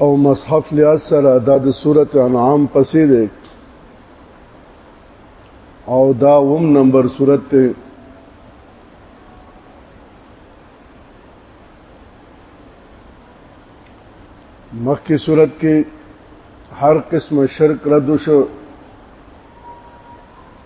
او مصحف لحاظ سره دا د سورت انعام پسې دی او دا وم نمبر سورت ته مخکې صورت کې هر قسم شرک رد شو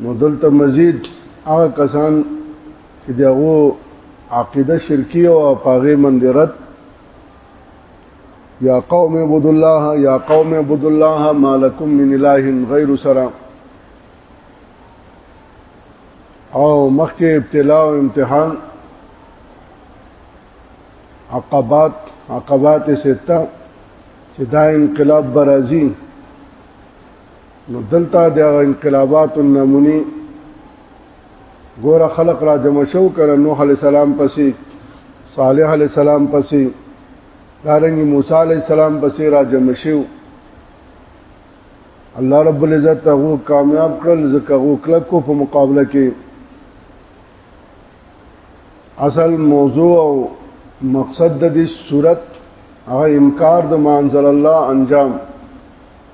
نو دلته مزید هغه کسان چې دغه عقیده شرکی او پاغه مندرت یا قوم عبد الله یا قوم عبد الله مالکم من اله غیر سرا او مخکې ابتلا او امتحان عقبات عقبات سته چې دا انقلاب برازي نو دلته د انقلابات النمونی ګوره خلق را جمع شو کړه نوح علی السلام پسې صالح علی السلام پسې دارنګ موسی علی السلام پسې را جمع شو الله رب العزت هغه کامیاب کړل ځکه هغه کلک کو په مقابله کې اصل موضوع او مقصد د دې صورت هغه انکار د مانزل الله انجام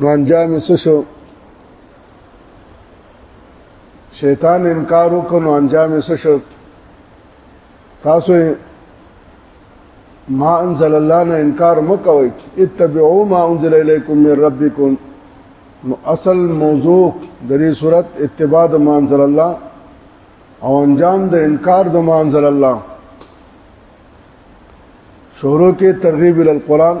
نو انجام یې شو شیطان انکار وکړ نو انجام یې شو تاسو ما انزل الله نه انکار مکوئ اتبعوا ما انزل الیکم من ربکم نو اصل موضوع د دې صورت اتباع د ما انزل الله او انجام د انکار د ما انزل الله شروع کې ترغیب ال قران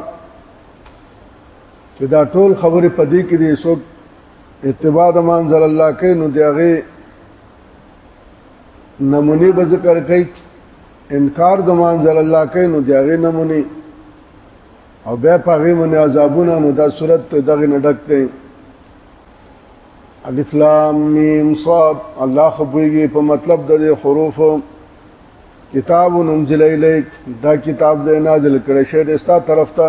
چې دا ټول خبرې پدې کې دي څوک اتباع د منزل الله کې نو دیغه نمونه به ذکر کوي انکار د منزل الله کې نو دیغه نمونه او بیا پاغه من عذابونه نو دا صورت ته دغه نډک ته الف لام میم صاد الله خبرږي په مطلب د حروف کتاب انزل الیک دا کتاب د نازل کړي شه د ستا طرف ته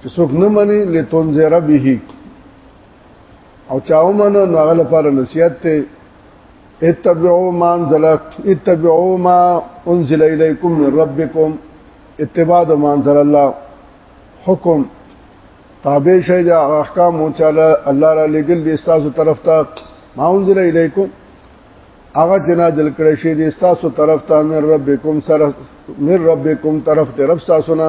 چې څوک نه مني لتنذر به او چاو منو نو هغه لپاره نصیحت ته اتبعوا ما انزل اتبعوا ما انزل اليكم من ربكم اتباع ما انزل الله حکم تابع شي د احکام او چاله الله را لګل دي تاسو طرف ته ما انزل اليكم هغه جنا دل کړی شي دي تاسو طرف ته من ربکم سره من ربکم طرف ته رب تاسو نه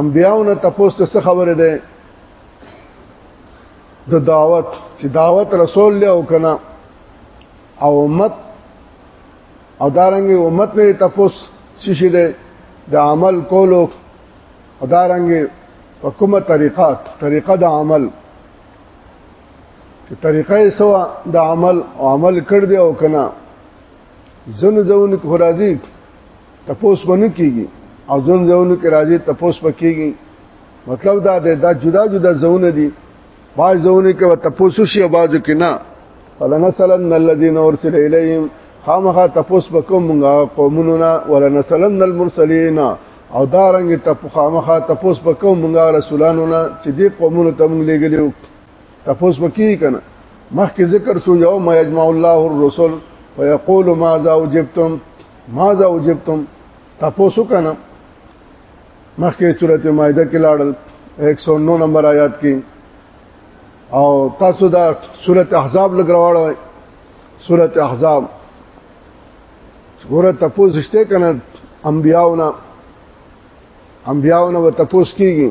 انبیاونه تپوس ته څه خبره ده د دعوت چې دعوت رسول له او کنه او امت او دارنګ امت نه تپوس چې شه ده د عمل کولو او دارنګ په کومه طریقه طریقه د عمل چې طریقه یې سوا د عمل او عمل کړ دی او کنه زن زون خو راځي تپوس باندې کیږي او ځون ځونو کې راځي تپوس پکېږي مطلب دا دی دا جدا جدا ځونه دي باز ځونه کې و تپوس شي او باز کې نه ولنسلن الذين ارسل اليهم خامخا تپوس بکوم موږ قومونو نه ولنسلن المرسلين او دا رنګ تپ خامخا تپوس بکوم موږ رسولانو نه چې دې قومونو ته موږ لګلیو تپوس وکي کنه مخکې ذکر سو یوم یجمع الله الرسل فیقول ماذا وجبتم ماذا وجبتم تاسو کنه مخکې سورته مائده کې لاړل 109 نمبر آیات کې او تاسو دا سورته احزاب لګراوړل سورته احزاب ګوره تاسو شته کنه انبیاونه انبیاونه و تاسو کیږي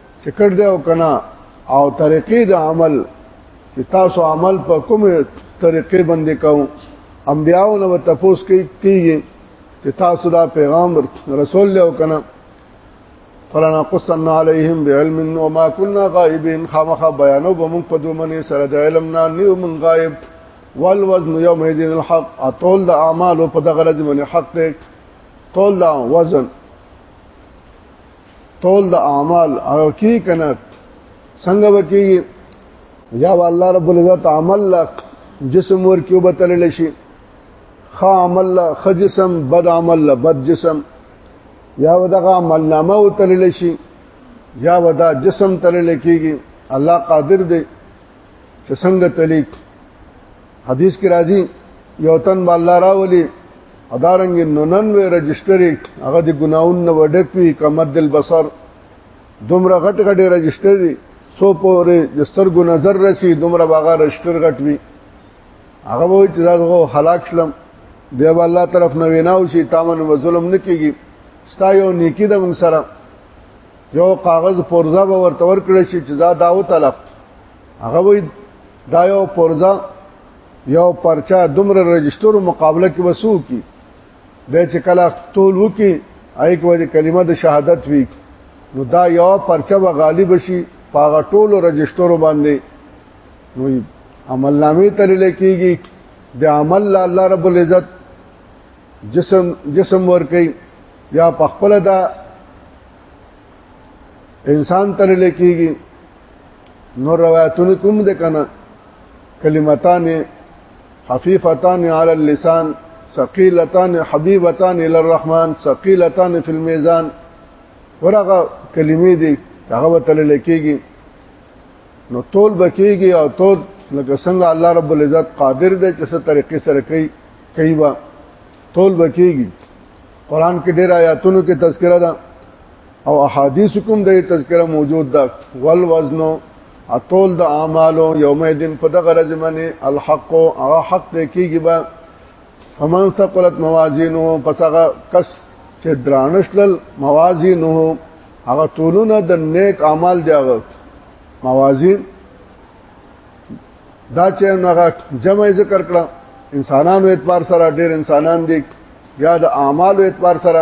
چې کړ دی او کنا او طریقې د عمل چې تاسو عمل په کوم طریقې باندې کوو انبیاو نو تپوس کوي کیږي چې تاسو دا پیغام رسول له کنه فلنا قصنا عليهم بعلم وما كنا غائبين خامخ بیانو بمون په دومنه سره د علم نه نیو من غائب والوزن يوم يدين الحق اطول د اعمال په دغه رجمن حق ته طول وزن تول د اعمال او کی کنه څنګه وکی یا الله رب العزت عمل لا جسم ور کیو بتل لشي خا عمل لا خجسم بد عمل لا بد جسم یا ودغه عمل نامه وتل لشي یا ودا جسم تل لکیږي الله قادر دی چې څنګه تلیک حدیث کې راځي یو تن با الله راولي ادارنګ ننن وې رجستر هغه د ګناون نه وډک وی کمد دل بصر دومره غټ غټ رجستر سو پورې جستر ګو نظر رسی دومره باغه رجستر غټ وی هغه وای چې دا هلاک شلم دی به الله طرف نه ویناو شي تامن و ظلم نکېږي ستا یو نیکی د موږ سره یو کاغذ پورزا به ورته ورکړی شي چې دا داو طلب هغه وای دا یو پرزا یو پرچا دومره رجستر مقابله کې وسو کی به چې کله تول وکي ایک وجه کلمه د شهادت وی نو دا یو پرچا به غالب شي پاغه ټولو رجستر باندې نو عمل نامې تر لیکيږي د عمل الله رب العزت جسم جسم ور کوي یا په خپل دا انسان تر لیکيږي نو روایتونه کوم د کنه کلمتان خفیفتان علی اللسان ثقيلتان حبيبتان الى الرحمن ثقيلتان في الميزان ورغه کلمې دي هغه وتل لکېږي نو تول بکېږي او تول لکه څنګه الله رب العزت قادر دی چې څه طریقې سره کوي کوي وا تول بکېږي قران کې ډېر آیاتونو کې تذکرہ ده او احادیث کوم د تذکره موجود ده ول وزن اطول د اعمالو یوم دین په دغه ورځ باندې الحق او حق دې کیږي با فمن ثقلت موازینه پس هغه کس چې درانشل موازینه هغه تولونه د نیک اعمال دی هغه موازین دا چې هغه جمع ذکر کړه انسانانو اعتبار سره ډېر انسانان دي یا د اعمالو اعتبار سره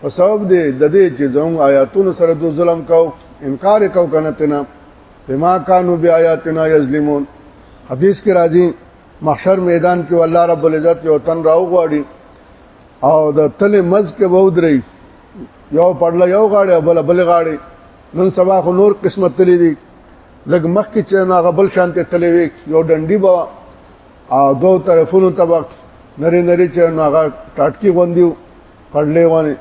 په سبب دې د دې چې زموږ آیاتونو سره دو ظلم کو انکار کو کنه تنا بما كانوا بآياتنا يظلمون حدیث کې راځي محشر میدان کې الله رب العزت یو تن راو غواړي او د تل مز کې وودري یو پړل یو غاړي بل بل غاړي نن سبا خو نور قسمت تللی دي لګ مخ کې چې نه غبل شانته تللی وي یو ډنډي با او دو طرفونو تبق نری نری چې ناغه ټاټکی غوندیو پړلې وانه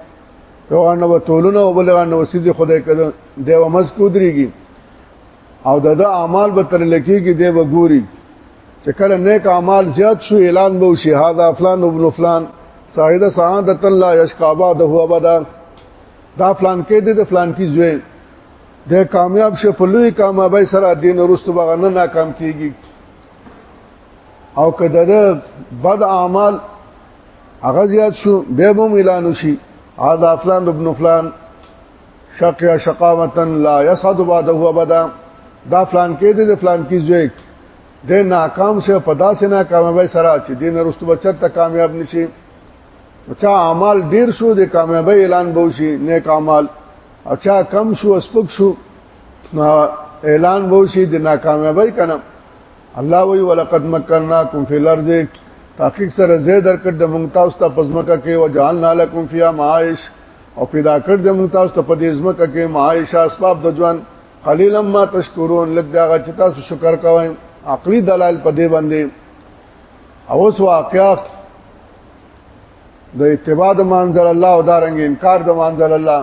یو غنه و تولونه او بل غنه وسیدي خدای کده دی و مز کو دريږي او د د اعمال به تر لکېږي دی و ګوري چې کله نیک اعمال زیات شو اعلان به شي هاذا فلان ابن فلان سعید سعادت لا یشقابا ده ابدا دا فلان کې دی د فلان کی زوی د کامیاب شه په لوی کامیابی سره دین ورستو بغنه ناکام کیږي او کده د بد اعمال هغه زیات شو بیا به اعلان وشي هذا فلان ابن فلان شقیا شقاوتا لا يسعد بعده ابدا دا فلان کې دي فلان کې زوی د ناکام شه پدا سه ناکامه سره چې دین رستو بچر ته کامیاب نشي چا اعمال ډیر شو د کامیابی اعلان به شي نیک اعمال او چا کم شو سپک شو اعلان به شي د ناکامیابی کنه الله وی ولقد مکناکم فی الارض تحقیق سره زه درکړ د مونږ تاسو ته پزماکه کې وجعلنا لكم فيها معايش او پیدا کړ د مونږ تاسو ته په دې ځمکه کې معايش اسباب د ژوند قليلا ما تشکرون لږه هغه چې تاسو شکر کوئ عقلي دلایل په دې باندې او اوس واقعا د اتباع د منزل الله او دارنګ انکار د منزل الله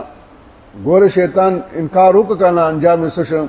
ګور شیطان انکار وکړ کنه انجام یې څه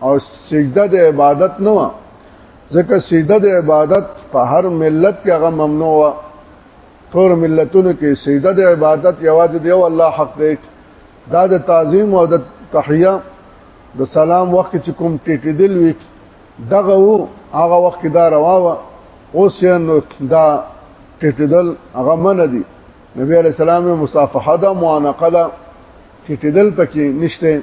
او سجده د عبادت نه و ځکه سجده د عبادت په هر ملت کې هغه ممنوع و ټول ملتونو کې سجده د عبادت یوازې دی او الله حق دی دا د تعظیم او د تحیه د سلام وخت چې کوم ټیټیدل وی دغه وو هغه وخت کې دا روا و اوس یې نو دا ټیټیدل هغه من دي نبی علی السلام مصافحه ده معانقه ده ټیټیدل پکې نشته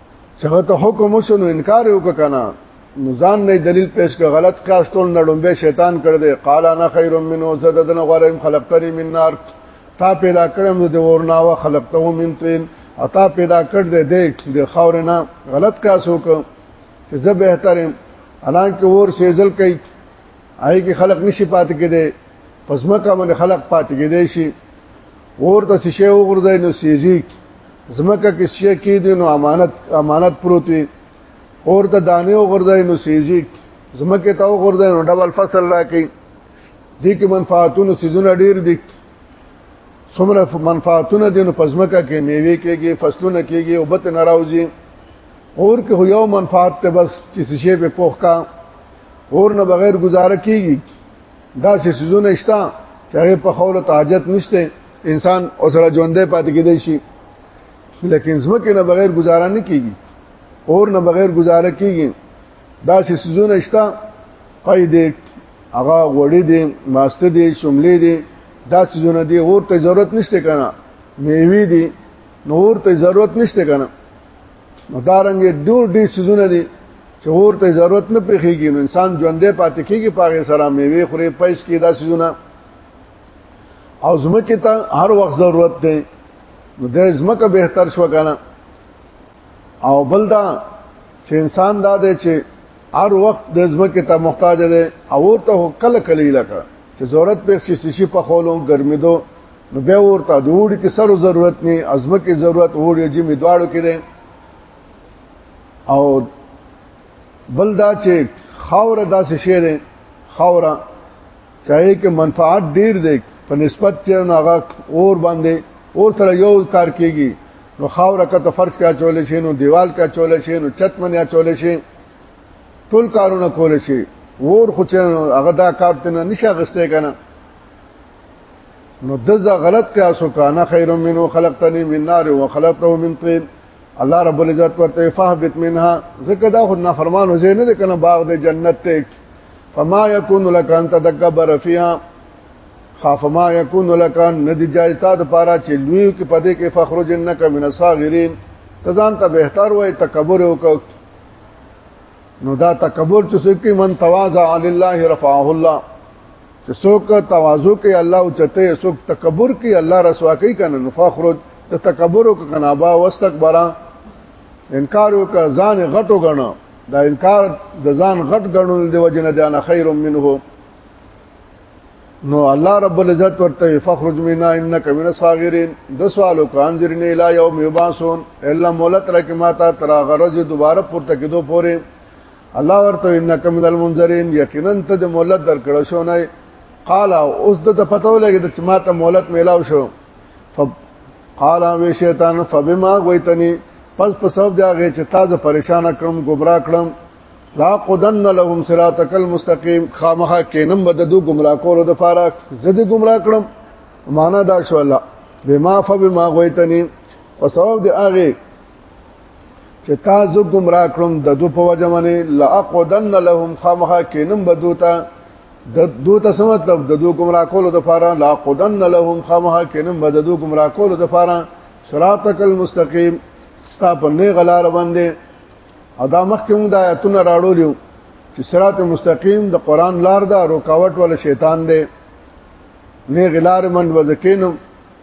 چغه ته حکم وسنو انکار وک کنه نو ځان نه دلیل پیش کړ غلط کار ټول نړمبه شیطان کړ دې قال انا خیر منه زددن غرم خلقتنی من نار تا پیدا کړم د ورنا وا خلقته من تین عطا پیدا کړ دې دې د خاور نه غلط کار وک چې زه به احترام الان کې ور سیزل کوي آی کې خلق نشي پات کېده پس مکه باندې خلق پات کېده شي اور ته شیشه وګرځي نو سیزي زمکه کې شیشه کې دي نو امانت امانت پروت وي اور ته دانه وګرځي نو سیزي زمکه ته وګرځي نو ډبل فصل راکې دي کې منفعتونه سيزونه ډېر دي څومره منفعتونه دي نو پزمکه کې میوه کېږي فصلونه کېږي او بت ناراوځي اور کې هو یو منفعت ته بس چې شیشه په پوخ کا اور نه بغیر گزاره کیږي دا سې سيزونه شته چې هغه په خوله تاجت نشته انسان اوسره ژوندې پاتې کېدای شي لیکن زمکه نه بغیر گزاره نه کیږي اور نه بغیر گزاره کیږي دا سې سيزونه شته قید هغه غوړې دي ماسته دي شملې دي دا سيزونه دي اور ته ضرورت نشته کنه میوي دي نور ته ضرورت نشته کنه مدارنګ ډور ډیر سيزونه دي چې اور ته ضرورت نه پېخېږي نو انسان ژوندې پاتې کېږي پاغه سره میوه خوري پیس کې دا سيزونه او زمکه ته هر وخت ضرورت دی نو د زمکه به تر شو کنه او بل دا چې انسان دا دی چې هر وخت د زمکه ته محتاج دی او ورته کله کله لکه چې ضرورت په شي شي په خولو ګرمېدو نو به ورته د وړي کې سره ضرورت نه ازمه کې ضرورت وړي چې می دواړو کې ده او بل دا چې خاور داسې شی ده خاورا چاهي کې منفعت ډیر دی په نسبت چې هغه اور باندې اور سره یو کار کیږي نو خاور کا تفرش کا چول شي نو دیوال کا چول شي نو چت منیا چول شي ټول کارونه کول شي ور خو چې هغه دا کار ته نشه غسته کنه نو دزه غلط قیاس وکانه خیر منو خلقتنی من نار و خلقته من طين الله رب العزت ورته فهبت منها زکه دا خو نافرمان وځي نه کنه باغ د جنت ته فما يكون لك ان تتكبر فيها خاف ما يكون لك ندي جایز تا د پاره چې لوی کې پدې کې فخرج انک من الصاغرين تزان ته بهتر وای تکبر وکړه نو دا تکبر چې څوک من تواضع لله رفعه الله چې څوک تواضع کوي الله او چته څوک تکبر کوي الله رسوا کوي کنه نو فخرج د تکبر او کنه با واستكبر انکار او ځان غټو غنو دا انکار د ځان غټ غنول دی وجنه دی انا خیر منه نو الله رب العزت ورته فخرج منا انك من الصاغرين د سوالو کان ذرین الی یوم یبعثون الا مولت رکماتا ترا غرض دوباره پورته کیدو پوره الله ورته انک من المنذرین یقینا ته د مولد درکړو شو نه قال اوس د پته ولګی د ما ته مولد میلاو شو قال وی شیطان فبما غویتنی پس په سبب دا غی چې تاسو پریشان کړم گمراه کړم لا قدن لهم صراطک المستقیم خامخه کینم بددو گمراه کولو د فارا زد گمراه کړم معنا دا شو الله بما فبما غویتنی په سبب دا غی چې تا زه گمراه کړم د دو په وجه باندې لاقودن لهم خامخا کینم بدوتا د دو ته څه مطلب د دو گمراه کولو د فارا لاقودن لهم خامخا کینم بد دو گمراه کولو د فارا صراطک المستقیم ستا په نه غلار باندې ادا مخکې موږ د آیاتونو راړولیو چې صراط مستقیم د قران لار دا رکاوټ ول شیطان دی نه غلار من وزکینم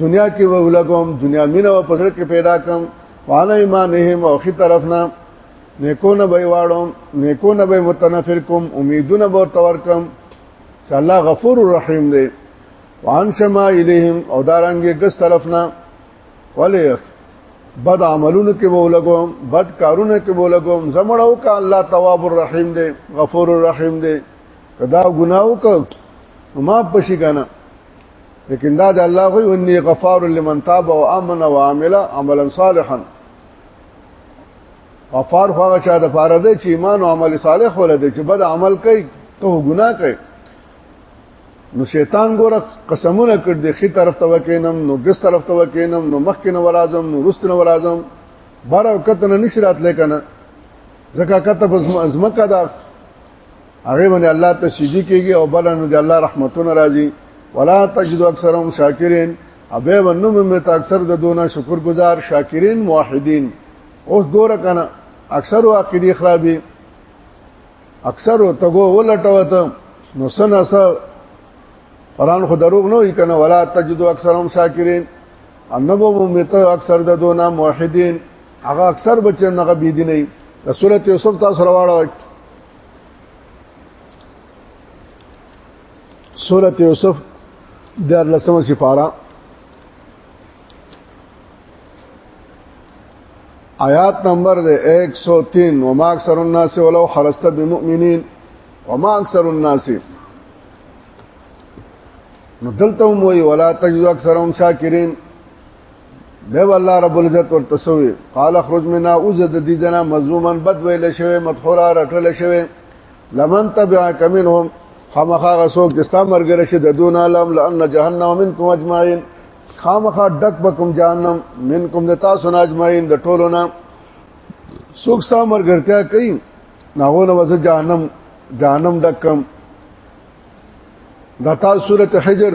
دنیا کې ولګوم دنیا مینه او پزړه کې پیدا کم وانا ایمانهم او خي طرفنا نیکونه به واړم نیکونه به متنفر کوم امیدونه به تور کوم چې الله غفور رحیم دی وان شما الیهم او دارانګه ګس طرفنا ولی بد عملونه کې به ولګوم بد کارونه کې به ولګوم زمړو کا الله تواب الرحیم دی غفور الرحیم دی کدا ګناو ک ما پشي کنه لیکن دا د الله غوي وني غفار لمن تاب او امن او عمل عملا صالحا غفار خو هغه چا د پاره دی چې ایمان او عمل صالح ولري چې بد عمل کوي ته ګناه کوي نو شیطان ګوره قسمونه کړ دي خي طرف ته وکینم نو ګس طرف ته وکینم نو مخ کې نه ورازم نو رست نه ورازم بار او کته نه نشرات لیکنه زکه کته زمکه دا هغه باندې الله ته سجدي کیږي او بل نو د الله رحمتونه راځي ولا تجد اکثرهم شاکرین ابه ونو مې ته اکثر د دونه شکر گزار شاکرین موحدین اوس ګوره کنه اکثر عقیدی خرابې اکثر ته ګو ولټوته نو سنا سره قران خو دروغ نه وي کنه ولا تجد اکثرهم شاکرین انبو مې ته اکثر د دونه موحدین هغه اکثر بچنه غبیدی نه د سورته یوسف تاسو راوړل سورت یوسف در لسم سفارا آیات نمبر دے ایک سو تین وما اکثر الناس ولو حرست بمؤمنین وما اکثر الناس نو دلته هم وی ولا تجد اکثرهم شاکرین به والله رب العزت ورته سوې قال اخرج منا اوزد دي دنا مظلوما بد ویل شوی مدحورا رټل شوی لمن تبعك منهم خامخا غسوک دستا مرګره شه د دون عالم لان جهنم منكم اجمعين خامخا ډک بکم جهنم منكم د تاسو اجمعين د ټولو نه سوک ستا مرګرتیا کوي ناغو نه وځه جهنم جهنم ډکم دتا سورته حجر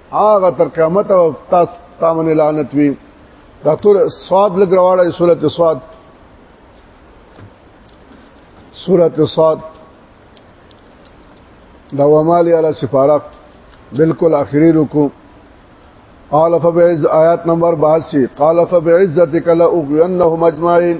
هغه تر قیامت او تاسو تامن لعنت وی دا تور صاد لګراوړی سورته صاد سورته صاد دا ومالی علی سفارق بالکل اخری رکو قال فبعز آیات نمبر 82 قال فبعزتک لا اغوینهم اجمعین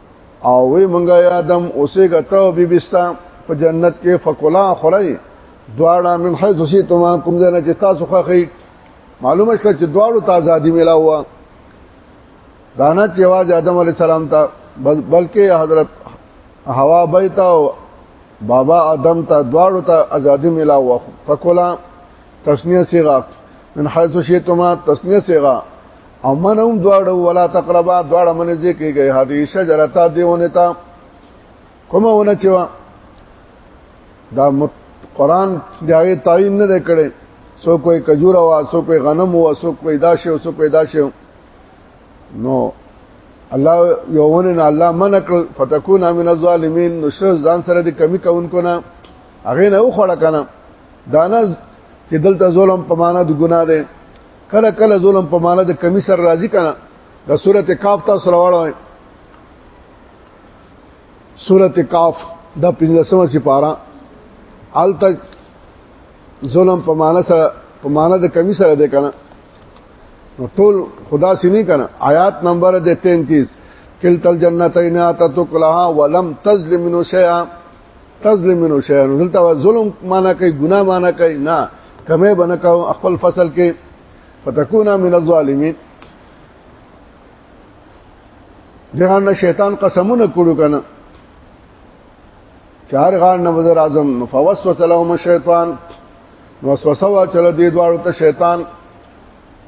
او وی مونږه یادم اوسه غته بی بستا په جنت کې فکلا خړی دواړه من حيث سيتما کوم ځای نه چې تاسو خوخی معلومه شوه چې دواړو ته ازادي ملا هوا دانا چې واج آدم علی السلام ته بلکې حضرت حوا بیت او بابا آدم ته دواړو ته ازادي ملا هوا فکلا تسنیه صيغه من حيث شئتما تسنیه صيغه او من هم دواړه ولا تقربا دواړه من دې کېږي هدي شجره تا دیونه تا کومه ونه چې دا قران دغه تعین نه کړي سو کوئی کجوره وا سو کوئی غنم وا سو کوئی داشه او سو کوئی داشه نو الله یوونه نه الله من کړ فتكون من الظالمین نو شر ځان سره د کمی کوونکو نه هغه نه وخړه کنه دانا چې دلته ظلم په معنا د ګناه ده کله کله ظلم په معنا د کمی سر راضی کنه د سورته کاف تاسو راوړل سورته کاف د 15مه سپاره الته ظلم په معنا سره په معنا د کمی سره ده کنه نو ټول خدا سي نه کنه آیات نمبر د 33 کلتل جنتین اتتکلها ولم تظلم منه شیئا تظلمون شيئا دلته ظلم معنا کوي ګناه معنا کوي نه کمه بنکاو خپل فصل کې فتكونا من الظالمين دغه نه شیطان قسمونه کړو کنه چار غار نه وزر اعظم فوسوس لهم الشیطان وسوسه وا چل دې دوړو ته شیطان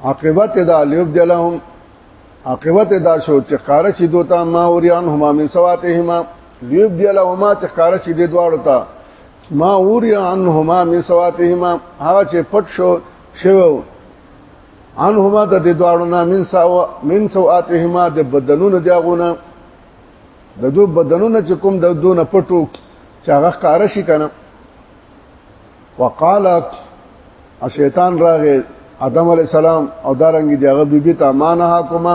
عاقبت دا لیوب دلهم عاقبت دا شو چې قارش دوتا ما اوریان هما من سواتهما لیب دی لهما چې ښکارا شي د دواړو ته ما اوري عنهما من سواتهما هغه چې پټ شو شو عنهما د دې دواړو نه من سو من سواتهما د بدنونو دیغونه د دو بدنونو چې کوم د دونه پټو چې هغه ښکارا شي کنه وقالت شیطان راغې آدم علی السلام او دارنګ دیغه بیبي ته مانها کومه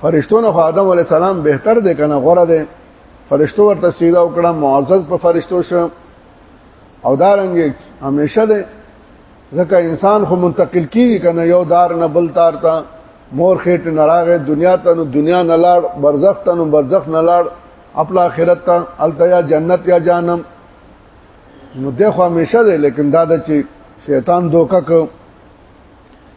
فرشتو نه آدم علی السلام بهتر دی کنه غوړه دی فرشتو ورته سیدا وکړه معزز په فرشتو شو او دارنګ همیشه دی ځکه انسان خو منتقل کیږي کنه یو دار نه بل تار ته مور خېټ نه راغې دنیا ته نو دنیا نه لاړ برزخ ته نو برزخ نه لاړ خپل آخرت ته التیا جنت یا جانم نو دغه همیشه دی لیکن دا د چې شیطان دوکه کو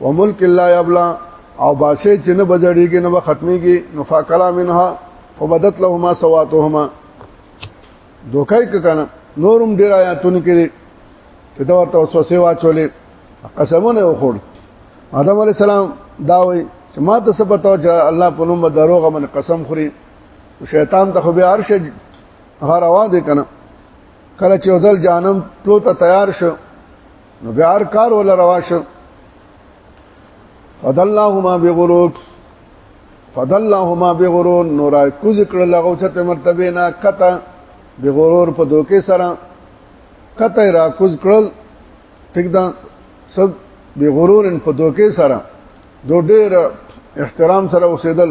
وملک الله یبلا او باسه چې نه بجړیږي نه به ختميږي نفاقلا منها فبدت لهما سواتهما دوکای کنه نورم ډیر آیاتونه کې چې دا ورته وسوسه واچولې قسمونه وخوړ آدم علی السلام دا وای چې ما ته څه پتاو چې الله په نوم دروغه من قسم خوري شیطان ته خو به عرش غروا دې کنه کله چې ځل جانم ټلو ته تیار شو نو بیا هر کار ولا رواشه فدلهما بغرور فدلهما بغرور نور کو ذکر لغو چته مرتبه نه کته بغرور په دوکې سره کته را کوز کړل ټیک دا سب بغرور په دوکې سره دو ډېر احترام سره اوسېدل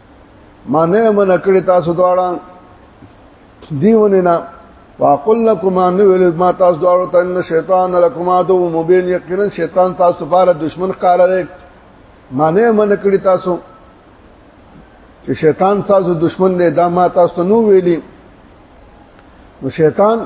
ما نه من کړی تاسو دواړه دیونه نه واقل لكم ان ویل ما تاسو دواړو ته ان شیطان لكم عدو مبین یقینا شیطان تاسو لپاره دشمن کار دی ما نه من کړی تاسو چې شیطان تاسو دشمن دی دا ما تاسو نو ویلی نو شیطان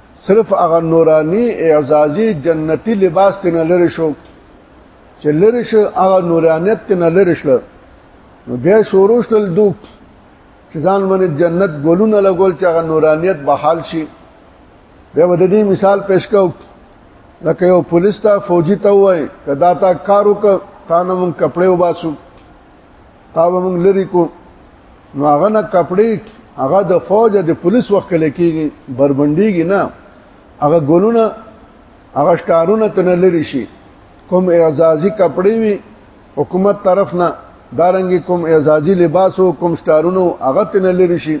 صرف هغه نورانی اعزازي جنتی لباس ته نه لری شو چې لری شو هغه نورانیت ته نه لری شو نو بیا شروع شول دوک چې ځان باندې جنت ګلونه لګول چې هغه نورانیت بحال شي بیا د دې مثال پېښ کو لکه یو پولیس ته فوجي ته وای کدا تا کارو ک تانه مون کپڑے وباسو تا به موږ لري کو نو هغه نه کپڑے هغه د فوج د پولیس وخت کله کېږي بربندېږي نه هغه ګلونه هغه شټارونه تن لري شي کوم اعزازي کپڑے وي حکومت طرف نه دارنګي کوم اعزازي لباس او کوم شټارونه هغه تن لري شي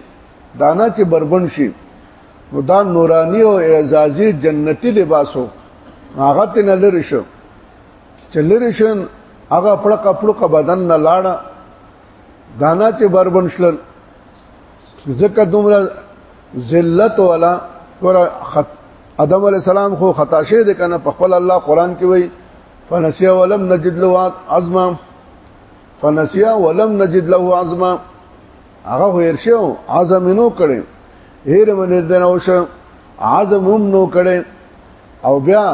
دانا چې بربند شي نو دا نورانی او اعزازي جنتی لباسو هغه تن لري شي چې لری شن هغه پړق پړق بدن نه لاړه دانا چې بربن شل زکه دومره ذلت ولا ور خط ادم علی السلام خو خطا شه د کنه په خپل الله قران کې وای فنسیا ولم نجد له عظما فنسیا ولم نجد له عظما هغه هیر شو عظم نو کړي هیر منه دنه وشه عظم هم نو کړي او بیا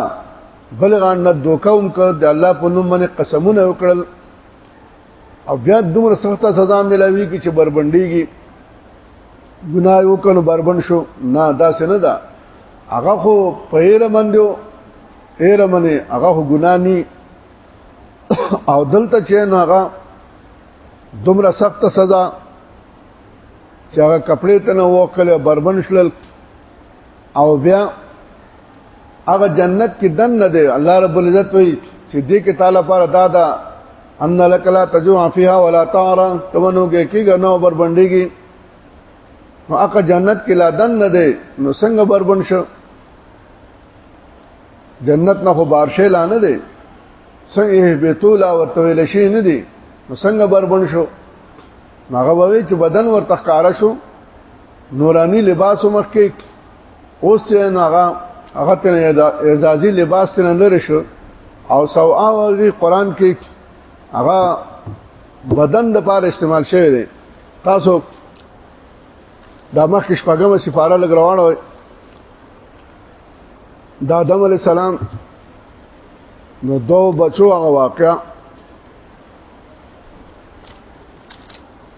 بل غان نه دوکوم ک د الله په نوم باندې قسمونه وکړل او بیا دومره سخته سزا ملاوي کی چې بربندېږي ګناه یو کنو بربند شو نه دا سن ده هغه خو په اله مندو اله منه هغه خو ګناه ني او دلته چې نه هغه دومره سخته سزا چې هغه کپڑے ته نه وکړ بربند شلل او بیا هغه جنت کې دن نه دی الله رب العزت وی چې دې کې تعالی پر دادا ان لک لا تجوع فیها ولا تعرا تمنو کې کېږي نو بربندېږي نو هغه جنت کې لا دن نه دی نو څنګه بربند شو جنت نه خو بارشه لا نه دی څنګه به تولا ورته ویل شي نه دی نو څنګه بربند شو هغه ووی چې بدن ورته ښکارا شو نورانی لباس مخ کې اوس چې ناغه هغه ته اعزازي لباس ته لري شو او سوا ورغي قران کې هغه بدن د پاره استعمال شوی دی تاسو دا مخ کې شپږمه سفاره لګ روانه وي د آدم علی السلام نو دو بچو هغه واقعا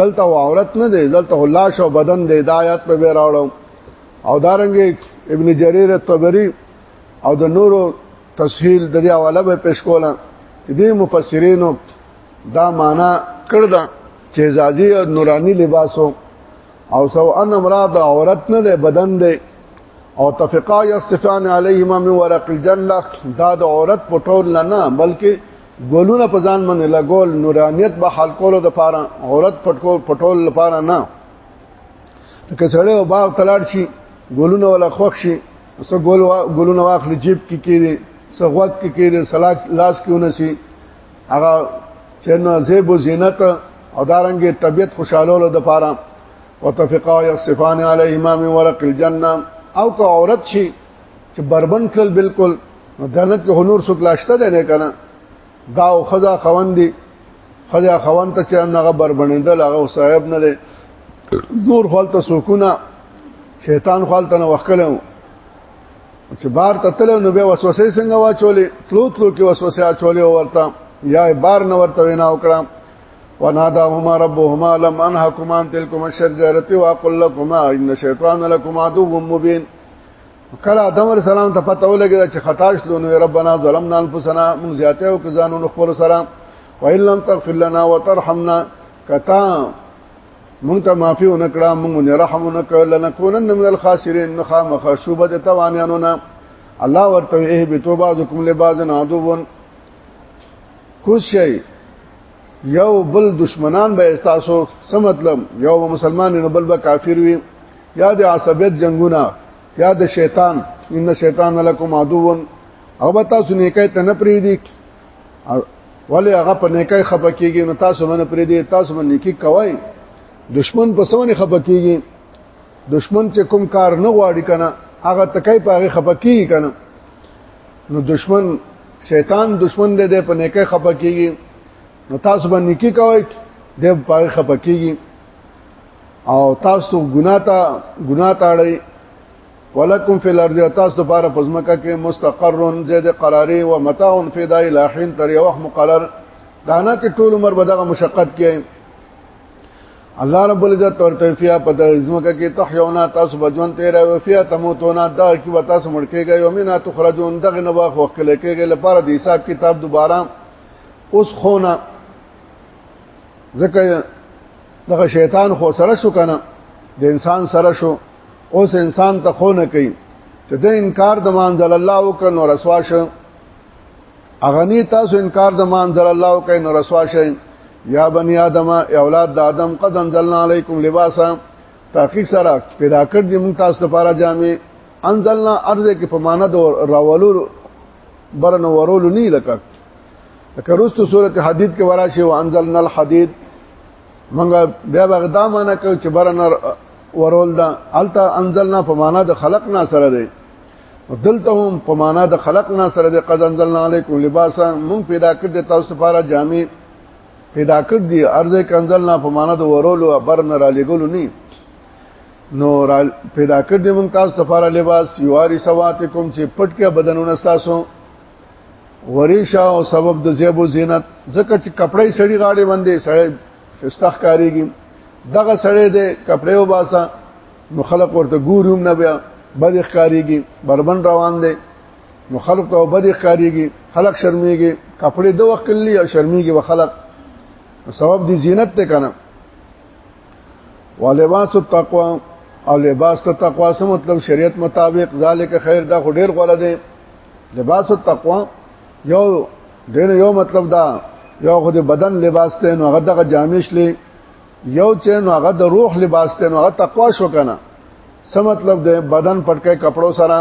دلته عورت نه دی دلته لاش او بدن دی د آیات په بیر راوړم او دارنګ ابن جرير الطبري او د نورو تسهیل د دې حواله به پیش کوله چې دې مفسرینو دا معنا کړدا چې زاجی او نورانی لباسو او سو ان مراد عورت نه ده بدن ده او تفقا یصفان علیهما من ورق الجنه دا د عورت پټول نه نه بلکې ګولونه په ځان باندې لګول نورانیت به حل کولو د پاره عورت پټکول پټول لپاره نه که سړی او باغ تلاړ شي ګولونه ولا خوښ شي څو ګول ګولونه واخلي جیب کې کېږي څو غوږ کې کېږي سلاک لاس کې ونسي هغه چې نو زیب او زینت او دارنګ طبيعت خوشاله د پاره وتفقا يصفان عليهما من ورق الجنه او که عورت شي چې بربند کړل بالکل نو جنت کې هنور څوک لاشته دی نه کنه دا او خزا خوان دي خزا خوان ته چې هغه بربندل هغه صاحب نه دی نور خپل ته سکونه شیطان خپل ته وکړو چې بار ته تل نو به وسوسه څنګه واچولې تلو تلو کې وسوسه اچولې ورته یا بار نه ورته وینا وکړم وناداهما ربهما لم انهكما عن تلكما الشجره واقل لكما ان الشيطان لكم عدو مبين کله آدم علی السلام ته پته ولګی چې خطا شلو نو ربنا ظلمنا انفسنا من زیاته او کزانو خپل سره وان لم تغفر لنا وترحمنا کتا مونږ ته معافي ونکړه مونږ نه رحم ونکړه لنکونن من الخاسرین نخامخ شوبه د توانیانو نه الله ورته ای به توبه ذکم له باز نه عدوون کوس شي یو بل دشمنان به تاسو څه مطلب یو مسلمان نه بل به کافر وي یا د عصبیت جنگونه یا د شیطان ان شیطان لکم عدو او به تاسو نیکه ته نه پری دی ولی هغه په نیکه خپه کیږي نو تاسو باندې پری دی تاسو باندې نیکی کوي دشمن په سونه خپه کیږي دشمن چې کوم کار نه غواړي کنه هغه تکای په هغه خپه کیږي کنه نو دشمن شیطان دشمن دې په نیکه خپه کیږي نو تاسو باندې نیکی کوي د پاره خپه کیږي او تاسو ګنا ته ګنا تاړی ولکم فی الارض تاسو لپاره پزماکه کې مستقر زید قراری و متاع فدا الہین تر یو وخت مقرر دانا چې ټول عمر بدغه مشقت کې الله رب العزت ورته فیا په د ازمکه کې تحیونا تاسو بجون تیر او فیا تموتونا دا کې وتا سو مړکېږي او مینا تخرجون دغه نو واخ وکړه کېږي لپاره د حساب کتاب دوباره اوس خونه ځکه دغه شیطان خو سره شو کنه د انسان سره شو اوس انسان ته خو نه کوي چې د انکار د مانزل الله وکړ نو رسوا شو اغنی تاسو انکار د مانزل الله وکړ نو رسوا شئ یا بنی آدم یا اولاد د آدم قد انزلنا علیکم لباسا تحقیق سره پیدا کړ دي موږ تاسو لپاره جامې انزلنا ارزه کې په معنا د راولو برن ورولو نه لکه کروستو سورته حدید کې ورا شي وانزلنا الحديد منګه بیا بغدا معنا کوي چې برن ورول دا الته انزلنا په معنا د خلقنا سره دی دلته هم په معنا د خلقنا سره دی قد انزلنا علیکم لباسا مون پیدا کړ د تاسو لپاره جامې پیدا کړ دي ارزه کنزلنا په معنا د ورولو برن را لګولو نه نو پیدا کړ دې مونږ تاسو لپاره لباس یواري سواتکم چې پټ کې بدنونه تاسو وریشا او سبب د زیب او زینت ځکه چې کپڑے سړی غاړي باندې سړی استخ کاریږي دغه سړی د کپڑے او باسا نو خلق ورته ګوروم نه بیا بد ښکاریږي بربن روان دی نو خلق ته بد ښکاریږي خلق شرمېږي کپڑے د وخت کلی او شرمېږي و خلق سبب دی زینت ته کنه ولباس التقوا او لباس ته تقوا سم مطلب شریعت مطابق ذالک خیر دا خو ډیر غوړه دی لباس التقوا یو دین یو مطلب دا یو خو د بدن لباس ته نو هغه دغه جامش لې یو چې نو هغه د روح لباس ته نو هغه تقوا شو کنه څه مطلب دی بدن پټکې کپڑو سره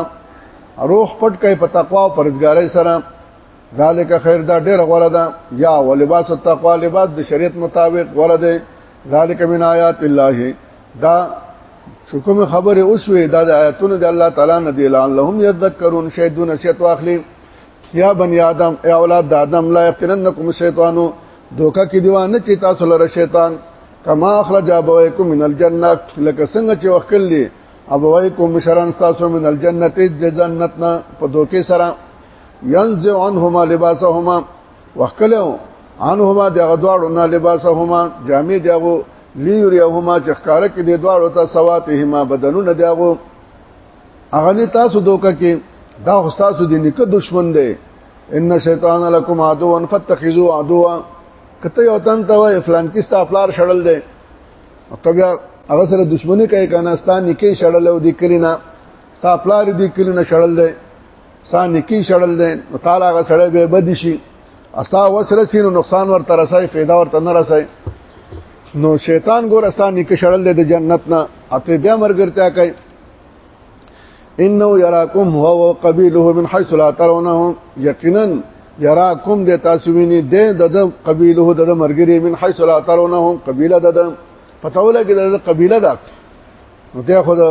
روح پټکې په تقوا او پرځګارۍ سره ذالک خیر دا ډیر غوړه ده یا ولباس التقوا لباس د شریعت مطابق غوړه ده ذالک من آیات الله دا چې کوم خبره اوس وې دا د آیاتونو د الله تعالی نه دی لعل لهم یذکرون شیدون نصیحت واخلي یا بنی آدم ای اولاد آدم لا یفتننکم شیطانو دوکا کې دیوانه چې تاسو لره شیطان کما اخرج ابویکم من الجنه لکه څنګه چې وکړلی ابویکم مشران تاسو من الجنه جنتنا په دوکې سره ينزع عنهما لباسهما وکلو عنهما دغه دواړو نه لباسهما جامې دغه لیریهما چې ښکارا کې د دواړو ته سواتهما بدنونه دیغو هغه نه تاسو دوکه کې دا تاسو د نیکه دشمن دی ان شیطان لکم عدو فتخذوا عدو کته یو تن ته وای فلان کې ستا فلار شړل دی او بیا هغه سره دشمنی کوي کنه ستا نیکه شړل او د کلینا ستا فلار د کلینا شړل دی سان نکی شړل دي تعالی غ سړی به بد شي استا وسره سینو نقصان ورته رسای فایده ورته نه رسای نو شیطان ګور استا نکی شړل دي د جنت نه اته بیا مرګرتیا کوي انه یراکم هو او قبیله من حيث لا ترونهم یقینا یراکم د تاسو ویني د د قبیله د مرګری من حيث لا ترونهم قبیله د پتاوله کې د قبیله ده نو ته خو د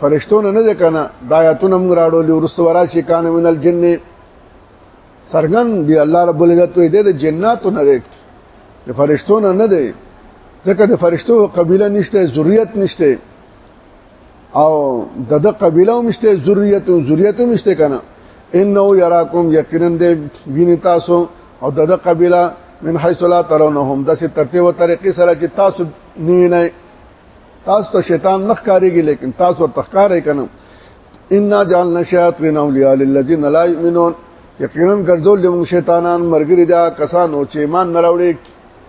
فرشتونو نه ده کنه د آیاتونو موږ راړولې ورسته وراشي کان من الجن سرغن دی الله رب العزت وې د جناتو نه ده د فرشتونو نه ده ځکه د فرشتو قبيله نشته ذریت نشته او دغه قبيله هم نشته ذریت او ذریت هم نشته کنه انه يراكم يقينا دې ویني تاسو او دغه قبيله من حيث لا ترونهم د څه ترتیب او طریقې سره چې تاسو نیوینئ تاسو ته شیطان نه ښکاریږي لیکن تاسو ورته ښکارې کنه ان جعلنا شیاطین اولیاء للذین لا یؤمنون یقینا ګرځول موږ شیطانان مرګري دا کسانو چې ایمان نه راوړي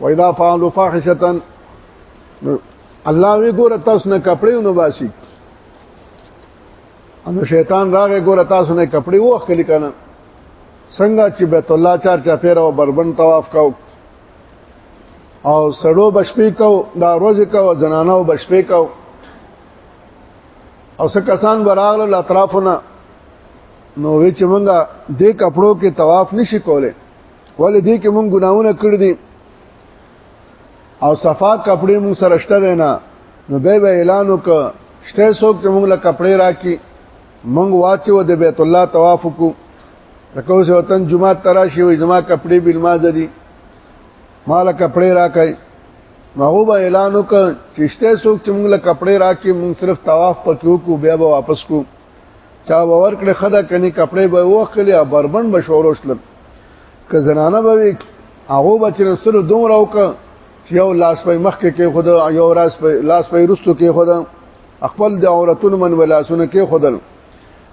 وایدا فعلوا فاحشتن الله وی ګور تاسو نه کپڑے نو باسي انو شیطان راغې ګور تاسو نه کپڑے وښکل کنه څنګه چې بیت الله چار چا پیر او بربند طواف کاو او سړو بشپې کو دا روز کو زنانو بشپې کو او څه کسان براغله اطرافونه نو وی چې مونږه د کپړو کې طواف نشي کوله ولې دې کې مونږ ګناونه کړ دي او صفا کپڑے مون سره شته دینا نو به به اعلان وک شته څوک چې مونږ له کپڑے راکی مونږ واچو د بیت الله طواف کو لکه سه وطن جمعه تراشي وي زما کپڑے بل ما دي مال کپڑے راکای مغوب اعلان وک چشته سوک چې موږ له کپڑے راکې موږ صرف طواف پکې کو بیا به واپس کو چا باور کړې خدا کني کپڑے به وخلې بربند بشوروش لم که زنانه به وي هغه به چې سره دومره وک چې یو لاس په مخ کې خود یو راس په لاس په رستو کې خود خپل د عورتونو من ولاسونه کې خودل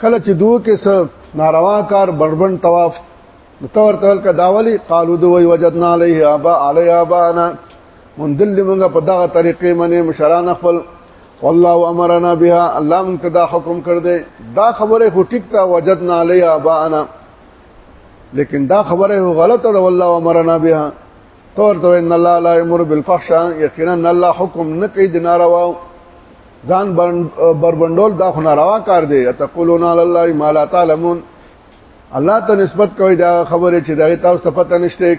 کله چې دوه کې څه ناروا کار بربند طواف نو تور تل کا داولی قالو دوی وجدنا علیه ابا علی ابانا من دل موږ په دغه طریقې باندې مشران خپل والله امرنا بها الله موږ ته دا حکم کړ دې دا خبره خو ټیک تا وجدنا علی ابانا لیکن دا خبره غلطه ده والله امرنا بها تور تو ان الله لا یمر بالفحشاء یقینا الله حکم نه کوي د ناروا ځان بربندول دا خو ناروا کار دی تقولون علی الله ما لا تعلمون الله ته نسبت کوي دا خبره چې دا تاسو ته پته نشته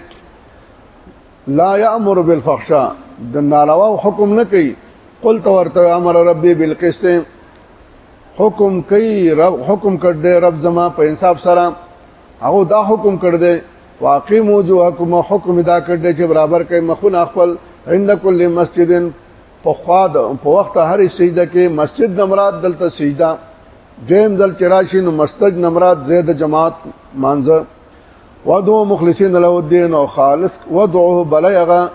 لا یامر بالفحشاء د ناروا حکم نه کوي قل تو ورته امر ربي بالقسط حکم کوي رب حکم کړ دې رب زما په انصاف سره هغه دا حکم کړ دی واقیم وجوهکم حکم دا کړ دی چې برابر کړئ مخونه خپل عند کل مسجدن په خوا د په وخت هرې سجده کې مسجد نمراد دلته سجده دیم دل چراشی نو مستج نمراد زید جماعت مانزه ودو مخلصین له الدين او خالص ودعوه بلغه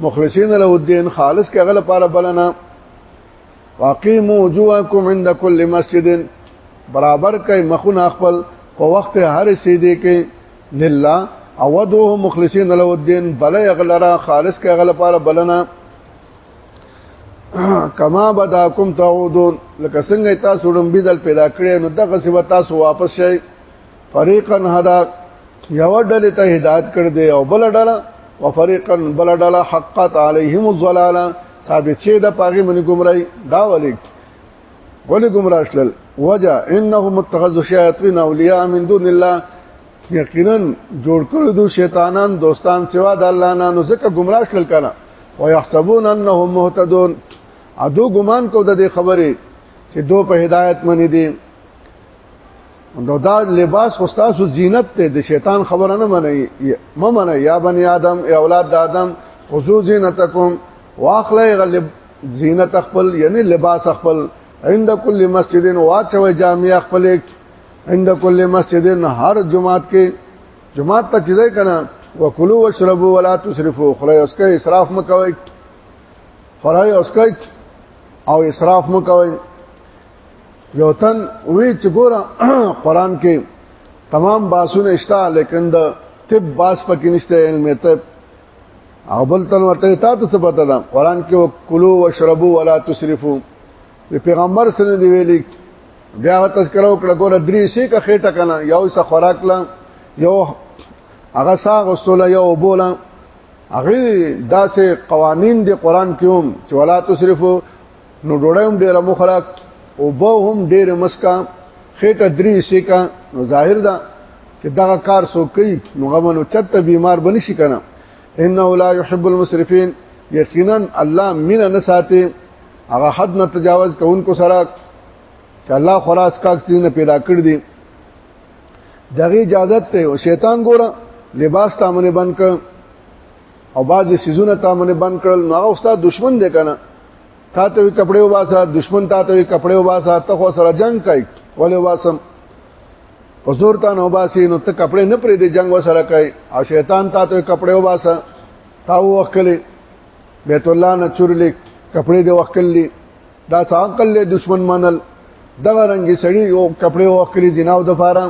مخلصین له الدين خالص کې غل لپاره بلنه واقیموا وجوهکم عند كل مسجد برابر کئ مخونه خپل په وخت هر سیدې کې لله او ودوه مخلصین له الدين بل یغلرا خالص کې غل لپاره بلنا کما بداکم تعودون لکه څنګه تاسو ډم بيدل پیدا کړې نو دغه څه تاسو واپس شئ فریقا هدا یو ډله ته هدایت کړ دی او بل ډله وفریقا بل ډله حقت علیهم الضلاله ثابت شه د پاغي من گمراهي دا ولیک ولی گمراه شل وجه انهم اتخذوا شیاطین اولیاء من دون الله یقینا جوړ کړو دو شیطانان دوستان سوا د الله نه نو ځکه گمراه شل کړه ويحسبون انهم مهتدون ادو ګمان کو د خبره چې دو په هدایت منی دي نو دا لباس خو تاسو زینت ته د شیطان خبره نه منئ ما منئ یا بنی آدم یا اولاد د آدم خذو زینتکم واخلئ غلب زینت خپل یعنی لباس خپل عند کل مسجد واچو جامع خپل عند کل مسجد هر جمعات کې جمعات ته چیزای کنه وکلو واشربوا ولا تسرفوا خلای اوس کې اسراف مکوئ خلای اوس کې او اسراف مکوئ یو تن وی چې ګوره قران کې تمام باسونه اشتا لیکن د طب باس پکې نشته علم طب او بل تن ورته تا ته څه پته ده قران کې کلو واشربو ولا تسرفو پیغمبر سره دی ویلي بیا تذکرہ وکړه ګوره درې شي که خېټه کنه یو څه خوراک لا یو هغه ساغ وسوله یو بوله هغه داسې قوانین دی قران کې هم چې ولا تسرفو نو ډوړې هم ډېر مخراک او به هم ډېر مسکا خېټه درې شي کا نو ظاهر ده چې دغه کار سو کوي نو غمنو چرته بیمار بنی شي کنه انه لا يحب المسرفين یقینا الله مين نه ساتي هغه حد نه تجاوز کوونکو سره چې الله خلاص کاک سینه پیدا کړ دي دغه اجازه ته او شیطان ګوره لباس تامنه بند ک او بعضی سيزونه تامنه بند کړل نو هغه استاد دشمن دی کنه تا ته کپڑے وباسه دشمن تا ته کپڑے وباسه ته خو سره جنگ کوي ولې واسم په زور تا نه وباسي نو ته کپڑے نه پرې دې جنگ وسره کوي او شیطان تا ته کپڑے وباسه تا وکړي بیت الله نه چورلې کپڑے دې وکړلې دا څنګه له دشمن منل دغه رنګي سړی او کپڑے وکړي جناو د پاره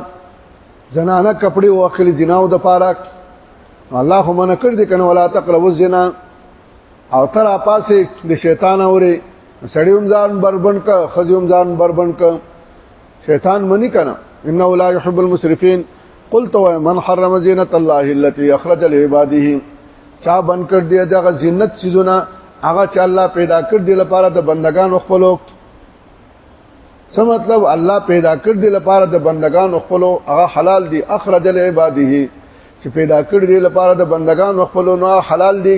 زنانه کپڑے وکړي جناو د پاره الله خو منه کړ دې کنه ولا تقربوا الزنا او تر اپاسه د شیطان اوري سړی هم ځان بربند ک خځې هم ځان بربند ک شیطان منی کنه انه لا يحب المسرفين قلت ومن حرم زينة الله التي اخرج لعباده چا بن کړ دی دغه زینت چیزونه هغه چې الله پیدا کړ دی لپاره د بندگانو خپلوک څه مطلب الله پیدا کړ دی لپاره د بندگانو خپل هغه حلال دی اخرج لعباده چې پیدا کړ دی لپاره د بندگانو خپل نو حلال دی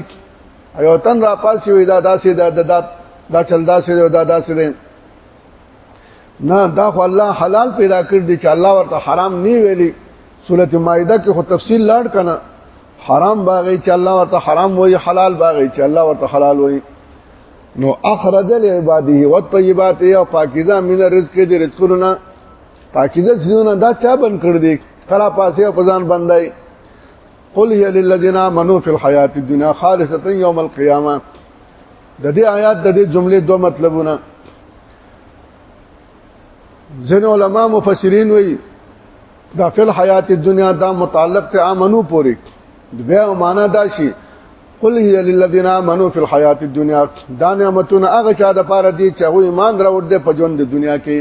ایو تن را پاسې وې دا داسې دا دا دا چل داسې دا داسې دی نه دا خو الله حلال پیدا کړ دی چې الله ورته حرام نه ویلي سورته مائده کې خو تفصیل لاړ کنه حرام باغی چې الله ورته حرام وایي حلال باغی چې الله ورته حلال وایي نو اخرج لعباده والطيبات او پاکیزه من رزق دې رزقونو نه پاکیزه سيزونه دا چا بن کړ دې خلا پاسه او پزان بندای قل هي للذين امنوا في الحياه الدنيا خالصه يوم القيامه د دې آیات د دې جملې دوه مطلبونه ځین علما مفسرین وایي دا فل حیات الدنیا دا متعلق ته امنو پوری بیا معنا دا شي قل هي للذین آمنوا فی الحیات الدنیا دا نعمتونه هغه چا د پاره دي چې هغه ایمان راوړ دې په ژوند د دنیا کې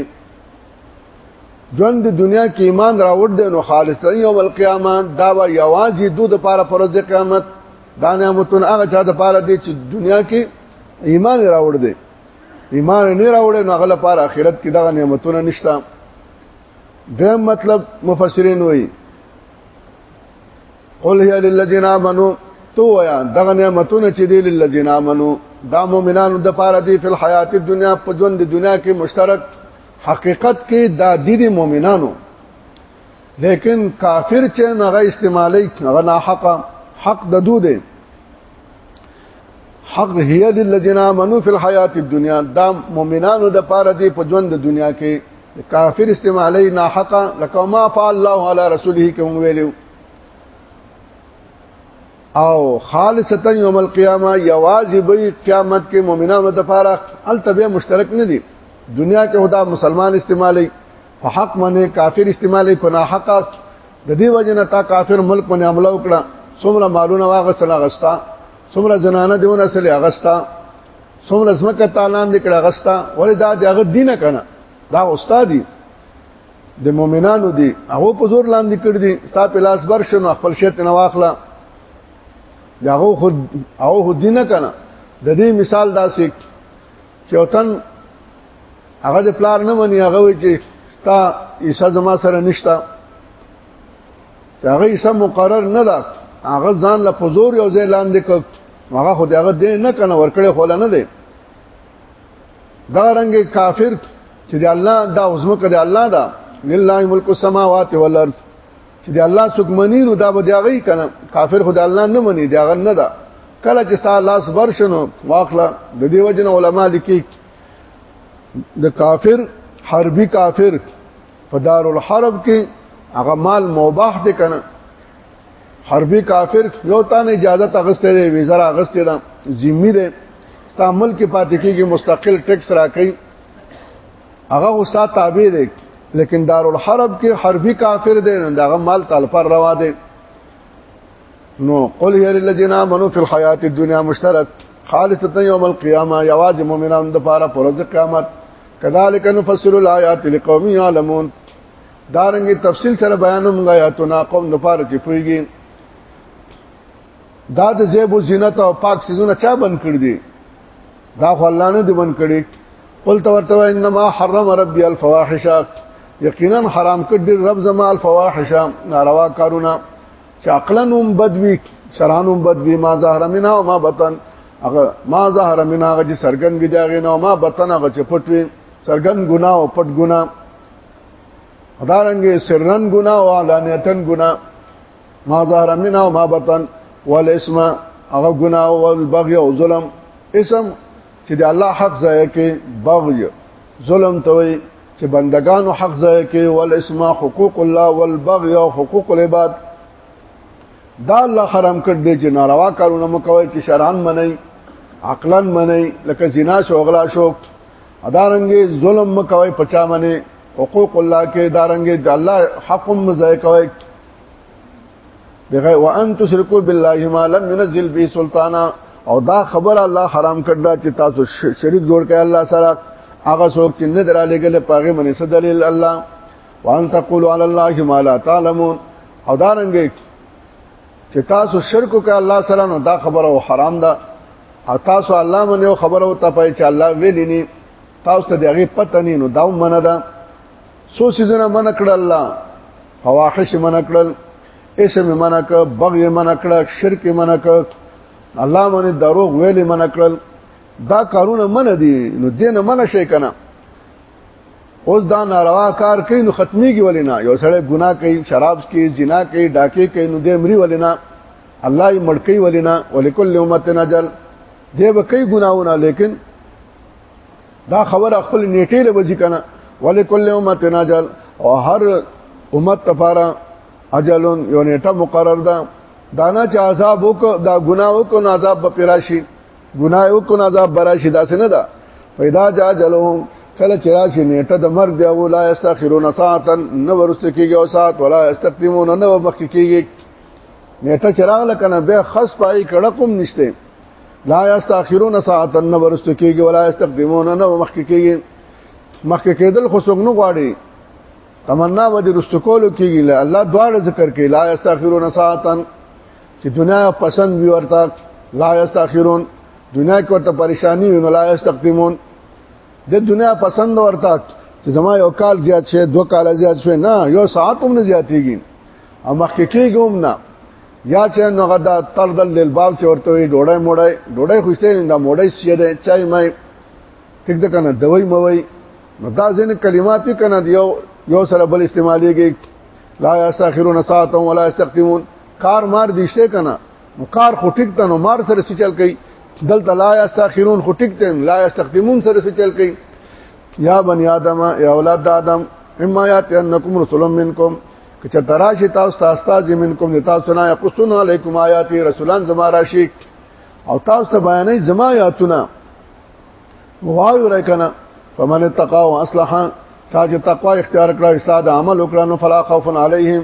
ژوند د دنیا کې ایمان راوړ دې نو خالص دی یوم القیامه دا و یوازې دوی د پاره پر ورځ قیامت دا نعمتونه هغه چا د پاره دي چې دنیا کې ایمان راوړ دې ایمان نه راوړ نو هغه لپاره آخرت کې دغه نعمتونه نشته دیم مطلب مفسرین وایي قل هي للذین آمنو تو ویا دغه نعمتونه چې دی للذین آمنو دا مؤمنانو د پاره دی په حیات دنیا په ژوند د دنیا کې مشترک حقیقت کې دا دي د مؤمنانو لیکن کافر چې هغه استعمالي هغه ناحق حق د دوه دی حق هي للذین آمنو فی الحیات الدنیا دا مؤمنانو د پاره دی په ژوند د دنیا کې کافر استعمالی ناحقه لکه ما فعل الله علی رسوله کوم ویلو او خالصتا یوم القیامه یوازې به قیامت کې مؤمنانو ته فارغ التبه مشترک نه دي دنیا کې خدا مسلمان استعمالي په حق باندې کافر استعمالي په ناحق د دې وجه نه تا کافر ملک باندې عمله وکړه څومره مالونه واغسل غستا څومره جنانه دیونه سره اغستا څومره زمکه تالان دکړه غستا ولې دا دغه دینه کنه دا استاد دی د مؤمنانو دی هغه په زور لاندې کړ دي ستا په لاس برشن خپل شت نه واخلا داغه خود او خود دینه کنه د دې مثال داسې چې وطن هغه د پلار نه مني هغه وي چې ستا عیسی زما سره نشتا هغه عیسی مقرر نه ده هغه ځان له پزور یو ځای لاندې ک هغه خو دغه دې نه کنه ورکړې خو نه دی دا رنګ کافر چې د الله دا عظمت د الله دا لله ملک السماوات والارض چې د الله څوک منی نو دا به دی غي کنه کافر خدای الله نه منی دی غن نه دا کله چې ستا الله صبر شنو واخلا د دې وجنه علما لیکي د کافر حربي کافر په دار الحرب کې هغه مال مباح دي کنه حربي کافر یو تان اجازه تغسته دی ویزه راغسته ده ذمہ ده ستا ملک پاتې کېږي مستقل ټیکس راکړي هغه استاد تابع دی لیکن دارالحرب کې حربي کافر دی نو دغه مال تعال پر روا دی نو قل هي للذین آمنوا فی الحیات الدنیا مشترک خالصتا یوم القیامه یواز مؤمنان د پاره پر قیامت کذالک نفصل الایات لقوم یعلمون دارنګه تفصیل سره بیانوم غیاتنا قوم د پاره چې پویږي دا د زیب او زینت او پاک سيزونه چا بند کړ دي دا خو الله نه دی بند کړی قل تورته انما حرم ربي الفواحش یقینا حرام کړ دي رب زما الفواحش ناروا کارونه چې عقلا هم بدوي شران هم بدوي ما ظاهر منا او ما بطن هغه ما ظاهر منا هغه چې سرګن بي داغې نه ما بطن هغه چې پټوي سرګن ګنا او پټ ګنا دارنګ سرن ګنا او علانیتن ګنا ما ظهر من او ما بطن والاسم هغه ګنا او البغي او ظلم اسم چې د الله حق ضایع کې بغي ظلم توي چې بندگانو حق ضایع کې والاسم حقوق الله والبغي او حقوق العباد دا الله حرام کړ دې چې ناروا کارونه مکوي چې شرعن منئ عقلا منئ لکه زنا شو غلا شو ادارنګي ظلم مکوي پچا منی حقوق الله کې دارنګي د الله حق مزای کوي دغه وان تشرکو بالله ما لم ينزل به سلطانا او دا خبر الله حرام کړل چې تاسو شریک جوړ کړئ الله سره هغه څوک چې نه دراله ګل پاغه منی څه دلیل الله وان تقولوا على الله ما لا تعلمون او دارنګي چې تاسو شرک وکړ الله سره نو دا خبره او حرام ده او تاسو الله باندې او خبره او ته پي چې الله ویلی نه تاسو ته دغه پته نه نو دا منه ده سو سيزونه من کړ الله فواحش من کړل اسم من ک بغي من کړ شرک من ک الله باندې دروغ ویلی من کړل دا کارونه من دي نو دین من شي کنه اوس دا ناروا کار کوي نو ختميږي ولینا یو سړی ګناه کوي شراب کوي زنا کوي ډاکې کوي نو دې مري ولینا الله یې مړکی ولینا ولکل امت نجل دې به کوي ګناونه لیکن دا خبره خپل نیټه له وځي کنه ولکل امت نجل او هر امت لپاره اجل یو نیټه مقرر ده دانا چې عذاب وک دا ګناه وک نو عذاب به پیراشي ګناه یو کو نه عذاب براشي داسې نه ده پیدا جا جلهم کله چې راشي نیټه د مرګ دی او لا استخرون ساعتا نو ورسته کیږي او ساعت ولا استقدمون نو مخ کیږي نیټه چراغ لکنه به خص پای کړه کوم نشته لا استخرون ساعتا نو ورسته کیږي ولا استقدمون نو مخ کیږي مخ کېدل خو څنګه غواړي تمنا و دې رستکول کیږي الله دواړه ذکر کوي لا استخرون ساعتا چې دنیا پسند وي ورته لا یستاخرون دنیا کې ورته پریشانی وي نو لا یستقدمون د دنیا پسند ورته چې زما یو کال زیات شي دو کال زیات شي نه یو ساعت هم نه زیاتېږي او مخکې کېږي هم نه یا چې نو غدا تردل دل باب چې ورته وي ډوړای موړای ډوړای خوشته نه دا موړای سی ده چای مې ټیک ده کنه دوی موي نو دا ځین کلمات کنه یو یو سره بل استعمالېږي لا یستاخرون ساعتا ولا یستقدمون کار مار دیشته کنه نو کار خو ټیک ته نو مار سره څه چل کوي دلته لا یستاخرون خو ټیک ته لا یستقدمون سره څه چل کوي یا بنی آدم یا اولاد آدم اما یات انکم رسول منکم کچه تراشی تاسو تاسو تاسو منکم دي تاسو نه یقصون علیکم آیات رسولان زما راشي او تاسو ته بیانې زما آیاتونه وایو راکنه فمن اتقوا واصلح تاج تقوا اختیار کړو استاد عمل وکړو فلا خوف علیهم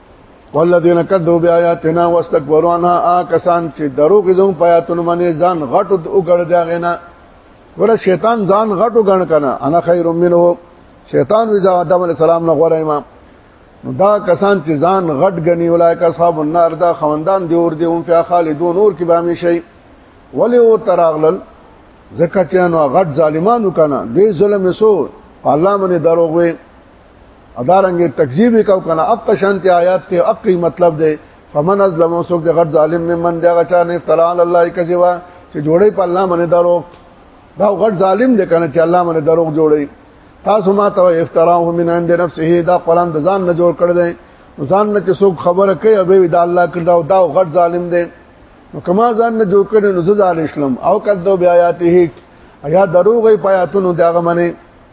والذین کذبوا بیااتنا واستكبروا عنها آکسان چې دروغ زمو پیاتونو باندې ځان غټ او ګړ دی غینا ور شیطان ځان غټ او ګڼ کنه انا خیر منه شیطان وی آدم علی السلام نه غوړای ما نو دا کسان چې ځان غټ غنی ولای کا صاحب النار دا خوندان دی اور دی اون فیا خالدون اور کی بامی شي ولی او تراغلل زکه چې نو غټ ظالمانو کنه دوی ظلم وسو الله باندې دروغ وی ادارنګ تکذیب وکاو کنه اق شانتی آیات ته اق مطلب دی فمن ازلم وسوک د غټ ظالم ممن دغه چا نه افترا علی الله کذبا چې جوړې په الله باندې درو دا غټ ظالم دی کنه چې الله باندې درو جوړې تاسو ما ته افتراه من عند نفسه دا قران د ځان نه جوړ کړ دی ځان نه چې څوک خبره کوي او به دا الله کړ دا دا غټ ظالم دی نو کما ځان نه جوړ کړي نو زه ظالم او کذب بیااته یا دروغ پیاتونو داغه منه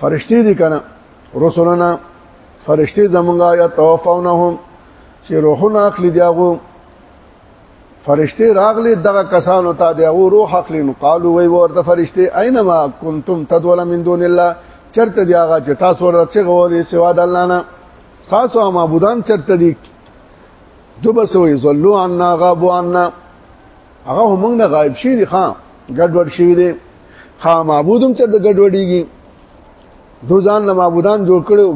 فرشتي دي کنه رسولنا فرشتي زمونږه یا توفونهم چې روحونه اخلي دیغو فرشتي راغلي دغه کسانو ته دیغو روح اخلي نو قالو وی ورته فرشتي اينما کنتم تدول من دون الله چرته دیغه چې تاسو ورته غوړي سوا د الله نه ساسو معبودان چرته دي دوبسوي زلو عنا غابو عنا هغه موږ نه غایب شي دي خان ګډوډ شي دي خا معبودم چې د ګډوډيږي دو ځان له معبودان جوړ کړو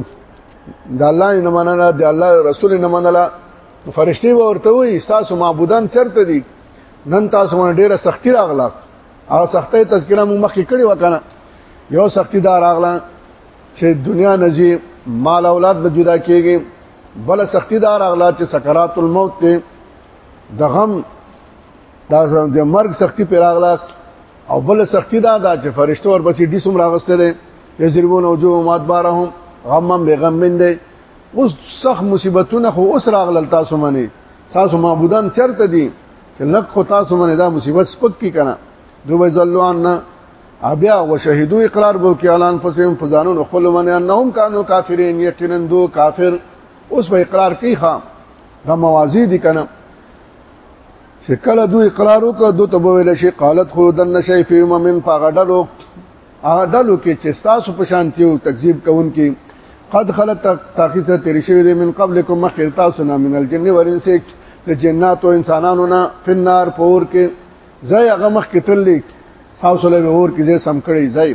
د الله نه مننه د الله رسول نه منله فرشتي به ورته وي تاسو معبودان چرته دي نن تاسو باندې ډیره سختی راغله او سختۍ تذکرہ مو مخکې کړی وکنه یو سختی دار راغله چې دنیا نجی مال اولاد به جدا کیږي بل سختی دار راغله چې سکرات الموت ته د غم دا د مرګ سختی پر راغله او بل سختی دا دا چې فرشتو ور بچی دي سم راغسته دي یزربون وجوه مات بارهم غمم به غم من دي اوس سخت مصیبتونه خو اوس راغله تاسو منی تاسو معبودان چرته دي چې لک خو تاسو منی دا مصیبت سپک کی کنه دوی ځلوان نه بیا وشهدو اقرار بو کې اعلان فسهم فزانون خپل من انهم كانوا کافرین یقینا دو کافر اوس به اقرار کوي خام دا موازی دي کنه چې کله دوی اقرار وکړ دوی ته ویل شي قالت خلودن نشي فی ممن فغدلو هغه دلو کې چې تاسو په شانتي او تکذیب کوونکي قد خلت تاخیزه تیر شوی دی من قبلکم مخیر تاسو نه من الجن والانس د جنات او انسانانو نه فنار پور کې زای هغه مخ کې تللی تاسو له اور کې زې سم کړی زای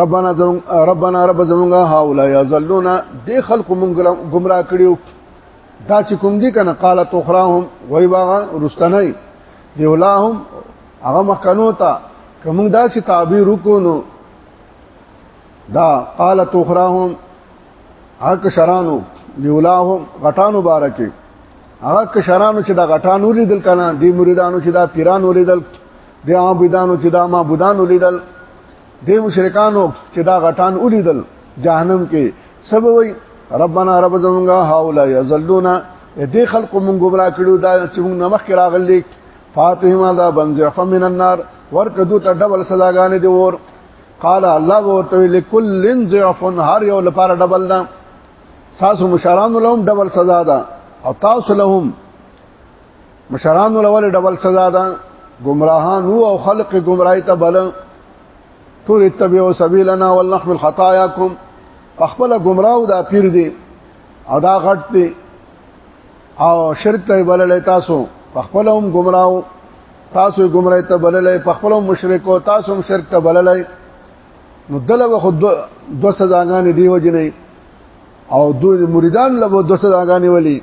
ربنا زم ربنا رب زمونږه هاولا یذلونا د خلق مونږ گمراه کړیو دا چې کوم دي کنه قالت اخراهم وای باغه رستنای دیولاهم هغه مخکنو ته کوم دا چې تعبیر وکونو دا قالت اخراهم حق شرانو دیولاهم غټانو بارکه هغه کشرانو چې دا غټانو لیدل کنه دی مریدانو چې دا پیرانو لیدل دی عابدانو چې دا معبودان ولیدل دی مشرکانو چې دا غټان ولیدل جهنم کې سبوي ربنا رب زمونږه هاولا یذلونا دې خلق مونږ گمراه کړو دا چې مونږ نمخ کې راغلي فاتهم عذاب ضعف من النار ورکدو ته ډبل سزاګانې دی ور قال الله ورته لكل ضعف هر یو لپاره ډبل دا ساسو مشران لهم ډبل سزا ده او تاسو لهم مشران ولول ډبل سزا ده گمراهان وو او خلق گمراهی ته بل ټول اتبعوا سبیلنا ولنحمل خطاياکم خپل گمراهو دا پیر دی او دا غټ دی او شرک ته بلل تاسو خپل هم گمراهو تاسو گمراهی ته بلل خپل هم مشرکو تاسو هم شرک ته بلل نو دلته خود دو سزاګانې دی وجنې او دوی مریدان له دوه سزاګانې ولي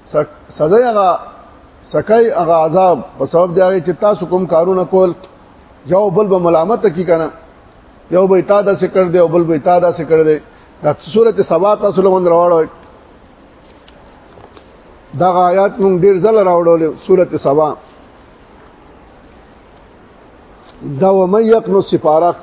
سزا هغه سکای هغه عذاب په سبب دی چې تاسو کوم کارونه کول یو بل به ملامت کی کنه یو به تا دا سکر دی او بل به تا دا سکر دی دا سورته سبا تاسو لوند راوړل دا آیات مونږ ډیر ځل راوړل سورته سبا دا و من یقنو سفارق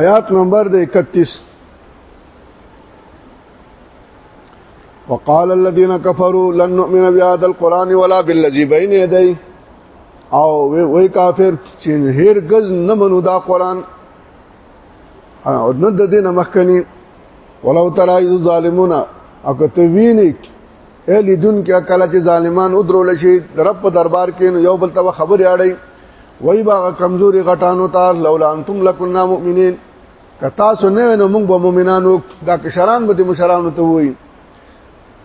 آیات نمبر 31 وقال الذين كفروا لن نؤمن بهذا القران ولا بالذي بين يديه او وی کافر چې هرگز نه منو دا قران او نه د دینه مخکنی ولو ترى الظالمون او کته ویني اے لیدون کې کله چې ظالمان ودرول شي رب په دربار کې نو یو بل ته خبرې اړي وای با کمزوري غټانو ته لولا انتم لکنا مؤمنین کتا سنه نو موږ به مؤمنانو دا کشران به مشرانو ته وای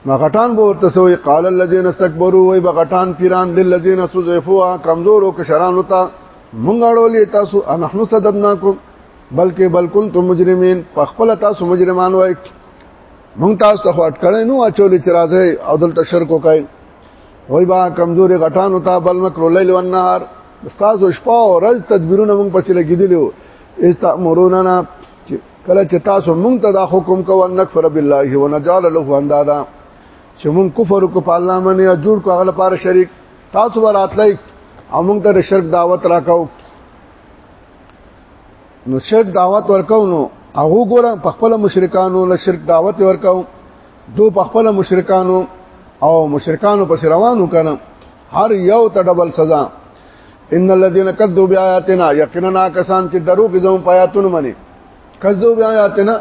ما غټان به ورته سوې قال الذين استكبروا وای با غټان پیران دل الذين استضعفوا کمزورو کشرانو ته موږ اړولې تاسو انحنو صددناکم بلکې بلکون تم مجرمین په خپل تاسو مجرمان وای مونږ تاسو ته هټ کړی نو اچولې چې راځي او دلته شرک وکای وای با کمزوري غټانو ته بل مکر الليل والنهار تاسو شپه او ورځ تدبیرونه مونږ پسې لګیدلو استامروننا کله چې تاسو مونږ ته دا حکم کوو نکفر بالله ونجعل له اندادا چې مونږ کفر کو په الله باندې جوړ کو هغه لپاره شریک تاسو وراتلای او مونږ ته شرک دعوت راکاو نو شرک دعوت ورکاو نو هغه ګوره په خپل مشرکانو له شرک دعوت ورکاو دو په خپل مشرکانو او مشرکانو پس روانو کنه هر یو ته ډبل سزا ان الذين كذبوا بآياتنا يقينا کسان چې دروغ زوم پیاتون منی کذبوا بآياتنا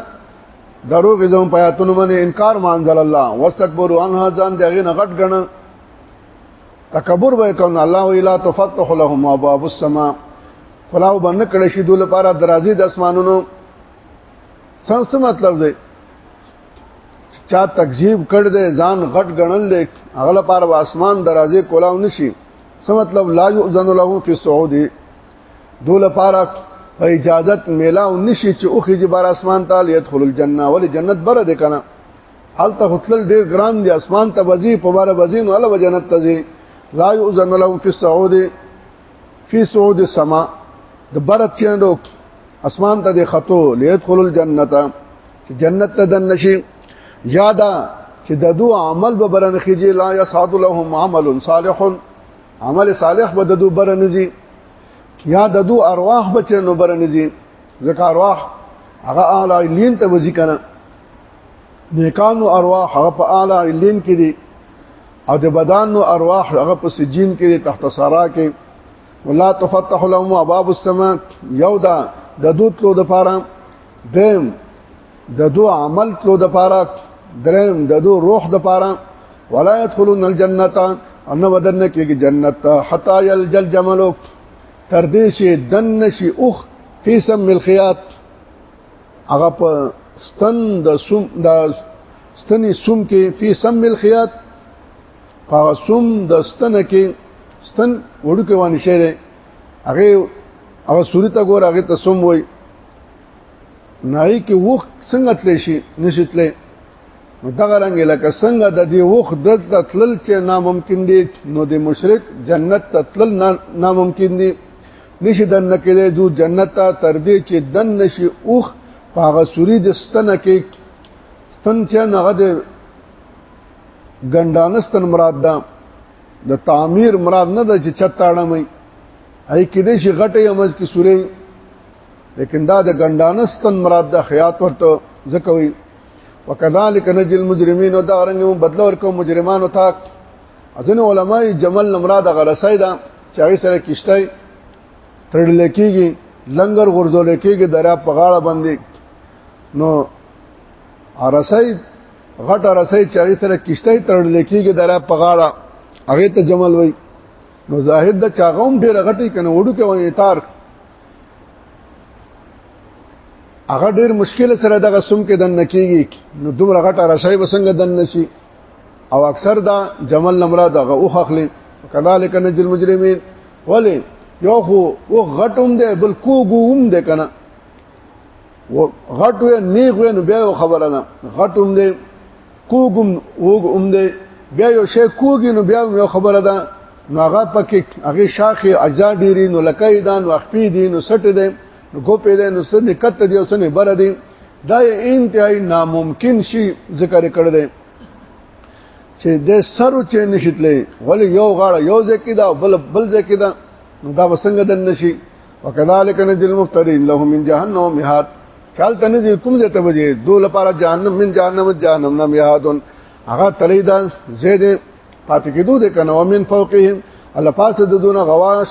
دروغ زوم پیاتون منی انکار مانزل الله واستكبروا عنها ځان دغه نه غټ غنه تکبر به کوم الله الا تفتح لهم ابواب السما کلاو باندې کړي شي دوی لپاره درازي د اسمانونو څه مطلب دی چا تکذیب کړ دې ځان غټ غنل دې هغه لپاره اسمان درازي کلاو نشي څه مطلب لا یؤذن له فی الصعود دوی لپاره په اجازت میلاو نشي چې اوخه جبر اسمان تعالی يدخل الجنه ول جنت بره دې کنه حالت غتل ډیر ګران دی اسمان ته بځي په بار بځي نو الله جنت ته ځي لا یؤذن لهم فی الصعود فی صعود السما د برت چندو اسمان ته د خطو لیدخل الجنت چې جنت ته دن نشي یادا چې د دو عمل به برن خيږي لا یصاد لهم عمل صالح عمل صالح به د دو برنځي یا د دو ارواح به چنو برنځي ځکه ارواح هغه اعلی لین ته وځي کنه نیکانو ارواح هغه په اعلی علین کې دي او د بدانو ارواح هغه په سجین کې دي تحت سارا کې ولا تفتح لهم ابواب السماء یودا د دوت لو د پاره دیم د دو عمل تلو د پاره درم د دو روح د پاره ولا يدخلون الجنه ان ودن کې جنت حتا يلجل جملو تر دې شي دن شي اوخ فی سم الخيات هغه په ستن د سوم د ستنې سوم کې فی سم الخيات په سوم د ستن کې ستن وړو کې وانی شه ده هغه هغه صورت ګور هغه ته سوم وای نای کې وخ څنګه تلې شي نشتلې نو دغه رنګ لکه څنګه د دې وخ د تلل چې ناممکن دي نو د مشرک جنت ته تلل ناممکن دي نشي دنه کېدای دو جنت ته تر دې چې دن نشي اوخ پاغه سوري د ستنه کې ستن چې هغه د ګندانستن مراد ده د تعمیر مراد نه ده چې چتاړه مې هي کې دې شي غټه یمز کې سوري لیکن دا د ګندانستن مراد ده خیات ورته زکوي وکذالک نجل مجرمین او دا رنګ بدلور کوم مجرمانو تاک ازنه علماي جمل مراد غرسای ده چاغي سره کشته تړل کېږي لنګر غرزول کېږي دریا په غاړه باندې نو ارسای غټ ارسای چاغي سره کشته تړل کېږي دریا په غاړه هغه ته جمل وای نو ظاهر د چاغوم ډېر غټي کنه وډو کې وای تار هغه ډېر مشکل سره دغه سم کې دن نکېږي نو دومره غټ ارسای وسنګ دن نشي او اکثر دا جمل نمرا دغه او خخلی کذالک نجل مجرمین ولی یو خو او غټوم دی بل کوګوم دی کنه و غټ و نیغ و نو بیا خبره ده غټوم دی کوګوم وګوم دی بیا یو شی کوګی نو بیا یو خبره ده نو هغه پکې هغه شاخه اجزا ډیری نو لکې دان وخپې دي نو سټ دي نو کو پیدا نو سن کت دی او سن بر دی دا انتهایی ناممکن شي ذکر کړ دی چې د سر چې نشیتلې ولی یو غاړه یو ځکه دا بل بل ځکه دا نو دا وسنګ دن نشي وکذالک نجل مفترین له من جهنم مهات چال تنه دې کوم ځای ته وځي دوه لپاره جهنم من جهنم جهنم نه مهادون هغه تلیدا زید پاتې کېدو د کنه ومن فوقهم الله پاس د دونه غواش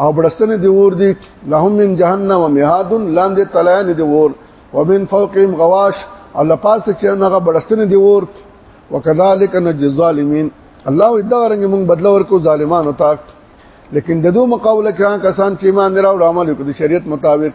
او بړستنې دی ور دي لهم من جهنم مهاد لاندې تلایان دی ور ومن فوقهم غواش الله پاس چې هغه بړستنې دی ور وکذالک نجز الظالمین الله دا رنګ موږ بدل ورکو ظالمانو ته لیکن د دوه مقابله کړه کسان چې ایمان راوړ عمل وکړي شریعت مطابق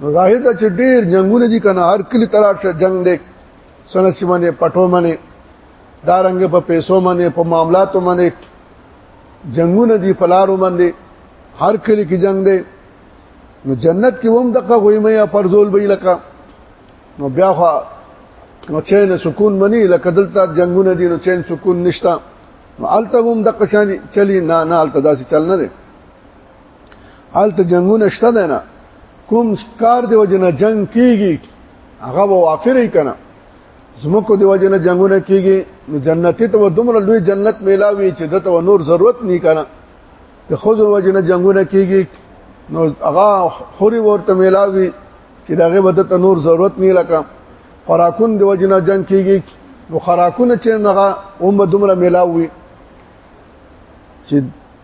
نو ظاهر ده چې ډیر جنگونه دي کنه هر کلی تلاش شه جنگ دې سنه سیمنه پټو منه دا رنګ په پیسو منه په معاملاتو منه جنگونه دي پلارو باندې هر کلی کې جنگ دې نو جنت کې هم دغه غوي مې فرزول به لکه نو بیا خو نو چین سکون منی لکه دلته جنگونه دي نو چین سکون نشتا نو الته هم دغه چلی نه نه الته داسې چل نه دي الته جنگونه شته ده نه کوم کار دی وجنه جنگ کیږي هغه وافرې کنه زمکو دی وجنه جنگونه کیږي نو جنت ته و دومره لوی جنت میلاوي چې دته و نور ضرورت نه کنه د خوځ وجنه جنگونه کیږي نو هغه خوري ورته میلاوي چې دغه بدت نور ضرورت نه لکه خوراکون دی وجنه جنگ کیږي نو خوراکونه چې هغه هم دومره میلاوي چې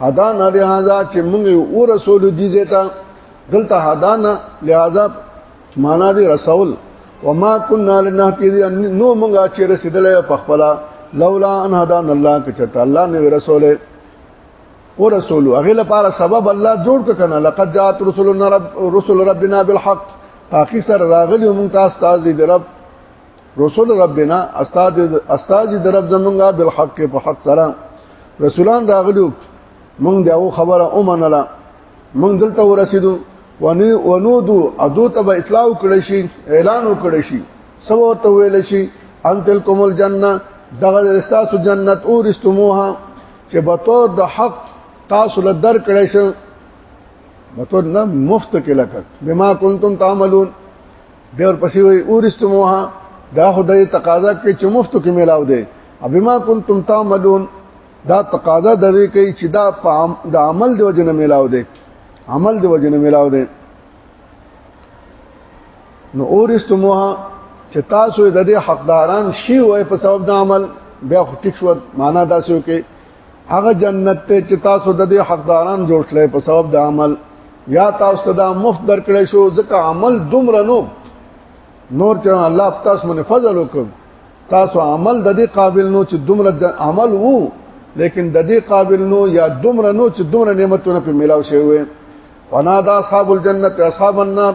حدان لہذا چې موږ او رسول دي زیتا دلته حدان لہذا معنا دی رسول وما كنا لنهتدي نو موږ چې رسیدلې په خپل لولا ان هدان الله که چته الله نه رسول او رسول هغه لپاره سبب الله جوړ ک کنه لقد جاءت رسلنا رب رسل ربنا بالحق حقیقت راغلی مونږ تاسو ته دې رب رسول ربنا استاد استاد د رب زمونږه بالحق په حق سره رسولان راغلو مونږ دا خبره اومنله مونږ دلته ورسېدو ونی ونودو ادو ته اطلاع کړی شي اعلان وکړی شي سو ورته ویل شي انتل کومل جننه دغه رساسو جنت او رستموها چې به تور د حق تاسو له در کړی شي مطلب نه مفت کې لکه بما کنتم تعملون به ور پسې وي اورستموها دا خدای تقاضا کوي چې مفتو کې ملاو دی بما کنتم تعملون دا تقاضا د دې کوي چې دا د عمل دی وجنه ملاو دی عمل دی وجنه ملاو دی نو اورستموها چې تاسو د دې حقداران شي وای په سبب د عمل بیا خو ټیک شو معنا دا سو کې هغه جنت ته چې تاسو د دې حقداران جوړ کړئ په سبب د عمل یا تاسو ته دا مفت درکړې شو ځکه عمل دومره نو نور چې الله تاسو باندې فضل وکړ تاسو عمل د دې قابل نو چې دومره عمل وو لیکن د دې قابل نو یا دومره نو چې دومره نعمتونه په ملاو شوی وي ونا دا اصحاب الجنت اصحاب النار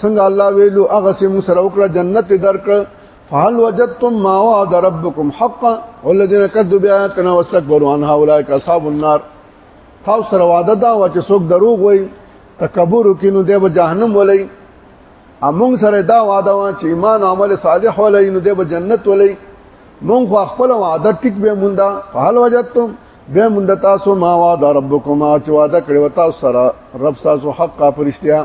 څنګه الله ویلو هغه سم سره وکړه جنت درکړه فهل وجدتم ما وعد ربكم حقا والذين كذبوا بآياتنا واستكبروا عنها اولئك اصحاب النار تاسو سره وعده دا و چې څوک دروغ وایي تکبر کینو دی به جهنم ولای امون سره دا وعده و چې ایمان او عمل صالح ولای نو دی به جنت ولای مون خو خپل وعده ټیک به مونږه فهل وجدتم به مونږ تاسو ما وعده ربکما چې وعده کړو تاسو سره رب تاسو حق پرشتیا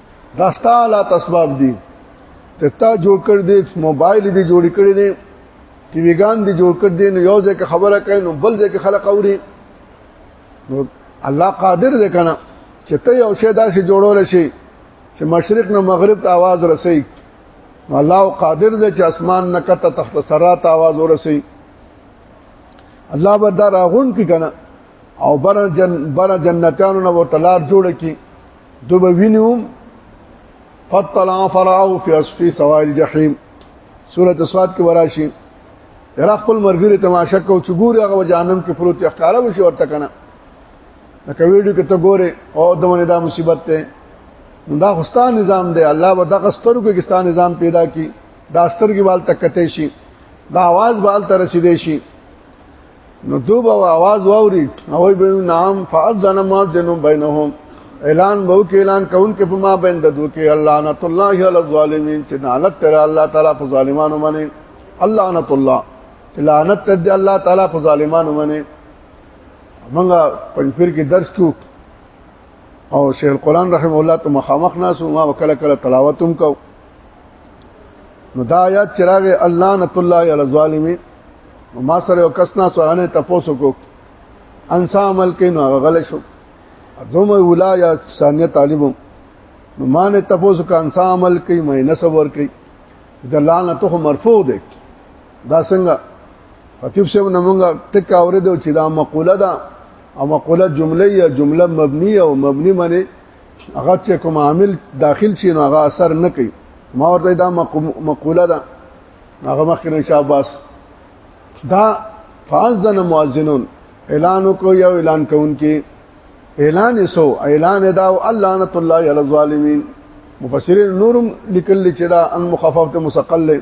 دا ستاله اسباب دي ته تا جوړ کړ دې موبایل دې جوړ کړ دې ټي وی ګان دې جوړ کړ دې نو یو ځکه خبره کوي نو بل ځکه خلک اوري نو الله قادر دې کنه چې ته یو شی داسې جوړول شي چې مشرق نه مغرب ته आवाज رسي نو الله قادر دې چې اسمان نه کته تخت سرات आवाज ورسي الله به دا راغون کی کنه او بر جن بر جنتانو نه ورته لار جوړ کی دو به وینوم فطلع فرعو فی اسفی سوائل جحیم سورة سواد کې وراشي یرا خپل مرګري تماشا کو چې ګوري هغه جهنم کې پروت اخکارا وشي ورته کنه لکه ویډیو کې ته ګوره او دمنه دا مصیبت ته دا خوستا نظام دی الله به دغه سترو کې کستا نظام پیدا کی دا سترګې وال تکته شي دا आवाज وال تر رسیدې شي نو دوی به आवाज واوري او به نام فاذن ما جنو بینهم اعلان به کې اعلان کون کې په ما بین ددو کې الله نت الله علی الظالمین چې نالت تر الله تعالی په ظالمانو باندې الله نت الله چې لعنت تر الله تعالی په ظالمانو باندې منګه پنځپیر کې درس کو او شیخ القران رحم الله ته مخامخ ناسو ما وکړه کله تلاوتوم کو نو دا آیات چراغ الله نت الله علی الظالمین ما سره یو کس نه سوالانه تاسو کو انسان عمل کې نو غل شو زوم ولا یا ثانیه طالب نو ما نه تاسو کا انسان عمل کې مې نسب ور کوي د لعنته مرفوع ده دا څنګه خطیب صاحب نمونږه تک اورید چې دا مقوله ده او مقوله جمله یا جمله مبنی او مبنی معنی هغه چې کوم عامل داخل شي نو هغه اثر نه کوي ما ورته دا مقوله ده هغه مخکنه شاه عباس دا پاس دنه مؤذنون اعلان کو یو اعلان کون کې اعلان سو اعلان دا او الله نت الله علی الظالمین مفسرین نورم لیکل چې دا ان مخففه مسقل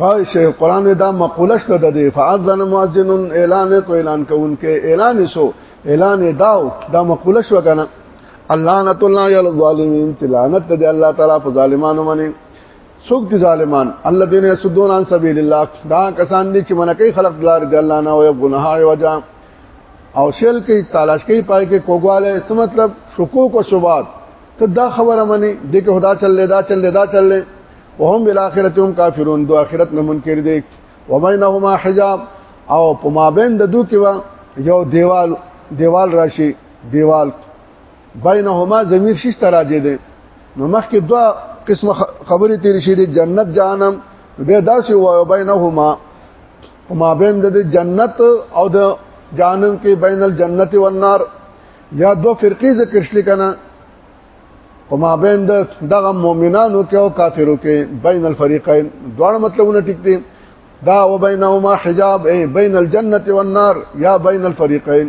غای شیخ قران دا مقوله شته د دې فاذن مؤذن اعلان کو اعلان کون کې اعلان سو اعلان داو دا مقوله شو کنه الله نت الله علی الظالمین تلانت دی الله تعالی په ظالمانو باندې څوک دي ظالمان الذين يسدون عن سبيل الله دا کسان دي چې منکې خلق دلار د الله نه او ګناه او وجا او شل کې تلاش کې پای کې کوګواله اس مطلب شکوک او شوبات ته دا خبره مني د کې خدا چل له دا چل له دا چل له وهم بالاخرتهم کافرون دو اخرت نه منکر دي وبينهما حجاب او په مابین د دوه کې یو دیوال دیوال راشي دیوال بینهما ضمیر شش تراجه ده نو مخکې دوا قسم خبرې تیر شي د جنت جهنم به داسې وایو بینهما وما بین د جنت او د جهنم کې بین الجنت والنار یا دو فرقې ذکر شل کنه وما بین د دغه مؤمنانو کې او کافرو کې بین الفریقین دواړه مطلبونه ټیک دي دا وبینهما حجاب ای بین الجنت والنار یا بین الفریقین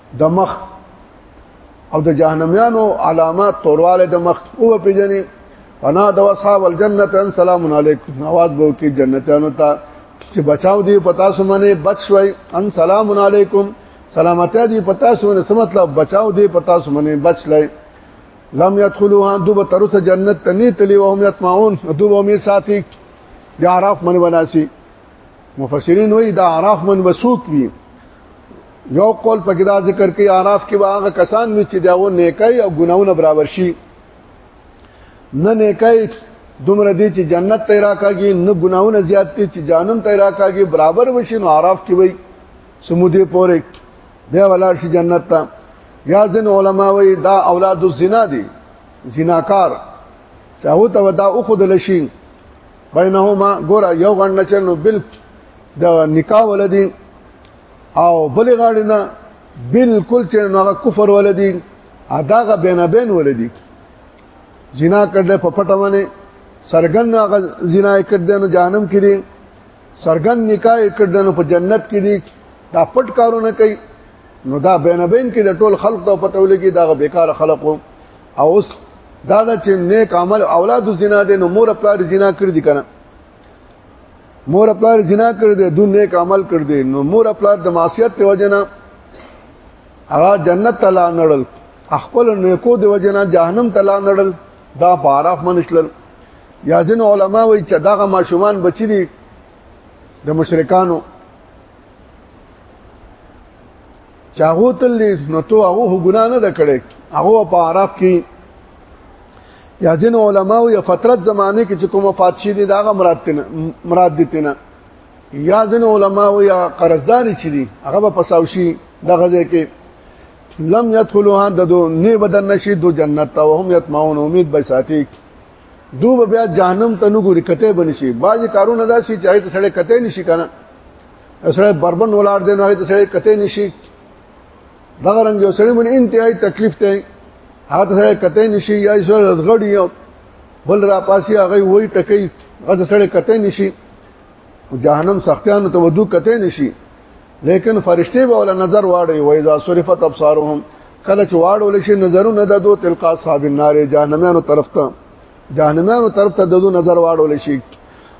د مخ او د جهنميانو علامات تورواله د مخ او پیجنې انا د اصحاب الجنه ان سلام علیکم نواز بو کې جنتانو ته چې بچاو دی پتا سو منه بچ شوي ان سلام علیکم سلامتی دی پتا سو منه سم مطلب بچاو دی پتا سو منه بچ لای لم يدخلوها دوب ترس جنت تنی تلی وهم يطمعون دوب امید ساتي یا عرف من وناسی مفسرین وایي دا اعراف من وسوق دي یو قول پکې دا ذکر کوي اعراف کې هغه کسان وي چې داو نیکي او ګناونه برابر شي نه نیکي دومره دي چې جنت ته راکاږي نه ګناونه زیات دي چې جانم ته راکاږي برابر وشي نو اعراف کې وایي سمودي پورې بیا ولار شي جنت ته یا ځین علما وایي دا اولاد الزنا دي زناکار چاو ته ودا او خود لشین بینهما ګور یو غنډ چنو بل د نکاح ولدي او بل غاړه نه بالکل چې هغه کفر ولدي اداغه بینه بین ولدي زنا کړل په پټونه سرګن هغه زنا کړل نو جانم کړي سرګن نکاح کړل نو په جنت کې دي دا پټ کارونه کوي نو دا بینه بین کې د ټول خلق ته پته ولګي دا بیکار خلقو او اوس دا دا چې نیک عمل اولاد زنا دي نو مور خپل زنا کړی دي کنه مور خپل زنا کړی دي دون نیک عمل کړی دي نو مور خپل د معصیت په وجنه هغه جنت ته لا نړل خپل نیکو د وجنه جهنم ته لا نړل دا بارف منشلل یا ځین علما وایي چې داغه ماشومان بچی دي د مشرکانو چاغو تل نو تو هغه ګنا نه دکړي هغه په عرف کې یا ځین علماو یا فترت زمانه کې چې کوم وفات شي دي دا مراد تنه مراد دي تنه یا ځین علماو یا قرضدار چې دي هغه په ساوشي دغه ځای کې لم يدخلوها ددو نه بدن نشي دو جنت ته وهم يتمعون امید به ساتي دو بیا جهنم ته نو ګوري کته بنشي باج کارونه داسي چې ته سړی کته نشي کنه اسره بربن ولار دین هغه ته کته نشي دغه رنګ یو سړی مون انتهایی تکلیف ته هغه ته کته نشي یا یې سره غړی بل را پاسي هغه وای ټکی هغه سره کته نشي جهنم سختیان ته ودو کته نشي لیکن فرشته به ول نظر واړي وای ذا صرفت ابصارهم کله چې واړول شي نظرونه د دو تلقا اصحاب النار جهنمانو طرف ته جهنمانو طرف ته د دو نظر واړول شي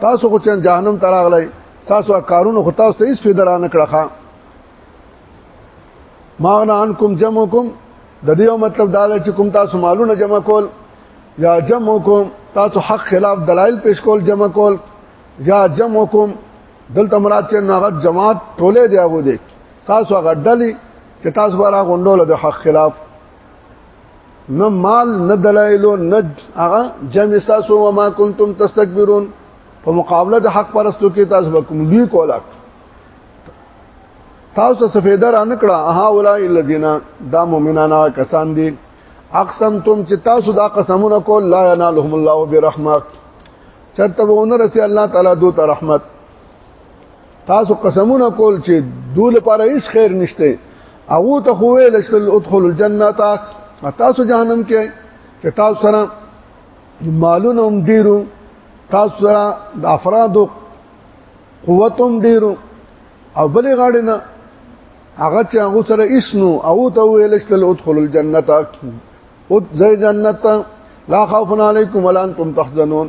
تاسو خو چې جهنم ته راغلی تاسو کارونه خو تاسو ته هیڅ فایده را نه کړه ماغنا عنکم جمعکم د دې یو مطلب دا دی چې کوم تاسو مالونه جمع کول یا جمعکم تاسو حق خلاف دلایل پیش کول جمع کول یا جمعکم دلته مراد چې نغد جماعت ټوله دی هغه دی تاسو هغه ډلې چې تاسو برا غونډول د حق خلاف نه مال نه دلایل نه هغه جمع تاسو و ما کنتم تستكبرون په مقابله د حق پرستو کې تاسو وکم لوی کولاک تاسو څه فایده را نکړه اها اولای الذین دا مؤمنانا کسان دي اقسمتم چې تاسو دا قسمونه کول لا ینالهم الله برحمت چرته ونه رسي الله تعالی دوی ته رحمت تاسو قسمونه کول چې دوی لپاره هیڅ خیر نشته هغه ته خو ویل چې ادخل الجنه تاسو جهنم کې چې تاسو سره مالونه هم ډیرو تاسو سره د افرادو قوت هم ډیرو او بلې غاړې نه هغه چې هغه سره اسنو او ته ویل چې ادخل الجنه او ځای جنت لا خوف علیکم ولا انتم تحزنون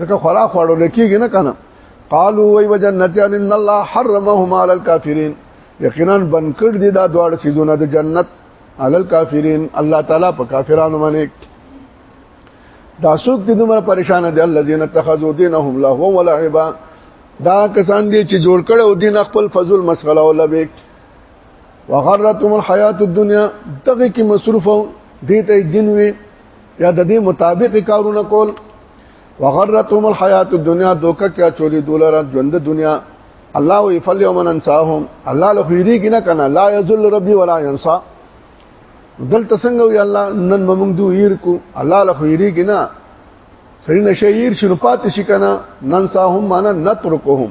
دغه خورا خوړو لکیږي نه کنه قالو وی وجنتان ان الله حرمهما على الكافرين یقینا بنکړ دي دا دواړه سيزونه د جنت على الكافرين الله تعالی په کافرانو باندې دا څوک دي دومره پریشان دي الذين اتخذوا دينهم لهوا ولعبا دا کسان دي چې جوړ کړي او دین خپل فضل مسغله او لبیک وغرتهم الحیات الدنیا دغه کې مصروف دي ته دین وي یا د دې مطابق کارونه کول وغرتهم الحیات الدنیا دوکه کیا چولی دولار ژوند دنیا الله وی فلیوم انساهم الله له خیری کی نه کنه لا یذل ربی ولا ینسا دلته څنګه وی الله نن موږ دوه هیر کو الله له خیری کی نه سړی نشهیر شنو پات شي کنه نن ساهم معنا نترکهم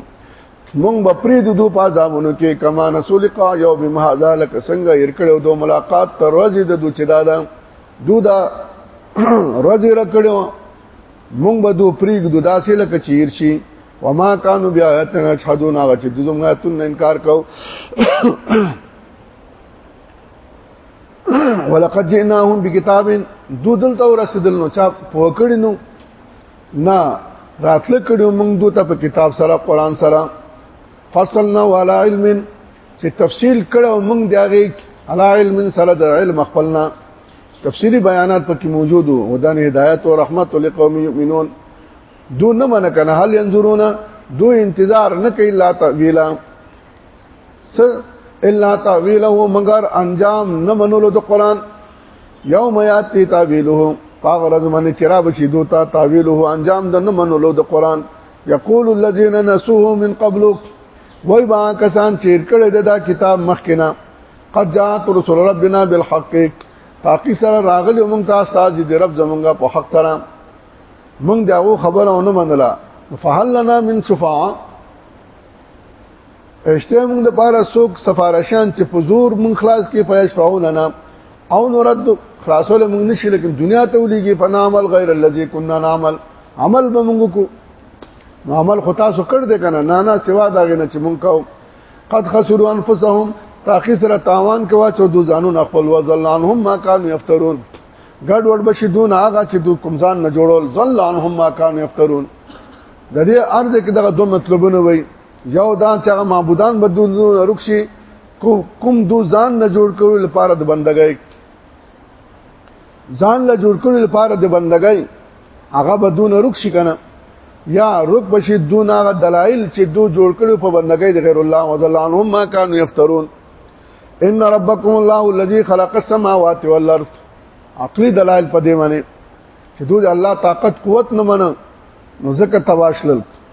مونږ به پری د دوه پازامونو کې کما نسلق یوم هذا لک څنګه ير کړو دو ملاقات تر ورځې د دوه چدا دا دودا ورځې را کړو مونږ به دوه پری د داسې لک چیر شي وما كانوا بیااتنا یشهدون هغه چې دوی موږ تن انکار کو ولقد جئناهم بكتاب دودل تو رسدل نو چا پوکړینو نه راتل کړو موږ دوی ته په کتاب سره قران سره فصلنا وعلى علم چې تفصیل کړو موږ دغه علی علم سره د علم خپلنا تفصیلی بیانات پکې موجود او د هدایت او رحمت لقوم یؤمنون دو نه من کنه هل ينظرون دو انتظار نه کوي لا تعویلا س الا تعویله مگر انجام نه منولو د قران یوم یاتی تاویله فغرض من چراب شي دوتا تاویله انجام د نه منلو د قران یقول الذين نسوه من قبل وای با کسان چیر کړه د دا کتاب مخکنا قد جاءت رسول ربنا بالحق تاکي سره راغلی مونږ تاسو تاسو دې رب زمونږه په حق سره مونږ داو خبره ونه منله فهل لنا من شفاعه اشته موږ د پاره سوک سفارشان چې په زور موږ خلاص کې پیاش فاونه نه او نورد خلاصول موږ نشي لکه دنیا ته ولېږي په نامل غیر الذي كنا نعمل عمل به موږ کو نو عمل خو تاسو کړ دې کنه نه نه سوا دا غنه چې موږ کو قد خسروا انفسهم تاخي سره تاوان کوا چې دو ځانون خپل وزلانهم ما كانوا يفترون ګډ وډ بشي دون هغه چې دو کوم ځان نه جوړول زلانهم ما كانوا يفترون د دې ارزه کې دغه دوه مطلبونه وایي یو دا چې هغه معبودان بدون رکشي کوم دو ځان نه جوړ کړو لپاره د بندګۍ ځان له جوړ کړو لپاره د بندګۍ هغه بدون رکشي کنه یا رک بشي دون هغه دلایل چې دو جوړ کړو په بندګۍ د غیر الله وزلانهم ما كانوا يفترون ان ربکم الله الذي خلق السماوات والارض عقلی دلایل په دې معنی چې دوی الله طاقت قوت نه منه نو ځکه تواشلل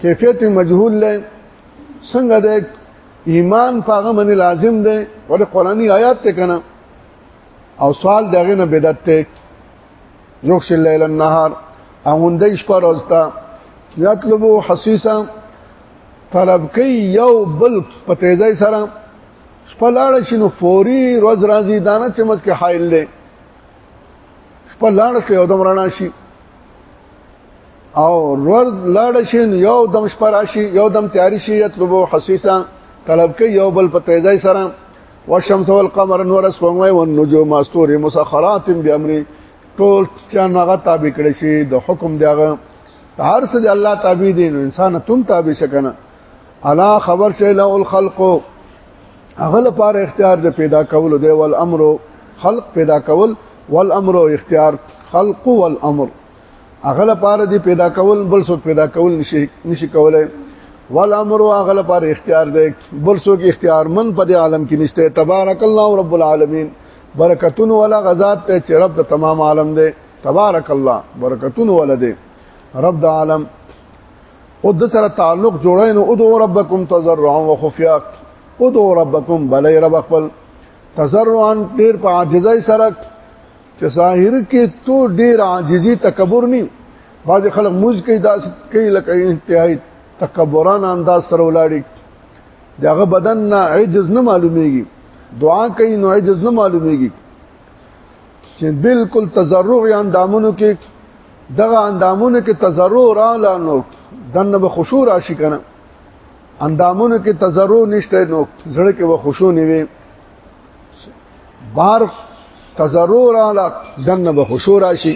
کیفیت مجهول لای څنګه د ایمان پاغه من لازم دی ولې قرآنی آیات ته کنه او سوال دغه نه بدعت ته یوکش الليل النهار اوندې شپه ورځ ته یطلبو حسیسا طلب کوي یو بل په تیزی سره شپه لاړ شي نو فوري ورځ راځي دانه چې مس کې حایل دی شپه لاړ شي او دمرنا شي او ور لاړ شي یو دم شپه راشي یو دم تیاری شي یطلبو حسیسا طلب کوي یو بل په تیزای سره والشمس والقمر نور اسفمای والنجوم استور مسخرات بامر ټول چان هغه تابع کړي شي د حکم دیغه هر څه د الله تابع دي انسان تم تابع شکنه الا خبر شي له الخلق هغه لپاره اختیار د پیدا کول دی ول امر خلق پیدا کول ول امر اختیار خلق ول امر هغه لپاره دی پیدا کول بل څوک پیدا کول نشي نشي کولای ول امر هغه لپاره اختیار دی بل څوک اختیار من په دې عالم کې نشته تبارک الله رب العالمین برکتون ولا غزاد ته چې رب د تمام عالم دی تبارک الله برکتون ولا دی رب د عالم او د سره تعلق جوړای نو ادو ربکم تزرعا وخفیا ادو ربکم بلای رب خپل تزرعا ډیر په عاجزۍ سره چې ظاهر کې تو ډیر عاجزي تکبر ني بعض خلک موز کوي داس کوي لکه انتهائی تکبران انداز سره ولاړی داغه بدن نه عجز نه معلومیږي دعا کوي نو عجز نه معلومیږي چې بالکل تزرع یا اندامونو کې دغه اندامونو کې تزرع را لانو دنه به خشوع راشي کنه اندامونو کې تزرع نشته نو زړه کې به خشوع نیوي بار تضرر علا دنه به خشوع راشي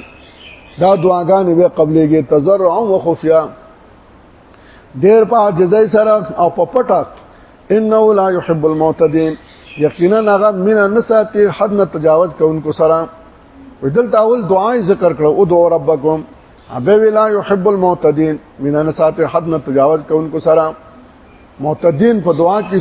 دا دعاګانې به قبلېږي تضرع او خفیا ډېر په عاجزۍ سره او په پټه انه لا يحب المعتدين یقینا هغه مینا نساتی حد نه تجاوز کوونکو سره ودل تاول دعای ذکر کړو او دو ربکم ابه ولا يحب المعتدين مینا نساتی حد نه تجاوز کوونکو سره معتدين په دعا کې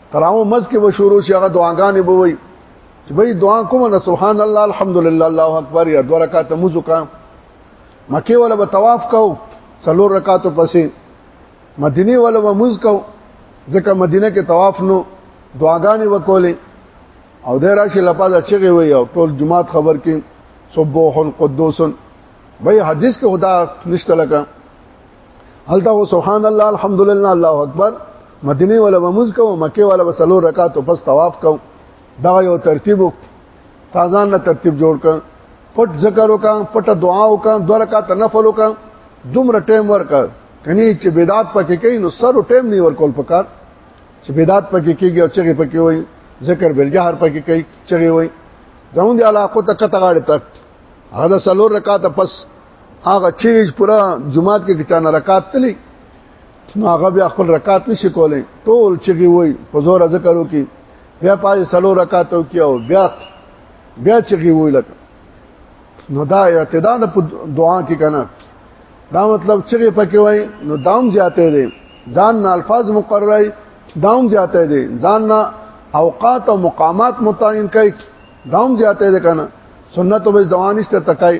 تراو مز کې وشورو چې هغه دعاګانې بوي چې به دعا کوم نه سبحان الله الحمدلله الله اکبر یا دوه رکعات موزو کا مکه ولا به طواف کو څلور رکعات پسې مدینه ولا به موز کو ځکه مدینه کې طواف نو دعاګانې وکولې او د راشي لپاره چغې وي او ټول جماعت خبر کې سبوح قدوس وای حدیث کې خدا نشته لکه الته سبحان الله الحمدلله الله اکبر مدینه ولا بمز کو مکه ولا بسلو رکعات پس طواف کو دا یو ترتیب تازان نه ترتیب جوړ ک پټ ذکر وکا پټ دعا وکا دو رکعات نفل وکا دومره ټیم ورکا کني چې بدعت پکې کوي نو سر ټیم نه ورکول پکار چې بدعت پکې کیږي او چې پکې وای ذکر بل جهر پکې کوي چې وای زموږ علاقه ته کته غاړه تک هغه سلور رکعات پس هغه چې پورا جمعات کې چا نه رکعات تللی نو هغه بیا خپل رکعات نشي کولای ټول چې وي په زور ذکر وکي بیا پای سلو رکعات وکي او بیا بیا چې وي لکه نو دا اعتدا د دعا کې کنه دا مطلب چې پکې وای نو دام زیاتې دي ځان نه الفاظ مقررای دام زیاتې دي ځان نه اوقات او مقامات متعین کوي دام زیاتې دي کنه سنت به دوانشته تکای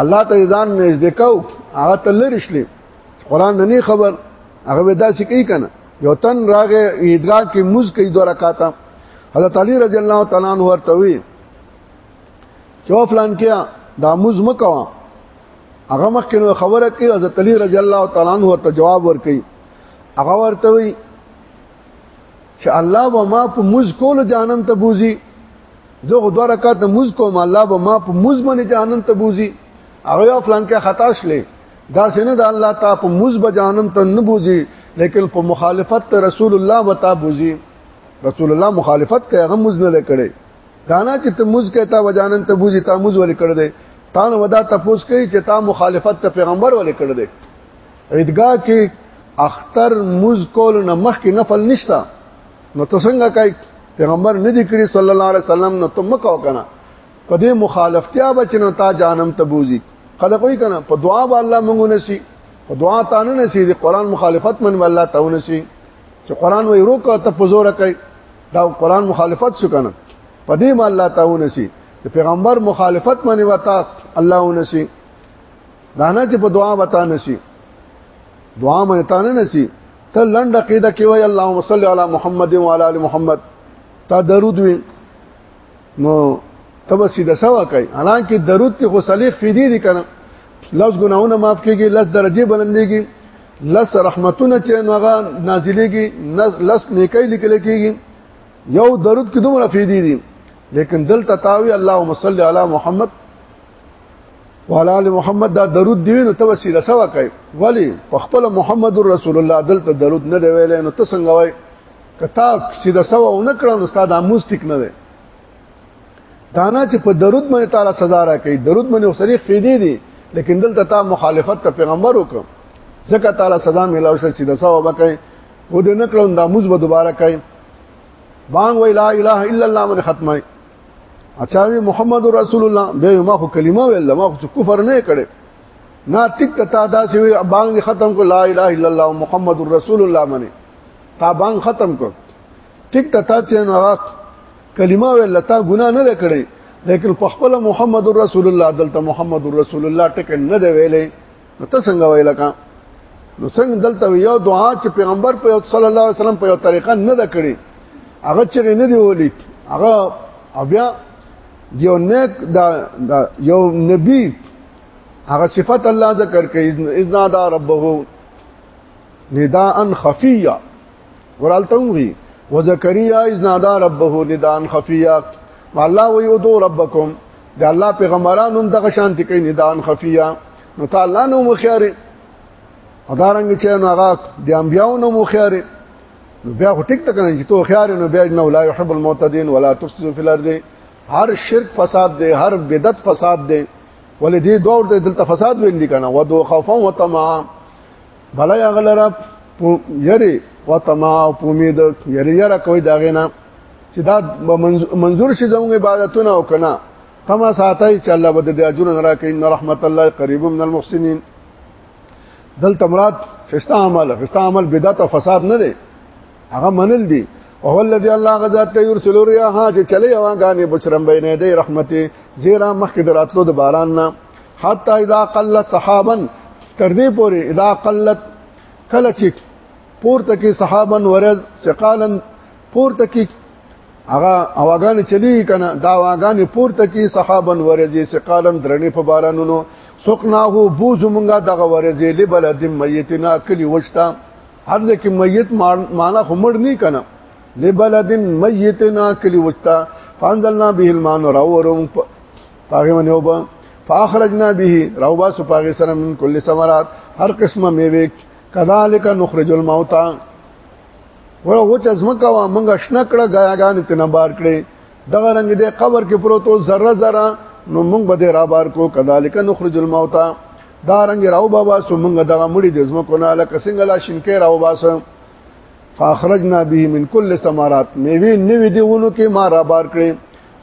الله ته ځان نږدې کو هغه ته لری شلې قران نه خبر هغه ودا سې کوي کنه یو تن راغه عیدګاه کې موز کوي دوه رکعات حضرت علی رضی الله تعالی عنہ ورته وی چې فلان کې دا موز مکوا هغه مخکې خبره کوي حضرت علی رضی الله تعالی عنہ ورته جواب ورکړي هغه ورته وی چې الله و ما په موز کول جانم ته بوزي زه غو دوه رکعات موز کوم الله به ما په موز باندې جهنم ته بوزي هغه یا فلان کې خطا شلې دا سینه د الله تا په موز به جهنم ته نه بوزي لیکن په مخالفت رسول الله وتا بوزي رسول الله مخالفت کوي هغه موز نه لکړي دانا چې ته موز کوي تا وجانن ته بوزي تا موز ولې کړ دې تا نو ودا تفوس کوي چې تا مخالفت ته پیغمبر ولې کړ دې عیدګاه کې اختر موز کول نه مخکې نفل نشتا نو ته څنګه کوي پیغمبر نه دی کړی صلی الله علیه وسلم نو تم کو کنه په دې مخالفتیا بچنه تا جانم تبوزی خلک وی کنه په دعا به الله مونږ نسی په دعا تا نه نسی د قران مخالفت من الله ته ونسی چې قران وی روکه ته پزور کوي دا قران مخالفت شو کنه په دې ما الله ته ونسی د پیغمبر مخالفت منی وتا الله ونسی دا نه چې په دعا وتا نسی دعا مې تا نه نسی ته لنډه قیده کې وای اللهم صل علی محمد و علی ال محمد تا درود وی نو تب سیده سوا کوي حالانکه درود ته خو صلیخ فیدی دي کنه لس ګناونه معاف کیږي لس درجه بلندېږي لس رحمتونه چې نوغه نازلېږي لس نیکي لیکل کیږي یو درود کې دومره فیدی دي لیکن دلته تاوی اللهم صل علی محمد وعلى محمد دا درود دی نو ته وسیله سوا کوي ولی په خپل محمد رسول الله دلته درود نه دی ویل نو ته څنګه وای کتا سیده سوا و نه کړو نو استاد اموز ټیک نه دی دانا چې په درود باندې تعالی سزا را کوي درود باندې وسریخ فیدی دی لیکن دلته تا مخالفت ته پیغمبر وکړ ځکه تعالی سزا ملاو شي سیده سوا وکړي و دې نه کړو دا موز به دوباره کوي بانګ وی لا اله الا الله من ختمه اچاوی محمد رسول الله به ما خو کلمه ویل ما خو کفر نه کړي نا تک تا دا سی بانګ ختم کو لا اله الا الله محمد رسول الله منی تا بانګ ختم کو تک تا چې نو کلمه ویل لتا ګنا نه کړي لیکن په خپل محمد رسول الله دلته محمد رسول الله ټک نه دی ویلې نو ته څنګه وای لکه نو څنګه دلته یو دعا چې پیغمبر په صلی الله علیه وسلم په یو طریقه نه ده کړې هغه چې نه دی ولید هغه بیا یو نیک دا, دا یو نبی هغه صفت الله ذکر کوي اذنا دا ربه نداء خفيه ورالته وی وزکریا اذ نادا ربه ندان خفیا الله وی او دو ربکم د الله پیغمبرانو هم دغه شانتی کوي ندان خفیا نو تعالی نو مخیاره ادارنګ چې نو هغه د انبیانو نو مخیاره نو بیا خو ټیک تکنه چې تو خیار نو بیا نو لا يحب المعتدين ولا تفسدوا في الارض هر شرک فساد دی هر بدعت فساد دی ولې دې دور د دلته فساد ویل دي کنه ودو خوفا وطمع بلا یا غلرا یری و تما او امید یری یره کوي داغه نه چې دا منظور شي زموږ عبادتونه او کنه تما ساتای چې الله بده د اجر نه راکې ان رحمت الله قریب من المحسنین دل تمرات فستا عمل فستا عمل بدعت او فساد نه دی هغه منل دي او الذي الله غزاد ته يرسل رياها چې چلے هوا غانې بچرم بینه دی رحمتي زیرا مخک دراتلو د باران نه حتی اذا قلت صحابا تر دې پورې اذا قلت کله چې پورته کې صحابن ورز ثقالن پورته کې هغه اواګان چلی کنه دا واګان پورته کې صحابن ورز ثقالن درنې په بارانونو سقناه بو زمونږه دغه ورز له بلد میتنا کلی وشتا هر ځکه میت معنا خمر نه کنه له بلد میتنا کلی وشتا فانزلنا به المان راورم پاغه باندې وبا فاخرجنا به روبا سو پاغه سره من کل ثمرات هر قسمه میوه کذالک نخرج الموتى ولا وچ ازمکه وا منګه شنه کړه غیاګان تنه بار کړي دغه رنگ دې قبر کې پروت او ذره ذره نو موږ به دې را بار کو کذالک نخرج الموتى دا رنگ راو بابا سو موږ دغه مړي د ازمکو نه لکه څنګه لا شینکې راو باسه فاخرجنا به من کل ثمرات میوه نوې دیونو کې ما را بار کړې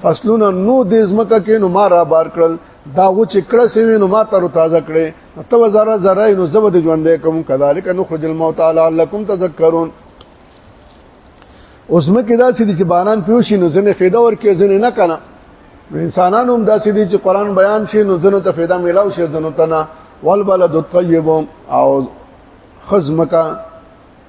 فصلونه نو د زمکه کې نو ما را بار کړل دا و چې کړه سوي نو ما تر تازه کړي ته وزاره زره نو زبد ژوندې کوم کذالک نخرج الموت تعالی لعلکم تذکرون اوس مکه دا سې چې باران پیوشي نو ځنه فایده ورکې ځنه نه کنه انسانانو هم دا سې چې قران بیان شي نو ځنه ته فایده ملاو شي ځنه تنه والبلد الطيب او خزمکه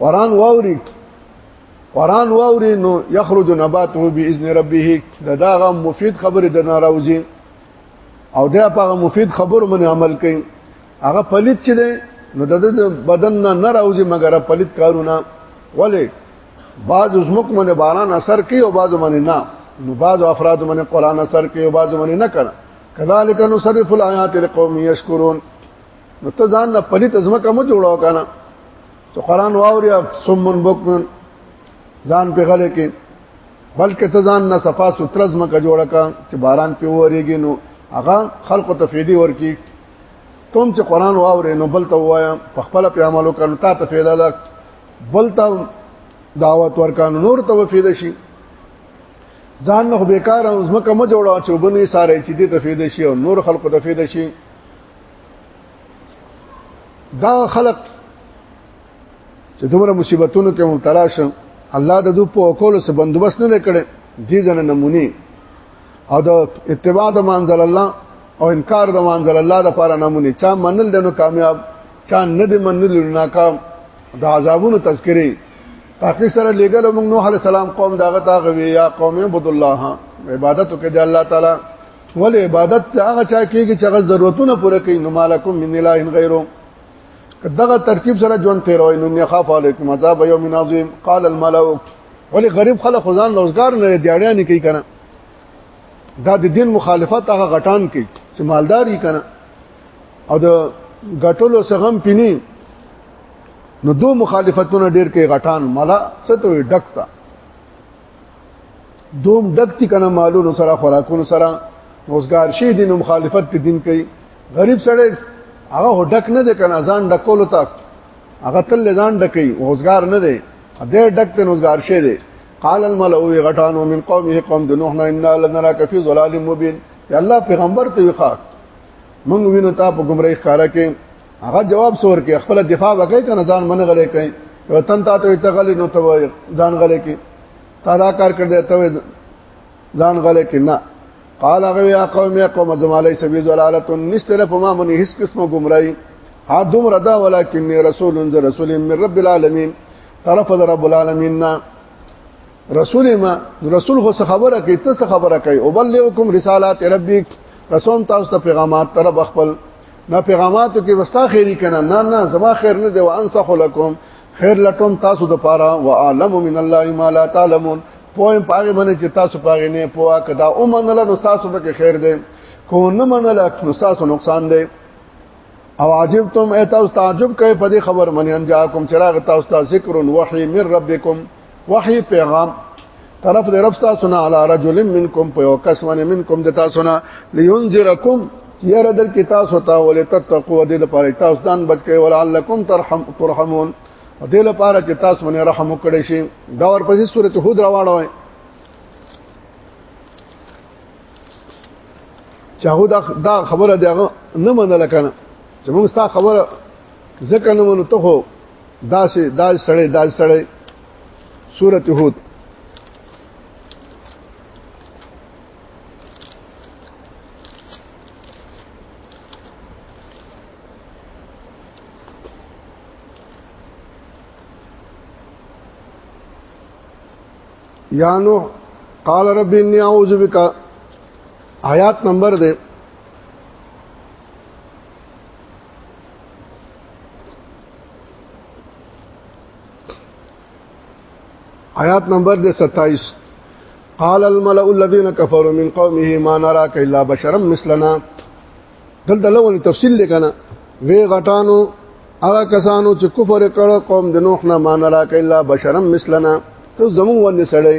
قران واوري قران واوري نو يخرج نباته باذن ربه دا داغه مفید خبره د ناراوزي او دا په مفید خبرو باندې عمل کوي هغه پلیت چې دی نو د بدن نه نه راوځي مګر پلیت کارونه ولې بعض زمک باندې باران اثر کوي او بعض باندې نه نو بعض افراد باندې قران اثر کوي او بعض باندې نه کړه کذالک نصرف الایات لقوم یشکرون نو ته ځان نه پلیت ځمکه مو جوړاو کنه چې قران واوري سمون بوکمن ځان په غلې کې بلکې ته ځان نه صفا ستر ځمکه جوړه کا چې باران په وریږي نو هغه خلق ته فیدی ورکی تم چې قران واوري نو بل ته وایا په خپل په عملو کنه تا ته فیدا ده بل ته دعوت ورکانو نور ته فیدا شي ځان نه بیکار او ځمکه مو جوړاو چې وبني ساره چې دې ته فیدا شي او نور خلق ته فیدا شي دا خلق چې دومره مصیبتونو کې مبتلا شو الله د دوی په کولو سره بندوبست نه کړي دي ځنه نمونی او د اتباع د منزل الله او انکار د منزل الله د لپاره نمونی چا منل دنو کامیاب چا نه دي منل ناکام د عذابونو تذکری تاکي سره لګل موږ نوح عليه السلام قوم داغه تاغه وی یا قوم عبد الله عبادت وکړي الله تعالی ول عبادت هغه چا کېږي چې هغه ضرورتونه پوره کوي نو مالکم من اله غیره دغه ترتیب سره ژوند تیروي نو نه خاف علیکم عذاب یوم عظیم قال الملأ ولی غریب خلک خدان روزګار نه دیاړیا نه کوي کنه دا د دین مخالفت هغه غټان کوي چې مالداری کنه او د غټولو سغم پینی نو دو مخالفتونه ډیر کوي غټان مالا ستوي ډکتا دوم دکتی کنه مالونو سره خوراکونو سره روزګار شي دین مخالفت کې دین کوي غریب سره هغه هډک نه دی کنه ځان ډکول تا هغه تل ځان ډکې روزګار نه دی دې ډک ته روزګار شي دی قال الملأ غټانو من قومه قوم د نوح نه ان لنراك في ضلال مبين یا الله پیغمبر ته وخا مونږ وینو تا په گمراهی ښکارا کې هغه جواب سور کې خپل دفاع وکړي کنه ځان من غلې کوي یو تن تا ته تغلی نو ته ځان غلې کې تا دا کار کړ دې ته ځان غلې کې نه قال هغه یا قوم یا قوم زمالی سبی زلالت نشتره په ما منی هیڅ قسمه گمراهی ها دومره دا ولکنی رسول رسول من رب العالمین طرف رب العالمین نه رسول ما رسول خو خبره کوي ته خبره کوي او بلغکم رسالات ربک رسوم تاسو ته پیغامات تر بخپل نه پیغاماتو کې وستا خیری کنه نه نه زما خیر نه دی وانصح لكم خیر لټوم تاسو د پاره وعلم من الله ما لا تعلمون پویم پاګه باندې چې تاسو پاګه نه پوا کدا او منله نو تاسو به خیر دی کو نه منله نو تاسو نقصان دی او عجب تم ایتاو تعجب کوي په دې خبر منی ان جاءکم چراغ تاسو ته ذکر وحی من ربکم وحی پیغام طرف د رب تاسو نه علی رجل منکم په یو کس باندې منکم د تاسو نه لینذرکم یره در کې تاسو ته ولې تتقوا د لپاره تاسو ځان بچ کړئ ولعلکم ترحم ترحمون د لپاره چې تاسو باندې رحم وکړئ شي دا ورپسې سورته هود راوړوي چاهو دا خبره دغه نه منل کنه چې موږ ستا خبره ځکه نو نو ته هو داسې دا سړې دا سړې سورته هود یا نوح قال رب انی اعوذ بک آیات نمبر دے آیات نمبر دے ستائیس قال الملأ الذين كفروا من قومه ما نراك الا بشرا مثلنا دل دلونه تفصیل لیکنه وی غټانو هغه کسانو چې کفر کړو قوم د نوح نه ما نراک الا بشرا مثلنا ته زمون ولې سړی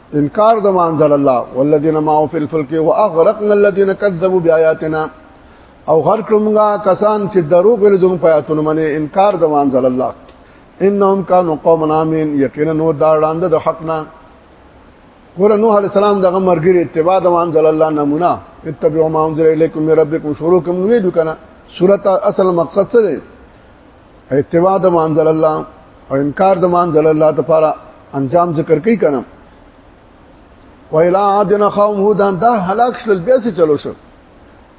انکار د مانزل الله والذین معه فی الفلک واغرقنا الذین کذبوا بیااتنا او هر کومه کسان چې دروغ ول زموږ پیاتونه منه انکار د مانزل الله انهم کانوا قوم نامین یقینا نو دا وړاند د حق نه ګور نوح علی السلام دغه مرګری اتباع د مانزل الله نمونه اتبعوا ما انزل الیکم من ربکم شروع کوم ویډیو کنه سورته اصل مقصد څه دی اتباع د منزل الله او انکار د منزل الله لپاره انجام ذکر کوي کنه ویلا عادنا قوم هودان دا هلاک شل بیا سي چلو شو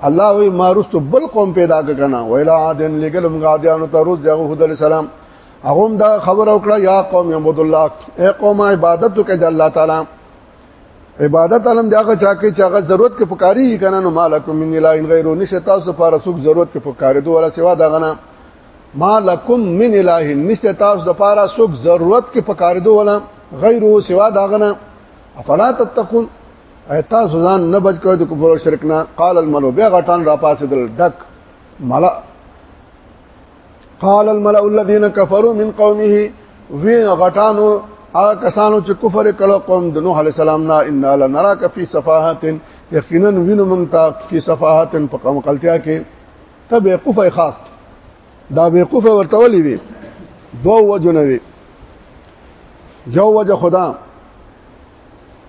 الله وی مارست بل قوم پیدا کنا ویلا عادن لګل موږ عادیانو ته روز دغه هود علی السلام هغه دا خبر او کړه یا قوم یعبد الله اے قوم عبادت کوي د الله تعالی عبادت علم دی هغه چا کې چې هغه ضرورت کې پکاري کنه نو مالکم من الا ان غیر نشه تاسو لپاره څوک ضرورت کې پکاري دوه ولا سوا دا غنه مالکم من الا نشه تاسو لپاره څوک ضرورت کې پکاري دوه ولا غیر سوا دا غنه افلا تتقون ایتا سوزان نه بچ کړو د کفر او شرک نه قال الملو بیا غټان را پاسې دل دک ملا قال الملأ الذين كفروا من قومه وی غټانو هغه کسانو چې کفر کړه قوم د نوح عليه السلام نه ان لنراك في سفاهات یقینا وینو مونږ ته په صفاحت په قوم قلتیا کې ته به قفه خاص دا به قفه ورته ولي وي دوه وجنه وي یو وجه خدا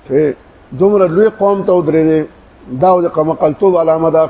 چې دومره لوی قوم ته ودرې دا د قوم قلتوب علامه ده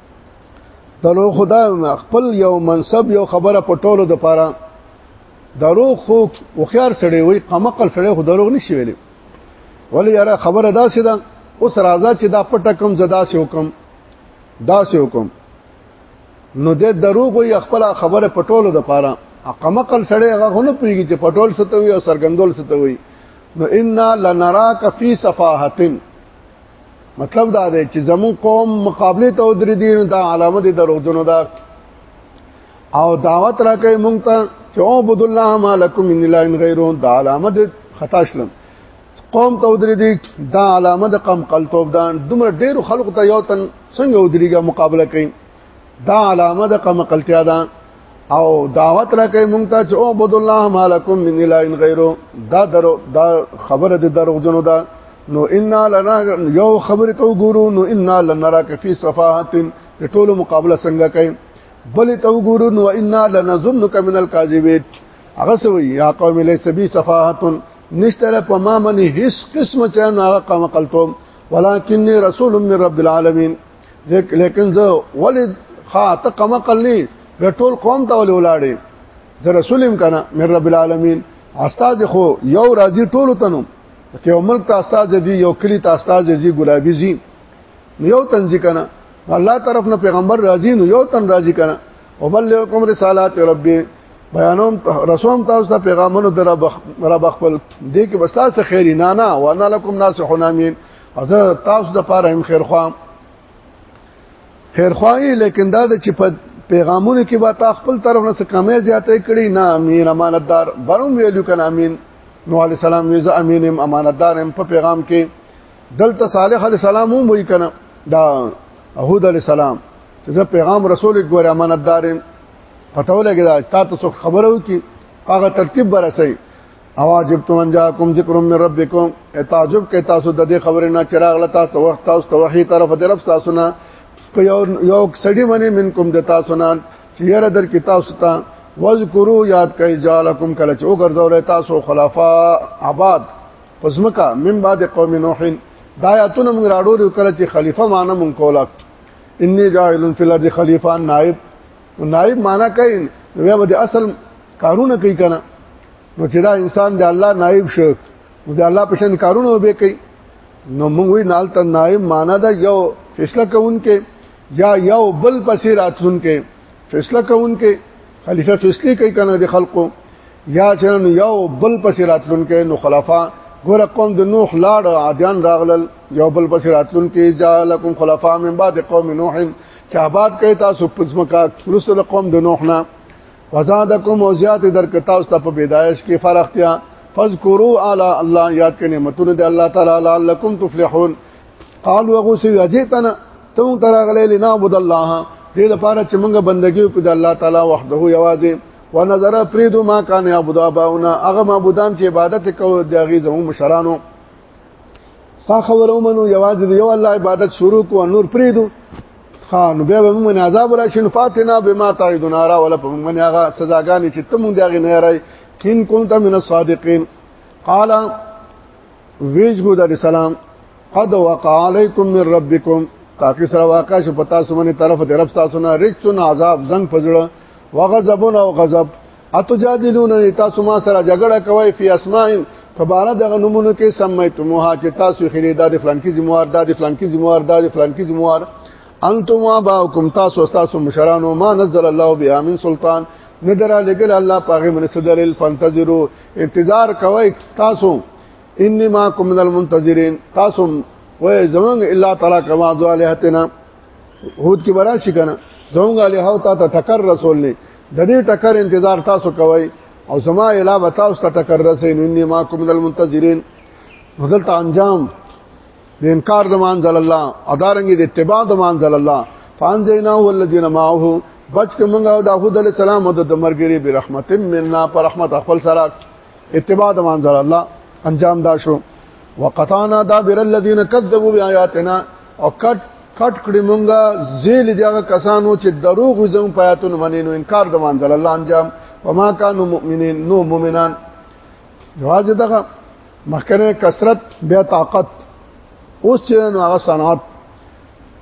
دلو خدا خپل یو منصب یو خبره په ټولو د پاره دروغ خو وخيار سړی وي قمقل سړی خو دروغ نشي ویلی ولی یاره خبره داسې ده اوس راځه چې دا پټه کم زدا سه حکم دا سه حکم نو د دروغ وي خپل خبره په ټولو د پاره قمقل سړی هغه نه پیږي چې پټول ستوي او سرګندول ستوي نو ان لنراک فی صفاحتن مطلب دا دی چې زمون قوم مقابله ته ودرې دي دا علامه دي دروغجنو دا او دعوت راکې مونږ ته چې او عبد الله مالکم من الا ان غیره دا علامه دي خطا شلم قوم ته ودرې دي دا علامه د قم قلتوب دان دومره ډېر خلق ته یو تن څنګه ودرېږي مقابله کوي دا علامه د قمقلتیا ده او دعوت راکې مونږ ته چې او بد الله مالکم من الا ان غیره دا درو دا خبره د درو جنو ده نو ان لنا یو خبره تو ګورو نو ان لنراک فی صفاحت ټولو مقابله څنګه کوي بل تو ګورو نو ان لنظنک من الکاذبین هغه سوی یا قوم لیس بی صفاحت نشتره په ما منی هیڅ قسم چا نه قمقلتم ولکنی رسول من رب العالمین لیکن زه ولی خاطه کما قلی ټول قوم ته ول ولاړې زه رسولم کنه من رب العالمین استاد خو یو راځي ټول تنو که یو ملک ته استاد دی یو کلی ته استاد دی ګلابي زی یو تن ځی کنه الله طرف نه پیغمبر راځي نو یو تن راځي کنه وبلغکم رسالات ربي بیانوم رسوم تاسو ته پیغامونو در رب خپل دې کې بس تاسو خیر نه نه وانا لکم ناصحون امین او زه تاسو د پاره هم خیر خواهم خیر خواهی لیکن دا چې په پیغامونو کې به تا خپل طرف نه څه کمې زیاتې کړي نه امین امانتدار بروم ویلو کنه امین نو علی سلام ویزه امینم امانتدار هم په پیغام کې دلته صالح علی سلام هم وی کنه دا احود علی سلام چې زه پیغام رسول ګور امانتدار پته ولګی دا تاسو خبرو کې هغه ترتیب برسي او عجب تو من جاکم ذکر من ربکم تعجب کې تاسو د دې خبرې نه چراغ لتا تاسو وخت تاسو توحی طرف د رب تاسو نه په یو یو سړی باندې منکم د تاسو نه چې یره در کې تاسو ته وذکرو یاد کړئ جالکم کله چې وګرځول تاسو خلافا آباد پزمکا من بعد قوم نوح دایاتونه موږ راډو کله چې خلیفہ معنی مونږ کولاک انی جاهلون فی الارض خلیفہ نائب نائب معنا کوي نو به اصل کارونه کوي کنه نو چې دا انسان د الله نائب شو نو د الله په شان کارونه به کوي نو موږ وی نال ته نائب معنا دا یو فیصله کوونکې یا یو بل پسې راتلونکې فیصله کوونکې خلیفہ فیصله کوي کنه د خلقو یا چې یو بل پسې راتلونکې نو خلافه ګور قوم د نوح لاړ عادیان راغلل یو بل پسې راتلونکې جالکم خلفاء من بعد قوم نوح چې آباد کړي تاسو پزمکا رسول قوم د نوح نه وزادکم او زیات درک تاسو ته په بدايش کې فرختیا فذكروا على الله یاد کړئ نعمتونه د الله تعالی لعلکم تفلحون قالوا غوسی اجیتنا تو ترغلی لنا عبد الله دې لپاره چې موږ بندګي وکړو د الله تعالی وحده یوازې ونظر فريد ما كان يعبد اباؤنا هغه معبودان چې عبادت کوي د هغه زمو مشرانو ستا خبره ومنو یوازې یو الله عبادت شروع کو نور پریدو خان بیا به موږ عذاب راشن فاتنا بما تعیدنا را ولا په موږ هغه سزاګانې چې ته موږ دغه نه راي کین كنت من الصادقین قال ویجګو د سلام قد وقع علیکم من ربکم تاکي سره واقع شو پتا سمنه طرف د رب تاسو نه رښتونه عذاب زنګ پزړه وغضبون او غضب اتو جادلوننی تاسو ما سره جګړه کوي فی اسماء فبارد غ نمونه کې سمیتموها چې تاسو خېری د فلانکی زموار د فلانکی زموار د فلانکی زموار انتم واباؤکم تاسو تاسو مشران ما نزل الله بها من سلطان ندر لګل الله پاغه من صدر الفنتظروا انتظار کوي تاسو انی ما کوم من المنتظرین تاسو و زمون الا تعالی کما ذالهتنا هود کې برا شي کنه زمون علیه او تا ټکر رسول نه د دې ټکر انتظار تاسو کوئ او زما اله به تاسو ته ټکر رسین انی ما کوم دل منتظرین بدلته انجام د انکار د مان زل الله ادارنګ د اتباع د مان زل الله فانجینا والذین معه بچ کومه او داوود علی السلام او د مرګری به رحمت مننا پر رحمت خپل سره اتباع د مان زل الله انجام دا شو وقطانا دابر الذين كذبوا بآياتنا او کټ کټ کړی مونږه زیل دی هغه کسانو چې دروغ زم پیاتون باندې نو انکار د منزل الله انجام وما كانوا مؤمنين نو مؤمنان جواز دغه مخکنه کثرت بیا طاقت اوس چې نو هغه صنعت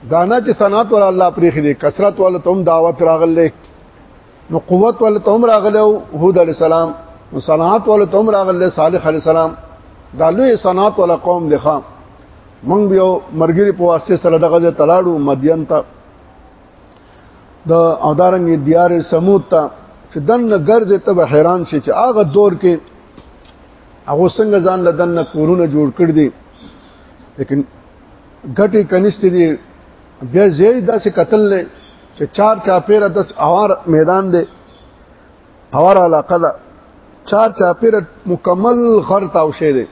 دانا چې صنعت ول الله پرې خې دي کثرت ول تم دعوت راغله نو قوت ول تم راغلو هود علی السلام نو صنعت ول تم راغله صالح علی السلام دا لوی صنعت ول قوم دی خام مونږ یو مرګری په واسطه سره دغه ځای تلاړو مدین ته د اودارنګ دیار سمود ته چې دنه ګرځ ته به حیران شي چې هغه دور کې هغه څنګه ځان لدن کورونه جوړ کړ دي لیکن ګټي کنيشت دي بیا زیای داسې قتل لې چې چار چاپیره د اوار میدان دی اوار علاقه ده چار چاپیره مکمل غر تاو شه دی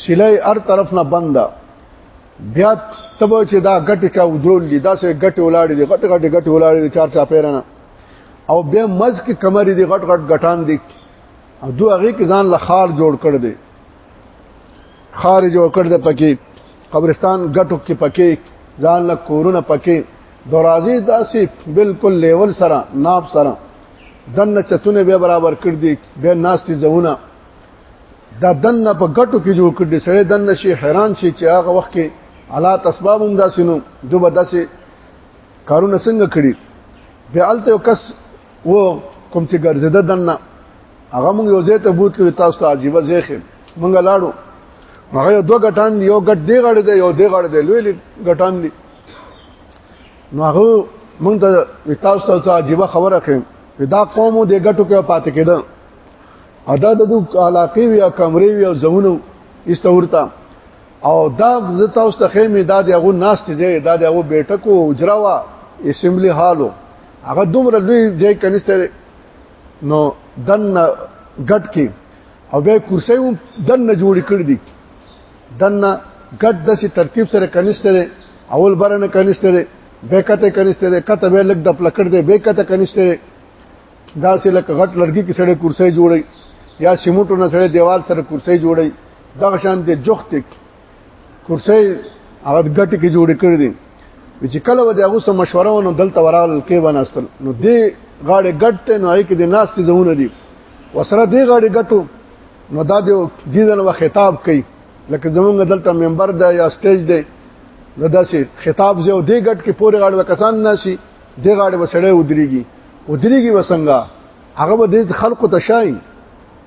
سلای هر طرف نه بنده بیا تبه چې دا غټه چا ودرول دي دا سه غټه ولاړې دي غټه غټه غټه ولاړې دي چار چا پیرانه او بیا مز کې کمرې دي غټ غټ غټان دي او دوه هغه کې ځان لخار جوړ کړ دي خار جوړ کړ دي پکې قبرستان ګټو کې پکې ځان له کورونه پکې درازي داسې بالکل لیول سره ناب سره دنه چتونه به برابر کړ دي به ناشتي زونه دا دنه په ګټو کې جوړ کړ دي سره دنه شي حیران شي چې هغه وخت کې حالات اسباب هم داسې نو دوبه داسې کارونه څنګه کړی بیا الته کس و کوم چې ګرځیده دنه هغه موږ یو ځای ته بوتلو تاسو ته عجیب ځخه موږ لاړو هغه دوه غټان یو غټ دی غړ دی یو دی غړ دی لوی غټان دی نو هغه موږ ته تاسو ته عجیب خبره کړم دا قوم د غټو کې پاتې کېده ادا د علاقې وی کمرې وی او زمونو استورتا او دا زتا اوس ته خېمه دا دغه ناس ته دا دغه بیٹکو اجرا وا اسمبلی هالو هغه دومره لوی ځای کنيسته نو دن غټ کې او به کرسي هم دن جوړ کړ دي دن غټ د سي ترتیب سره کنيسته ده اول برنه کنيسته ده به کته کنيسته ده کته به لګ د پلکړ ده به کته کنيسته ده دا سي لک غټ لړګي کې سره کرسي جوړي یا سیمټو نه سره دیوال سره کرسي جوړي دغه شان د جوخت کرسي هغه ګټه کې جوړ کړی دي چې کله و دغه سره مشوره ونه دلته ورال کې وناستل نو دې غاړې ګټ نو هي کې د ناس ته زونه دي وسره دې غاړې ګټو نو دا دې جیدن و خطاب کوي لکه زمونږ دلته ممبر ده یا سټیج ده نو دا سي خطاب زه دې ګټ کې پورې غاړې وکسان ناشي دې غاړې وسړې ودرېږي ودرېږي وسنګا هغه به دې خلکو ته شاین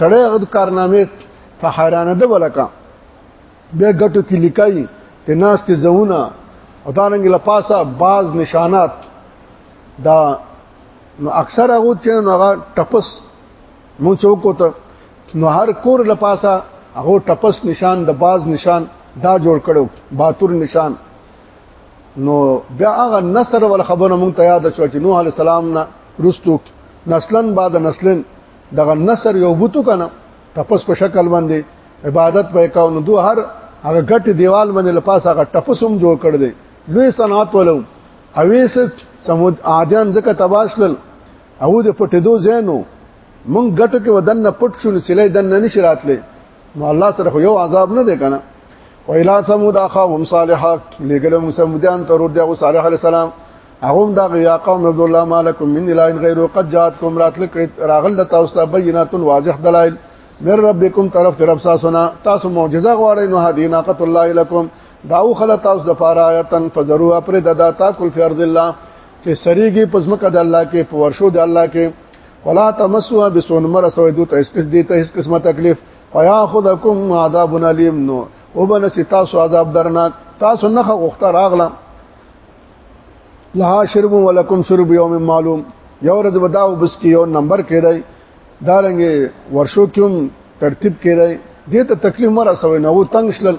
سړی هغه کارنامې په حیرانه ده ولکه به ګټو کې لیکای په ناس ته زونه او دا رنګ لپاسه باز نشانات دا نو اکثر هغه چې هغه ټپس مو چوکو ته نو هر کور لپاسه هغه ټپس نشان د باز نشان دا جوړ کړو باتور نشان نو بیا هغه نصر ول خبره مونږ ته یاد شو چې نوح علی السلام نه رستو نسلن بعد نسلن دغه نصر یو بوتو کنه تپس په شکل باندې عبادت په کاو نو دوه هر هغه غټ دیوال باندې لپاسه هغه تپسوم جوړ کړ دی لوی صنعت ولو اویس سمود عادیان ځکه تباشل او د پټېدو زینو مونږ ګټو کې ودن نه پټ شو نو سلې دن نه نشراتلې نو الله سره خو یو عذاب نه دی کنه و الى ثمود اخاهم صالح لګلو مسمودان تر ور دغه صالح علی السلام هغه دا یا قوم عبد الله مالکم من اله غیر قد جاتکم راتلک راغل د تاسو ته بینات واضح دلائل من ربکم طرف طرف ساسنا تاسو معجزه غواړئ نو هدی ناقت الله لكم داو خل تاسو د فار آیتن فزروا پر ددا تاکل فی ارض الله چې سریږي پزمکه د الله کې په ورشو د الله کې ولا تمسوا بسون مر سوې دوت اس کس دیته اس قسمه تکلیف وياخذكم عذاب الیم نو وبن ستاسو عذاب درناک تاسو نه غوښته راغله لها شرب ولکم شرب یوم معلوم یو ورځ بداو بس کې یو نمبر کېدای دارنګ ورشو کوم ترتیب کېدای دې ته تکلیف مر سوې نو تنگ شل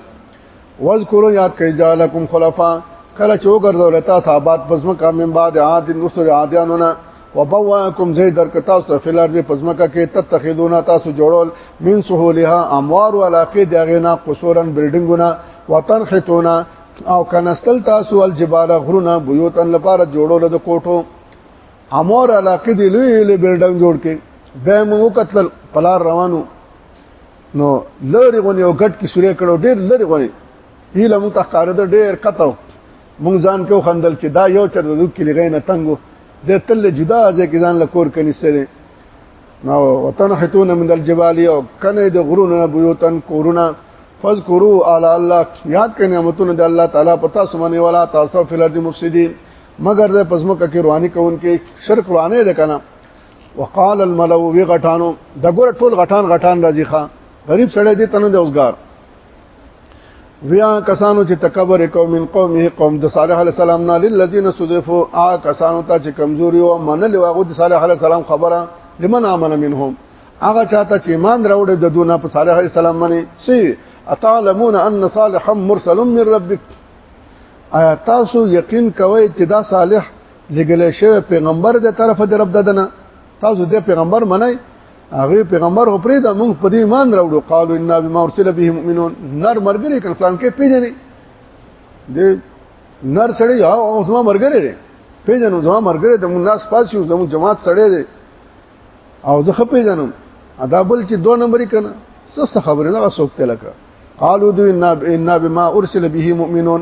واذکروا یاد کړئ جعلکم خلفا کله چې وګرځول تاسو آباد پزما کا من بعد عاد نصر عادیانونه وبواکم زی در ک تاسو فل ارض پزما کا کې تتخذون تاسو جوړول من سهولها اموار علاقه دغینا قصورن بلډینګونه وطن خطونه او کنستل تاسو الجبال غرونه بيوتن لپاره جوړول د کوټو امور علاقه دی لوی لوی بلډنګ جوړ کې به موږ قتل پلار روانو نو لری غونی او ګټ کې سورې کړو ډېر لری غونی هیله مو تخاره ده ډېر قطو مونږ ځان کو خندل چې دا یو چر د کې لغې نه تنګو د تل جدا ځکه ځان له کور کني سره نو وطن حتون من الجبال او کنه د غرونو بيوتن کورونه فذكروا على الله یاد کړئ نعمتونه د الله تعالی پتا سمونه والا تاسو فل ارض مفسدين مگر د پزمو کې رواني کوونکې شرک روانه ده کنه وقال الملأ وی غټانو د ګور ټول غټان غټان راځي ښا غریب سړی دې تنه د اوسګار ویا کسانو چې تکبر کو من قومه قوم د صالح علی السلام نه للذین استضعفوا آ کسانو ته چې کمزوري او منل واغو د صالح علی السلام خبره لمن امن منهم هغه چاته چې ایمان راوړ د دونه په صالح علی السلام باندې سی اتعلمون ان صالحا مرسل من ربک آیا تاسو یقین کوئ چې دا صالح لګل شوی پیغمبر د طرفه د رب ددنه تاسو د پیغمبر منئ هغه پیغمبر خو پرې دا موږ په دې ایمان راوړو قالو ان بما ارسل به مؤمنون نر مرګري کړه پلان کې پیژنې دې نر سړی یا او زما مرګري دی پیژنو زما مرګري د موږ ناس پاس یو زموږ جماعت سړی دی او زه خپې پیژنم ادا بل چې دوه نمبرې کنه څه خبره نه وسوکته لکه قالو دو ان بما ارسل به مؤمنون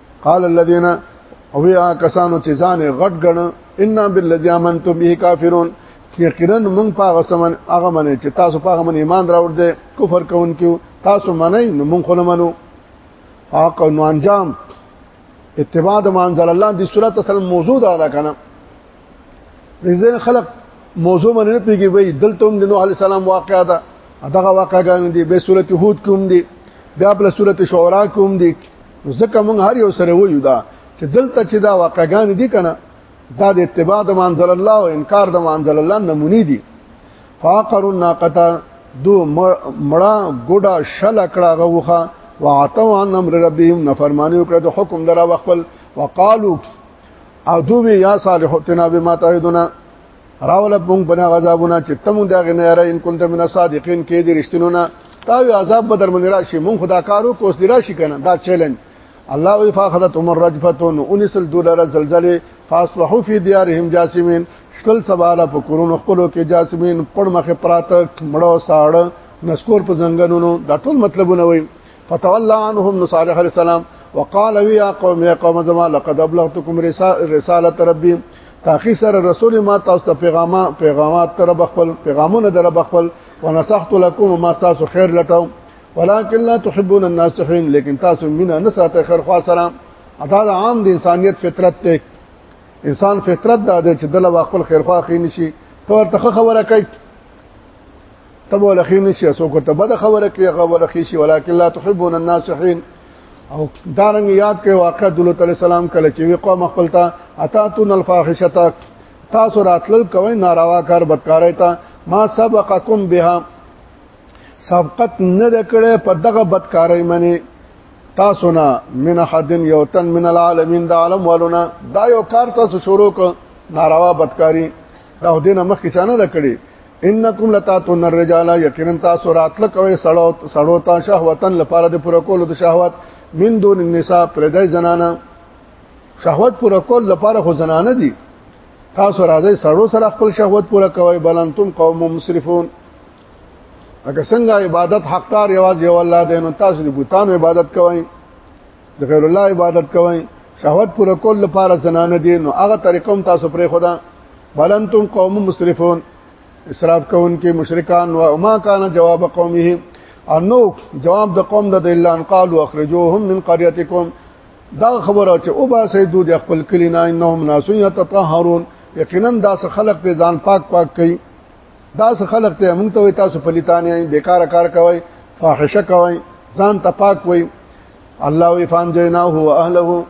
قال الذين او یا کسانو چې ځان غټ غن ان بالذي امنتم به کافرون یقینا موږ په هغه سمن هغه منه چې تاسو په هغه من ایمان راوړ دې کفر کوونکو تاسو منئ نو موږ خو نه منو حق نو انجام اتباع د منزل الله دی صلوات والسلام موضوع دا ده کنه رزين خلق موضوع مننه پیږي وای دلته هم د نوح عليه السلام واقعا ده دغه واقعا دي به سورته هود کوم دي بیا په سورته شعرا کوم دي نو ځکه موږ هر یو سره وایو دا چې دلته چې دا واقعګان دي کنه دا د اتباع د منزل الله او انکار د منزل الله نمونی دي فاقر الناقتا دو مړه ګډه شل کړه غوخه وعتو عن امر ربهم نفرمانی وکړه د حکم درا وخپل وقالو او دوی یا صالح تنا بما تعهدنا راول مونږ بنا غذابونه چې تم دا غنیاره ان كنت من الصادقین کې دي رښتینو نه تا وی عذاب بدر من راشي مونږ خدا کارو کوس دی راشي کنه دا چیلنج الله وی فاخذت عمر رجفتون انسل دولار زلزله فاصلحوا في ديارهم جاسمين شتل سباله په کورونو خپلو کې جاسمين پړ مخه پراته مړو ساړه نسکور په زنګنونو دا ټول مطلبونه وایي فتولى عنهم نو صالح عليه السلام وقال يا قوم يا قوم زما لقد ابلغتكم رساله ربي تاخی سره رسول ما تاسو ته پیغاما پیغامات تر بخل پیغامونه در بخل ونصحت لكم ما تاسو خیر لټاو ولكن لا تحبون الناصحين لیکن تاسو مینا نه ساته خیر خوا سره ادا عام د انسانيت فطرت ته انسان فطرت دا چې دله خپل خیر خوا خې نشي تور ته خبره کوي ته بوله خې نه شي څوک ته بد خبره کوي هغه ولا خې شي ولکن لا تحبون الناصحين او دارنګ یاد کړئ واقع د لوط علی السلام کله چې وی قوم خپل ته اتاتون الفاحشه تاسو راتلل کوي ناروا کار بدکارای ته ما سبقکم بها سبقت نه دکړه په دغه بدکارای منی تاسو نه من حدن یوتن من العالمین د عالم ولونه دا یو کار تاسو شروع ک ناروا بدکاری دا دینه مخ کې چانه دکړي انکم لتاتون الرجال یقینا تاسو راتل کوي سړو سړو تا شهوتن لپاره د پر کولو د شهوت من دون النساء پردای زنانا شهوت پر کول لپاره خو زنانه دي تاسو راځي سړو سره خپل شهوت پوره کوي بلانتم قوم مسرفون اګه څنګه عبادت حقدار یواز یو الله دی نو تاسو د بوتانو عبادت کوئ د غیر الله عبادت کوئ شهوت پوره کول لپاره زنانه دي نو هغه طریقوم تاسو پرې خدا بلنتم قوم مسرفون اسراف کون کې مشرکان و ما کان جواب قومه انو جواب د قوم د الا ان قالوا اخرجوهم من قريتكم دا خبره چې او با سي دود خپل کلی نه انهم ناس يتطهرون یقینا دا څه خلق ته ځان پاک پاک کوي دا څه خلق ته موږ ته تاسو پلیتانه بیکار کار کوي فاحشه کوي ځان ته پاک وي الله وی فانجینا هو اهله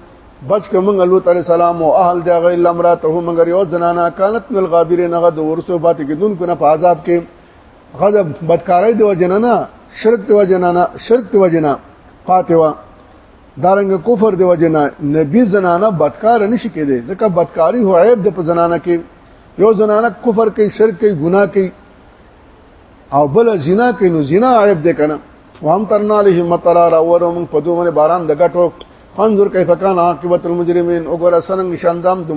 بچ کوم لوط علی السلام او اهل دا غیر لمراته مگر یو زنانا کانت مل غابرین غد ورسو بات کې دن کو نه په عذاب کې غضب بدکارای دی وجنانا شرک دی وجنانا شرک دی وجنا فاتوا دارنګ کفر دی وجنا نبی زنانا بدکار نشي کېده ځکه بدکاری هو عیب د په زنانا کې یو زنانا کفر کوي شرک کوي ګناه کوي او بل زنا کوي نو زنا عیب دی کنه وهم ترنا له مطرا را ورم په دوه باندې باران د غټو فنظر کیف کان عاقبت المجرمین وګوره سرنګ شاندام د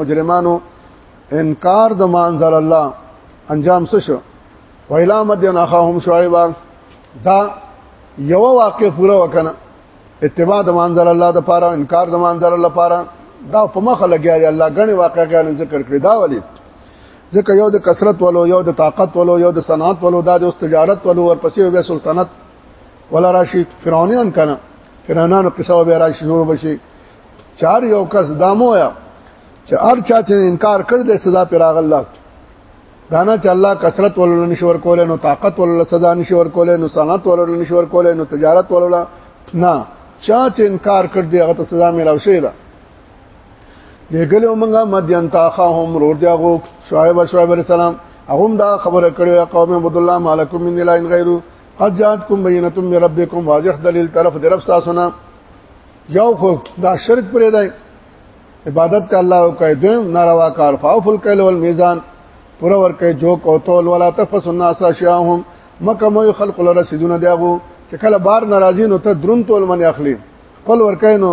مجرمانو انکار د منظر الله انجام څه شو ویلا مدین اخاهم شعیب دا یو واقع پورا وکنه اتباع د منظر الله د پاره انکار د منظر الله لپاره دا په مخه لګیا دی الله غني واقع غان ذکر کړی دا ولید ځکه یو د کثرت ولو یو د طاقت ولو یو د صنعت ولو دا د تجارت ولو ورپسې به سلطنت ولا راشي فرعونان کنه فرعونانو قصه به راشي شروع بشي چار یو کس دامو یا چې هر چا چې انکار کړ د سزا پر اغلا دانا چې الله کثرت ولول نشور کولای نو طاقت ولول سزا نشور کولای نو صنعت ولول نشور کولای نو تجارت ولول نه چا چې انکار کړ دی هغه سزا ملاوي شي لګلو مونږه مدین تاخهم رور دی غو شعیب شعیب علیہ السلام هم دا خبره کړې قوم عبد الله مالکم من الا ان غیره قد جاتکم بینه من ربکم واضح دلیل طرف در رب ساسونه یو خو دا شرک پرې دی عبادت ته الله او کوي دویم ناروا کار فاوفل کله ول میزان پر ور کوي جو کو تول ولا تفس الناس اشیاهم مکه مو خلق لرسیدونه دیغو چې کله بار ناراضی نو ته درون تول من اخلي خپل ور کوي نو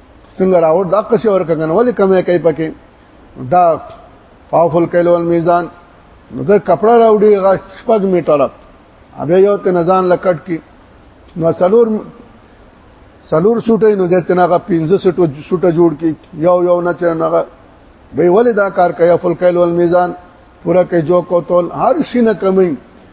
څنګه راوړ دا قصې ورکنه ولې کمه کوي پکې دا فاوفل کلو المیزان نو دا کپڑا راوړي غا شپږ میټر ابه یو ته نزان لکټ کی نو سلور سلور سټې نو دته نه غا 15 سټو سټه جوړ کی یو یو نه چر نه غا به ولې دا کار کوي فل کلو المیزان پورا کې جو کو تول هر شي نه کمی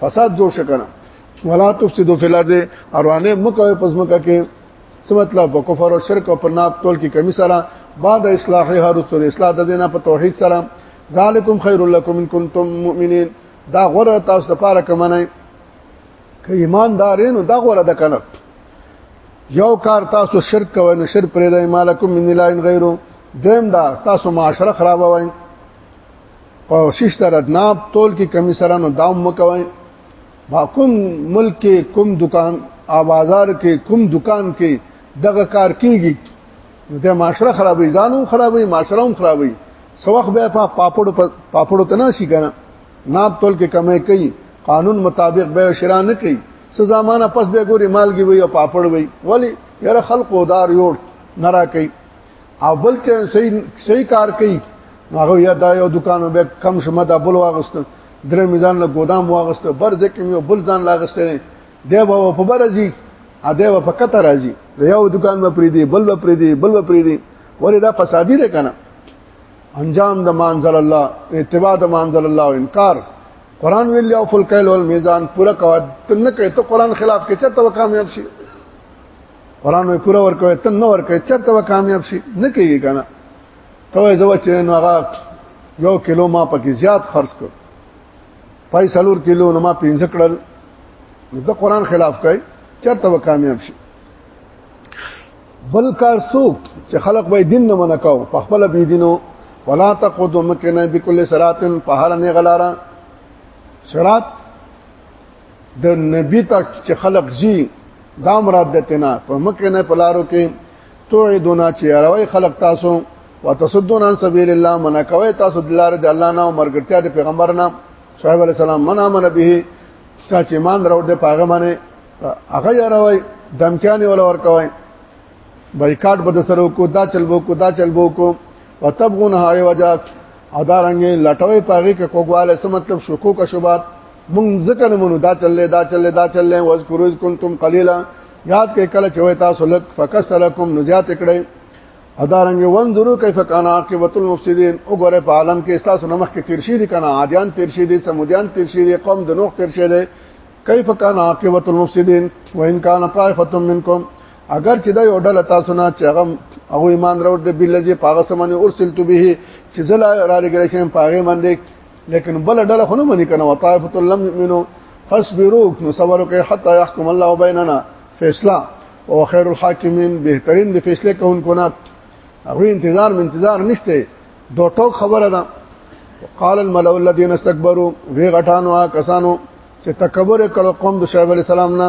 فساد جوړ شکنه ولا تفسدوا فی الارض اروانه مکه پس مکه کې څه مطلب په کفر او شرک او په ناب تول کې کمی سره بعد اصلاح هر تر اصلاح د دینه په توحید سره ذالکم خیر لکم ان کنتم مؤمنین دا غره تاسو لپاره کمنه که ایماندارینو دا غره د کنه یو کار تاسو شرک کوئ نو شرک پرې د مالکم من الا غیرو دویم دا تاسو معاشره خرابوئ په شیش درتناب تول کې کمی سره نو دام مکوي با کوم ملک کې کوم دکان آبازار کې کوم دکان کې دغه کار کیږي د معاشره خرابې ځانو خرابې معاشره هم خرابې سوخ بیا په پاپړو پاپړو ته نه شي کنه ناب تول کې کمې کوي قانون مطابق به شرا نه کوي سزا مانه پس به ګوري مالګي وي او پاپړ وي ولی یاره خلق ودار یو نرا کوي او بل چې صحیح صحیح کار کوي هغه یا دا یو دکان به کم شمه دا بل واغست درې میزان له ګودام واغست بر ځکه یو بل ځان لاغست نه دی به په برځي ا دی به په کته راځي یو دکان به پری دی بل به پری دی بل به پری دی ولې دا فسادی دی کنه انجام د مانزل الله اتباع د مانزل الله او انکار قران ویل او فل کایل والمیزان پورا قواعد تنه کوي ته قران خلاف کې چرته کامیاب شي قران وی پورا ورکوي ته نو ورکوي چرته و کامیاب شي نه کیږي کنه ته زو چې نو هغه یو کیلو ما پکې زیات خرج کړ پای سلور کیلو نو ما پینځه کړل د قران خلاف کوي چرته و کامیاب شي بل کار څوک چې خلق به دین نه منکاو په خپل بی دینو ولا تقود مکنه بكل صراط په هر نه غلارا صراط د نبی تک چې خلق جی دا مراد دتنا په مکه نه پلارو کې توعدون چې راوي خلق تاسو وتصدون عن سبيل الله من کوي تاسو د لار د الله نه او مرګرتیا د پیغمبر نه صاحب علی السلام من امن به چا چې مان راوړ د پاغه باندې هغه یې راوي دمکانې ولا ور کوي بایکاټ به سره کو دا چلبو کو دا چلبو کو وتبغون هاي وجات او دا رنګ لټوي پاغي کې کوګواله سم مطلب شکو کا شوبات مونږ ځکه نه مونږ دا چلې دا چلې دا چلې واذکروا کنتم قلیلا یاد کې کله چې وای تاسو لک فکسلکم نزیات کړي ادارنګ وندرو کیف کان عاقبت المفسدين وګوره په عالم کې تاسو نمخ کې تیر شي دي کنه عادیان تیر شي دي سمودیان تیر شي دي قوم د نوح تیر شي دي کیف کان عاقبت المفسدين وان کان طائفه منکم اگر چې دا یو ډله تاسو نه چې هغه او ایمان راوړ د بل لږه پاغه سمونه ارسلت به چې زلا را لګل شم پاغه باندې لیکن بل ډله خو نه مني کنه وطائفه لم يؤمنوا فاصبروا نو صبر وکړئ حتا يحكم الله بيننا فیصله او خیر الحاکمین بهترین د فیصله کوونکو نه هغه انتظار من انتظار نشته دوه ټوک خبره ده قال الملأ الذين استكبروا وی غټانو کسانو چې تکبر کړو قوم د شعیب علی السلام نه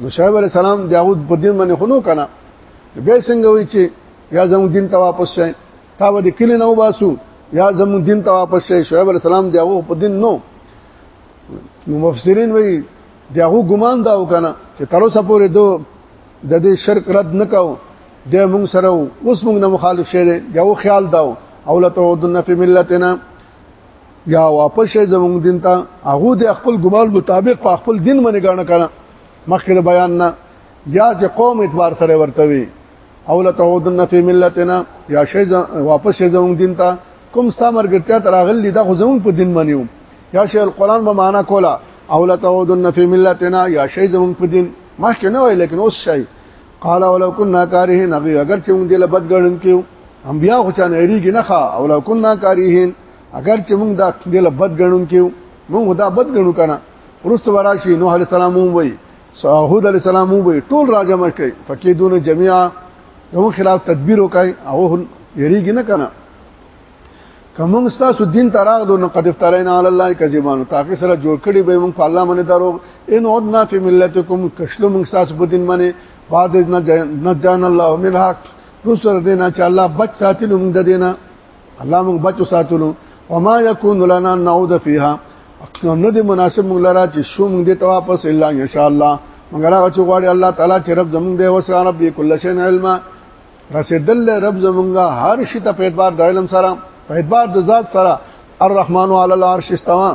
نو شعیب علی السلام داوود په دین باندې خونو کنه بیا څنګه وی چې یا زمو دین ته واپس شې تا به د کلی نه وباسو یا زمو دین ته واپس شې شعیب علی السلام داوو په دین نو نو مفسرین وی داوو ګمان دا وکنه چې تر اوسه پورې دو د دې شرک رد نکاو د موږ سره اوس موږ نه مخالف شه دی یو خیال داو او لته ودن فی ملتنا یا واپس شي زموږ دین ته هغه د خپل ګمان مطابق په خپل دین باندې غاڼه کړه مخکې بیان نه یا چې قوم اعتبار سره ورته وي او لا تعودن فی ملتنا یا شي واپس شي زموږ دین ته کوم ستا مرګتیا تر اغلی دا خو زموږ په دین باندې یا شي القرآن به معنا کولا او لا تعودن فی ملتنا یا شي زموږ په دین مخکې نه وای لیکن اوس شي قال ولو كنا كارهين ابي اگر چې موږ دله بد ګڼن کیو انبیا خو چانه اړیږي نه ښا او لو كنا كارهين اگر چې موږ دا دله بد ګڼن کیو موږ دا بد ګڼو کنه ورست وراشي نوح عليه السلام وای سعود عليه السلام وای ټول راجمع کړي فقيدون جميعا یو خلاف تدبیر وکای او یریږي نه کنه کوم تاسو دین تراغ دو نو قد افترینا علی الله کذبان تاکي سره جوړ کړي به مونږ په الله باندې درو ان عدنا فی ملتکم کشلو مونږ تاسو په دین باندې بعد نه جان الله من حق رسل دینا چې الله بچ ساتلو مونږ د دینا الله مونږ بچو ساتلو وما یکون لنا نعود فیها اقسم نه دی مناسب مونږ لرا چې شو مونږ دې ته واپس الا ان شاء الله مونږ راغچو غواړي الله تعالی چې رب زمونږ دی وسه رب کل شی علما رسیدل رب زمونږه هر شي ته په اعتبار د علم سره په اعتبار د ذات سره الرحمن علی العرش استوا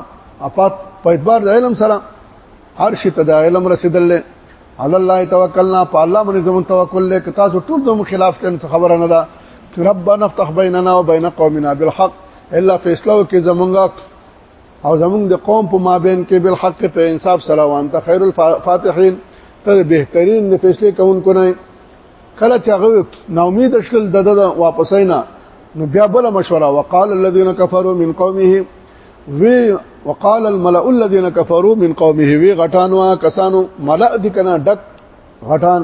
اپات په اعتبار د علم سره هر شي ته د علم رسیدل له علی الله توکلنا په الله باندې زمون توکل له کتا سو ټول زمو خلاف څه خبره نه ده ربنا افتح بیننا وبین قومنا بالحق الا فیصلو کې زمونږه او زمونږ د قوم په مابین کې بالحق په انصاف سره وانت خیر الفاتحین ته بهترین د فیصله کوونکو نه کله چې هغه نا امید شل د د واپسای نه نو بیا بل مشوره وقال الذين كفروا من قومه وی وقال الملأ الذين كفروا من قومه وی غټانو کسانو ملأ د کنا ډک غټان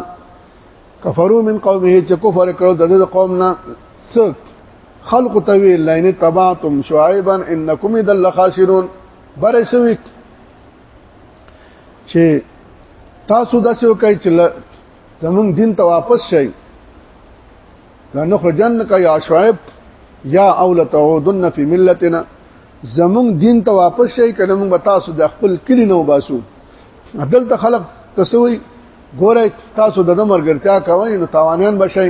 کفرو من قومه چې کفر کړو د دې قوم نه څوک خلق توی لین تبعتم شعیبا انکم اذا لخاسرون بره سوی چې تاسو داسې وکړئ چې زمونږ دین ته واپس شئ لنخرجنک یا شعیب یا او لتعودن فی ملتنا زمونږ دین ته واپس شئ کنه موږ تاسو د خپل کلی نو باسو دلته خلق تسوي ګوره تاسو د مرګرتیا کوئ نو تاوانیان بشئ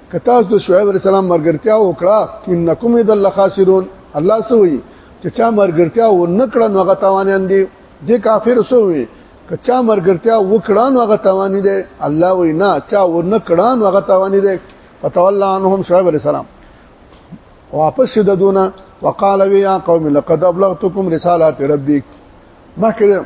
که تاسو د شعیب علی السلام مرګرتیا وکړه انکم اذا لخاسرون الله سوی چې چا مرګرتیا و نکړه نو هغه تاوانیان دي د کافر سوی که چا مرګرتیا وکړه نو هغه تاوانی دي الله وی نه چا و نکړه نو هغه تاوانی دي فتولى عنهم شعیب علی السلام واپس د دونه وقال ويا قوم لقد ابلغتكم رسالات ربي ما کړم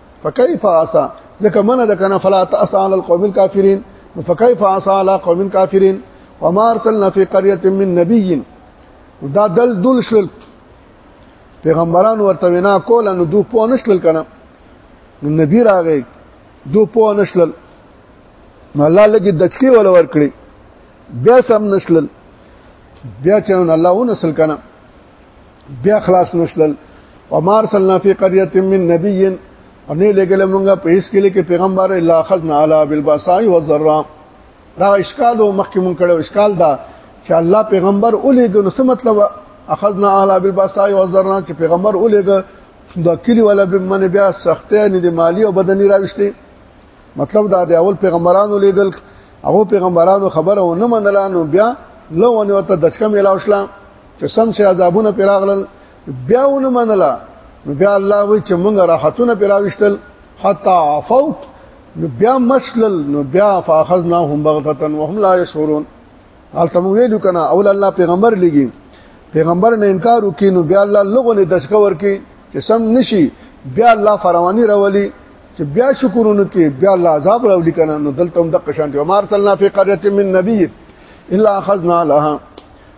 فكيف عسى ځکه منه د کنه فلا تاسع على القوم الكافرين فكيف عسى على قوم الكافرين وما ارسلنا في قريه من نبي دا دل دل شل پیغمبران ورته وینا کول نو دو په نشل کنه نو نبی راغی دو په نشل نو الله لګي دچکی ول ور کړی بیا سم نشل بیا چې الله ونسل کنه بیا خلاص نشلل ومار سلنا فی قريه من نبی او نه لګل مونږه په هیڅ کلی کې پیغمبر الا خزنا علی بالباساء والضراء دا اشکال او مخکې مونږ کړو اشکال دا چې الله پیغمبر اولېګ نو څه مطلب اخذنا علی بالباساء والضراء چې پیغمبر اولېګ دا کلی ولا بمن بیا سختې نه د مالی او بدني راوښتي مطلب دا د اول پیغمبرانو لېګل هغه پیغمبرانو خبره و نه منلانو بیا لو ونه ته دچکه ملاو شلم چې سم سي عذابونه پیراغلل بیا ونه منله نو بیا الله وی چې موږ راحتونه پیراوشتل حتا عفوت نو بیا مشلل نو بیا فاخذناهم بغتة وهم لا يشعرون حالته مو ویلو کنه اول الله پیغمبر لګي پیغمبر نه انکار وکي نو بیا الله لغو نه دشک ورکي چې سم نشي بیا الله فراوانی راولي چې بیا شکرونه کې بیا الله عذاب راولي کنه نو دلته هم د قشانت عمر صلی الله فی قريه من نبی الا اخذنا لها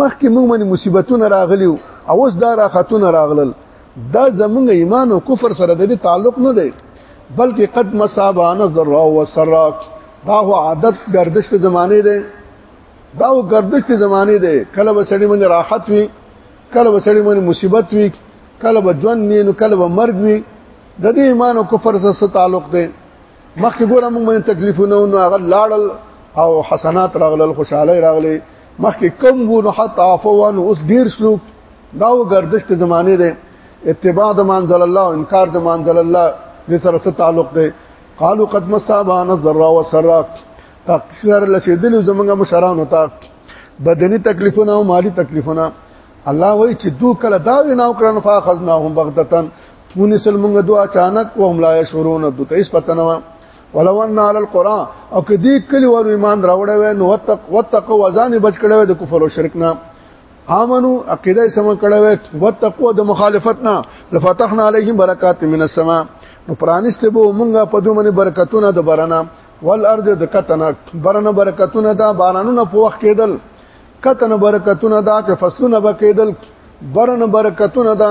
مخکې موږ باندې مصیبتونه راغلي او اوس دا راختونه راغلل دا زمونږ ایمان او کفر سره د تعلق نه دی بلکې قد مصابه نظر او سراک دا هو عادت گردش ته زمانه دی دا هو گردش ته زمانه دی کله به سړی باندې راحت وي کله به سړی باندې مصیبت وي کله به ژوند نه نو کله به مرګ وي د دې ایمان او کفر سره تعلق دی مخکې ګوره موږ باندې تکلیفونه نو هغه لاړل او حسنات راغلل خوشاله راغلي مخکې کم وو نو حتی عفوان اوس ډیر سلوک دا و گردش ته زمانه ده اتباع د منزل الله انکار د منزل الله د سره ست تعلق ده قالوا قد مصابا نظر وسرا تقصیر لسیدل زمونږ مشران وتا بدني تکلیفونه او مالی تکلیفونه الله وای چې دو کله دا وینا وکړن فاخذناهم بغتتن ونسل مونږ دو اچانک او هم لا شورون دو ته اس پته نه ولو ان علی القران او کدی کلی ور ایمان راوړې و نو وتق وتقوا وزن بچ کړه و د کفر او شرک نه امنو عقیده سم کړه و وتقوا د مخالفت نه لفتحنا علیهم برکات من السما نو پرانیست به مونږه په دوه منی برکتونه د برنا والارض د کتنه برنا برکتونه دا بارانونه په وخت کېدل کتنه برکتونه دا چې فصلونه بکېدل برنا برکتونه دا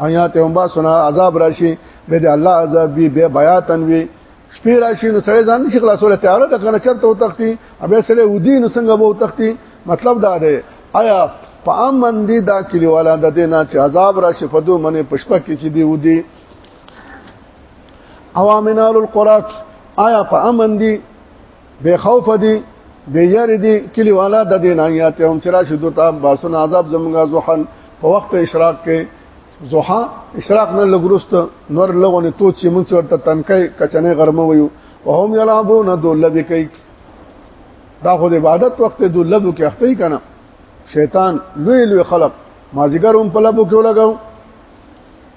او یا ته هم باسنه عذاب راشي به د الله عذاب وی به بیا تنوي شپې راشي نو سړی ځان نشي خلاصول تیار ده کنه چرته او تختی ابه سړی ودی نو څنګه وو تختی مطلب دا دی آیا په عام باندې دا کلیواله د دینه چې عذاب راشي په دوه منې پښپا کې چې دی ودی اوامنال القرات آیا په امن دي بے خوف دي بے ير دي کلی والا د دین آیات هم چرا شدو تا باسن عذاب زمونږه زوحن په وخت اشراق کې زوحا اشراق نه لګروست نور لغونه تو چې مونږ ورته تنکې کچنه غرمه ویو وهم یلعبون دول به کوي دا خو د عبادت وخت د لبو کې اخته کنا شیطان لوی لوی خلق مازیګر هم په لبو کې لګاو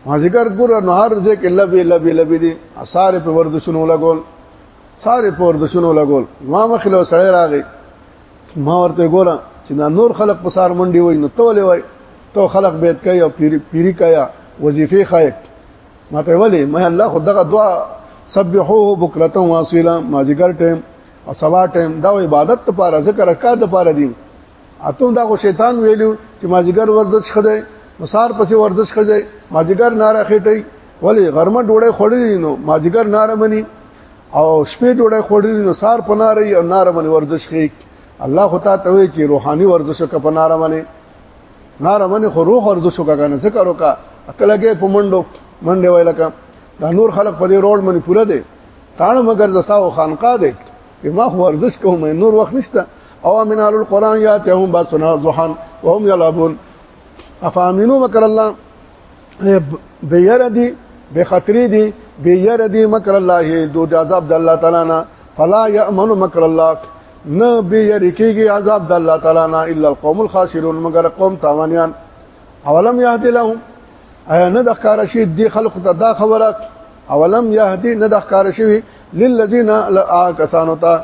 مازیګر ګور نهار ځکه لبي لبي لبي دي اثر په وردشونو لګول ساره پور د شنو لګول ما مخلو سړی راغی ما ورته ګوره چې دا نور خلق په سار منډي وای نو تولې وای تو خلق بیت کوي او پیری پیری کوي وظیفه خای ما ته ولی ما الله خو دغه دعا سبحوه بکرته واصیلا ما ذکر ټیم او سبا ټیم دا عبادت لپاره ذکر کا د لپاره دی اته دا خو شیطان ویلو چې مازیګر ورزش خدای مسار پسې ورزش خدای مازیګر ناره خېټي ولی غرمه ډوړې خړلې نو مازیګر ناره مني او شپې ډوړې خړلې نو سار پناري او ناره مني ورزش خېک الله خو ته وی چې روحاني ورزش وکړه په ناره مني ناره مني خو روح ورزش وکړه کنه ذکر وکړه اکلګې په منډو منډه وای لکه دا نور خلک په دې روډ مني پوره دي تاړه مگر دساو خانقاه دې ما خو ورزش کوم نور وخت نشته او من اهل القران یاتهم باسنا ضحا وهم یلعبون افامنو مکر الله بیردی بخطری دی بیردی مکر الله دو عذاب د الله تعالی نه فلا یامن مکر الله نه بیری کیږي عذاب د الله تعالی نه الا القوم الخاسرون مگر قوم تاوانیان اولم یهد لهم ایا نه د ښکار شي د خلق ته دا خبره اولم یهدی نه د ښکار شي للذین کسانو ته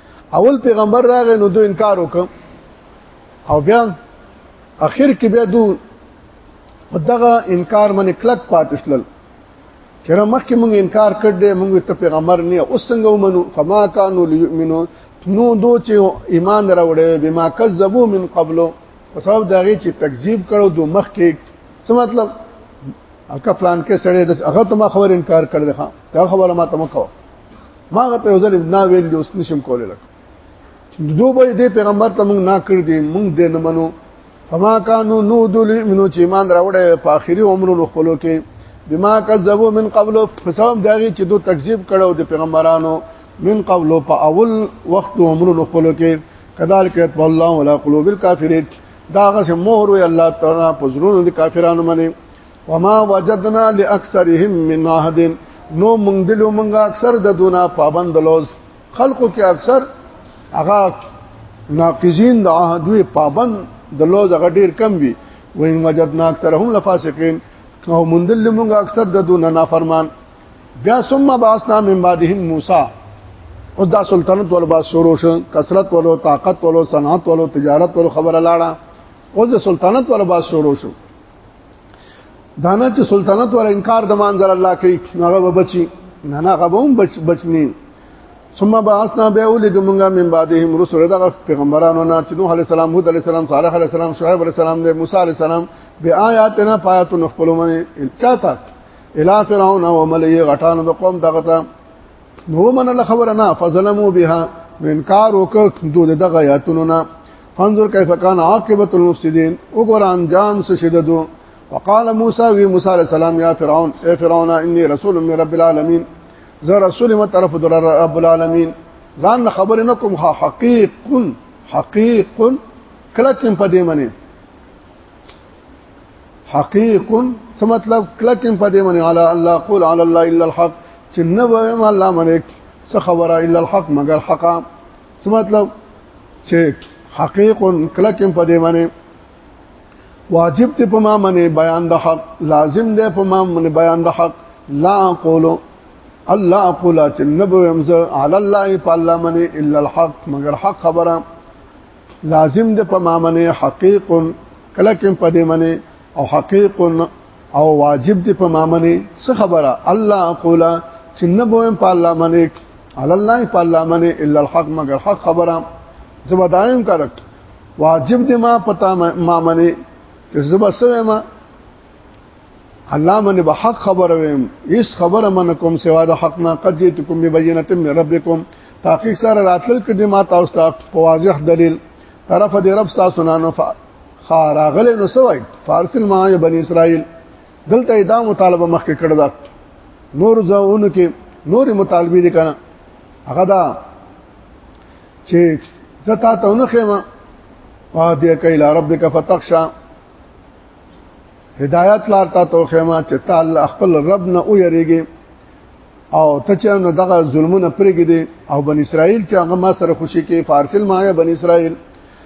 اول پیغمبر راغی نو دوی انکار وکړ او بیا اخر کې بیا دوی دغه انکار باندې کلک پاتې شول چیرې مخکې مونږ انکار کړ دې مونږ ته پیغمبر نه اوس څنګه ومنو فما كانوا ليؤمنون نو دو چې ایمان راوړې بما کذبوا من قبل په سبب دا غي چې تکذیب کړو دو مخکې څه مطلب الکه فلان کې سړی د هغه ته ما خبر انکار کړل ښا دا خبره ما ته مکو ما په ځل نه ویل دی اوس نشم کولای لکه دو به دې پیغمبر ته موږ نه کړ دي موږ دې نه منو فما كانوا نودل منو چې ایمان راوړې په اخري عمرونو خپلو کې بما كذبوا من قبل فسبب داږي چې دو تکذیب کړو د پیغمبرانو من قبل په اول وخت عمرونو خپلو کې کذالک یتب الله ولا قلوب الكافرین دا غس مهر وی الله تعالی په زړونو د کافرانو باندې وما وجدنا لاکثرهم من عهد نو مونږ دلو مونږ اکثر د دونه پابند لوز خلقو کې اکثر هغه ناقضین د عهدوی پابند د لوز هغه ډیر کم وي وین وجدنا اکثرهم لفاسقین او مونږ دلو مونږ اکثر د دونه نافرمان بیا ثم باسنا من بعدهم موسی او دا سلطنت ول با شروع شو کثرت ولو طاقت ولو صنعت ولو تجارت ولو خبر لاړه او د سلطنت ول با شروع شو دانه چې سلطنت ور انکار د منظر الله کوي هغه به بچي نه نه هغه هم بچ بچني ثم بعثنا به ولد منغا من بعدهم رسل دغه پیغمبرانو نه چې نوح عليه السلام هود عليه السلام صالح عليه السلام شعیب عليه السلام د موسی عليه السلام بیااتنا پایات نخپل من چاته الا فرعون او ملئ غټان د قوم دغه ته نو من خبرنا فظلموا بها انکار وکړ دوی دغه آیاتونو نه فانظر کیف کان عاقبت المفسدين وګور انجام څه شددو وقال موسی وی موسی علیہ السلام یا فرعون اے فرعون انی رسول من رب العالمین زه رسول ما طرف در رب العالمین ځان خبر نه کوم حقیق حقیق کله چې په دې منی حقیق څه مطلب کله چې په دې منی علی الله قول علی الله الا الحق چې نه وایم الله منک څه خبره الا الحق مگر حقا څه مطلب چې حقیق کلکم په دې باندې واجب ته په ما باندې بیان د حق لازم دی په ما باندې بیان د حق لا قولو الله اقول چې نبو يمزه على الله په الله باندې الا الحق مگر حق خبره لازم دی په ما باندې حقیق کلکم په دې باندې او حقیق او واجب دی په مامنه څه خبره الله قولا چې نه بوم په الله منه علی الله په الله منه الا الحق مگر حق خبره زبدایم کرک واجب دی ما پتا ما منه چې زبا سوې ما الله منه به حق خبره ویم هیڅ خبره من کوم سوا د حق نه قد جئتکم ببینه من ربکم تحقیق سره راتل کړي ما تاسو ته په واضح دلیل طرف دې رب تاسو نه خاراغله نو سوای فارسل ما یا بنی اسرائیل دلته دا مطالبه مخکې کړه دا نور ځاونو کې نور مطالبه دي کنه هغه دا چې زتا ته نه خېما وادي کایل ربک فتخشا هدایت لار ته تو خېما چې تعالی خپل رب نه او یریږي او ته چې نو دغه ظلمونه پرېګې دي او بن اسرائیل چې هغه ما سره خوشي کې فارسل ما یا بن اسرائیل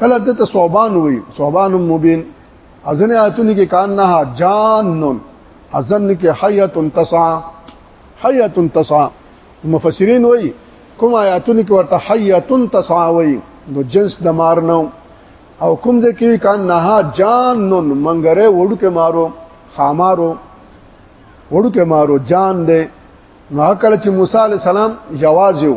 کله ته صوبان وي صوبان مبين ازنه آیتونه کې کان نه جانن ازن کې حیات تسعا حیات تسعا مفسرین وایي کوم آیاتونه کې ورته حیات تسعا وایي نو جنس د مار نو او کوم دې کې کان نه جانن منګره وړو کې مارو خامارو وړو کې مارو جان دې نو کله چې موسی علی السلام جواز یو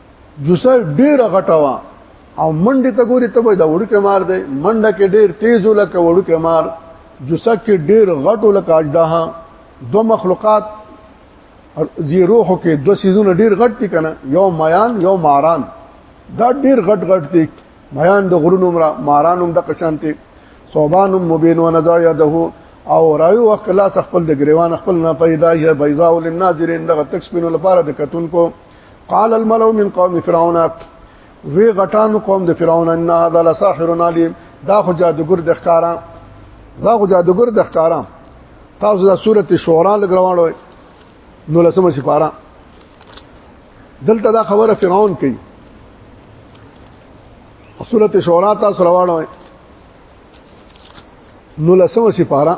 جوسه ډیره غټه وا او منډه ته ګوري ته دا وړکه مار دی منډه کې ډیر تیز لکه وړکه مار جوسه کې ډیر غټو لکه اجدها دو مخلوقات زی روح کې دو سيزونه ډیر غټ دي کنه یو میان یو ماران دا ډیر غټ غټ دي میان د غرونو مرا ماران هم د قشانته صوبان مبین و نزا یده او رايو وکلا خپل د گریوان خپل نه پیدا یا بيضاء للناظرین دغه تک سپینو لپاره د کتون کو قال الملو من قوم فرعون وی غټان قوم د فرعون ان هذا لساحر عليم دا خو جادوګر د ښکارا دا خو جادوګر د ښکارا تاسو د سورته شورا لګراوړو نو لسمه سپاره دلته دا خبره فرعون کوي سورته شورا تاسو راوړو نو لسمه سپاره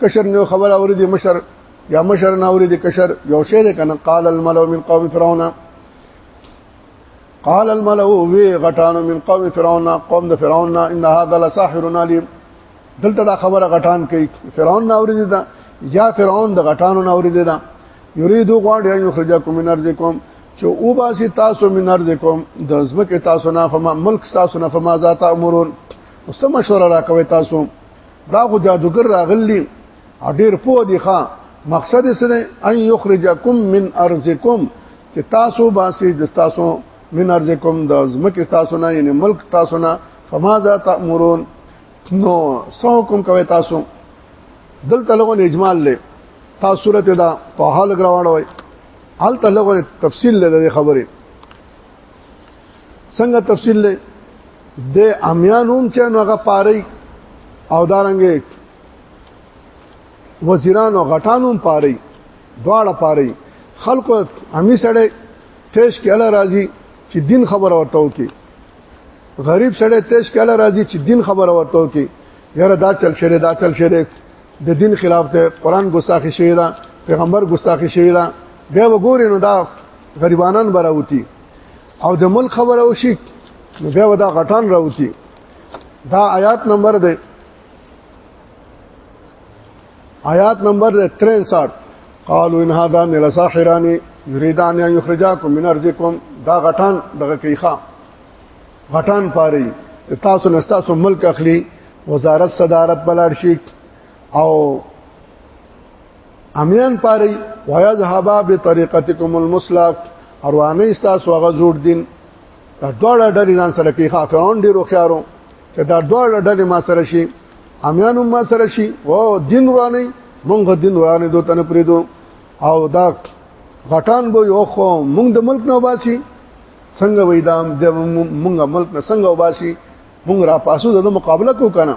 کشر نو خبر اوري دي مشر یا مشر نه اوري دي کشر یو شی ده کنه قال الملو من قوم فرعون قال الملو وی غټانو من قوم فرعون قوم د فرعون نه ان هذا لساحر عليم دلته دا خبره غټان کوي فرعون نه اوري دي یا فرعون د غټانو نه اوري دي یرید غواړي ان یخرجکم من ارضکم چې او باسي تاسو من ارضکم د زمکه تاسو نه فما ملک تاسو نه فما ذات امرون وسمشوره راکوي تاسو دا خو جادوګر راغلی او ډیر پوه دی ښا مقصد یې سره ان یخرجکم من ارزکم چې تاسو باسي د تاسو من ارزکم د زمکه تاسو نه یعنی ملک تاسو نه فماذا تأمرون نو سو کوم کوي تاسو دلته لغو اجمال له تاسو سورته دا طه لګراوړوي هلته لغو تفصیل لري خبره څنګه تفصیل لې د امیانوم چې هغه پاره او دارنګې وزیران او غټانوم پاره دواړه پاره خلق امی سړې تیش کې الله راضي چې دین خبر ورته وکي غریب سړې تیش کې الله راضي چې دین خبر ورته وکي یاره دا چل شری دا چل شری د دین خلاف ته قران ګستاخی شوی دا پیغمبر ګستاخی شوی دا بیا وګورئ نو دا غریبانان براوتی او د ملک خبره وشي نو بیا ودا غټان راوتی دا آیات نمبر دی آیات نمبر 63 قالوا ان هذا لساحران یریدان یا یخرجاکم من ارضکم دا غټان دغه کیخه غټان پاري تاسو نه تاسو ملک اخلي وزارت صدارت بلار شي او امیان پاری ویا ذهبا به طریقتکم المسلک اروانه استاسو هغه جوړ دین دا ډول ډلې ځان سره کې خاطرون ډیرو خيارو چې دا ډول ډلې ما سره شي امیان ما سره شي او دین ورانه مونږ دین ورانه دوته نه پریدو او دا غټان به یو خو مونږ د ملک نه وباسي څنګه وې دا مونږ ملک نه څنګه وباسي مونږ را پاسو د مقابله کو کنه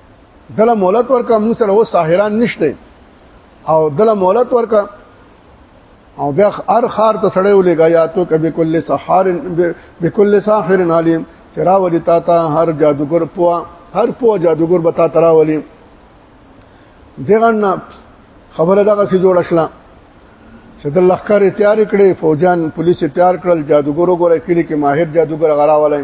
دله مولت ورکا موږ سره و ساحران نشته او دله مولت ورکا او بیا ار خار ته سړی ولېګا یا تو کبه کل سحار بكل ساحر علیم چرا ولي تا ته هر جادوګر پوا هر پوا جادوګر بتا ترا ولي دغه خبره دغه سي جوړ شله چې د لخر تیار کړي فوجان پولیس تیار کړل جادوګرو ګره کلی کې ماهر جادوګر غراولای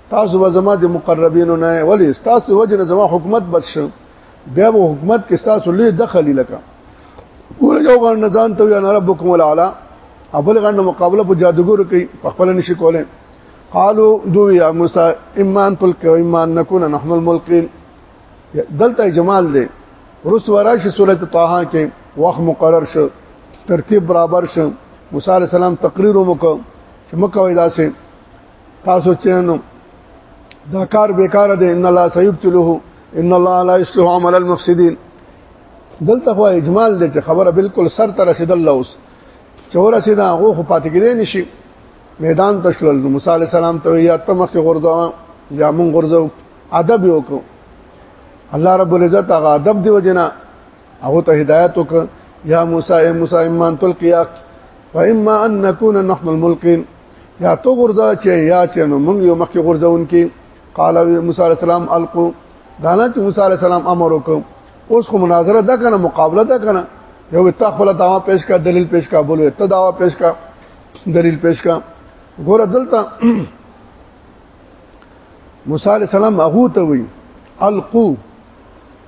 تاسو به زما د مقربینو نه ولی تاسو وجه نه زما حکومت بچ بیا به حکومت کې تاسو لوی دخل لکه ګور یو غن نه ځان ته یا ربکم العلا ابل غن مقابله په جادوګر کوي په خپل نشي کوله قالو دو یا موسی ایمان تلک و ایمان نکون نحن الملقین دلته جمال دی رس وراشي سوره طه کې وخت مقرر شو ترتیب برابر شو موسی علی السلام تقریر وکړ چې مکه وای داسې تاسو چینو دا کار بیکاره دی ان الله سيبتله ان الله لا يصلح عمل المفسدين دلته خو اجمال دی چې خبره بالکل سر ته رسیدل اوس چوره سیدا هغه خو پاتې کېدې نشي میدان تشلل نو موسی عليه السلام ته یا تمخ غرزا یا مون غرزو ادب وکړو الله رب العزت هغه ادب دی وجنا هغه ته هدایت وک یا موسی موسی ایمان تلقیا فإما أن نكون نحن الملقين یا تو غرزه چې یا چې نو موږ یو مخکې غرزون کې قال موسی علی السلام القو دانا چې موسی علی السلام امر وکړ اوس خو مناظره ده کنه مقابله ده کنه یو تا خپل داوا پیش کا دلیل پیش کا بولو ته داوا پیش کا دلیل پیش کا ګوره دلته موسی علی السلام هغه ته وی القو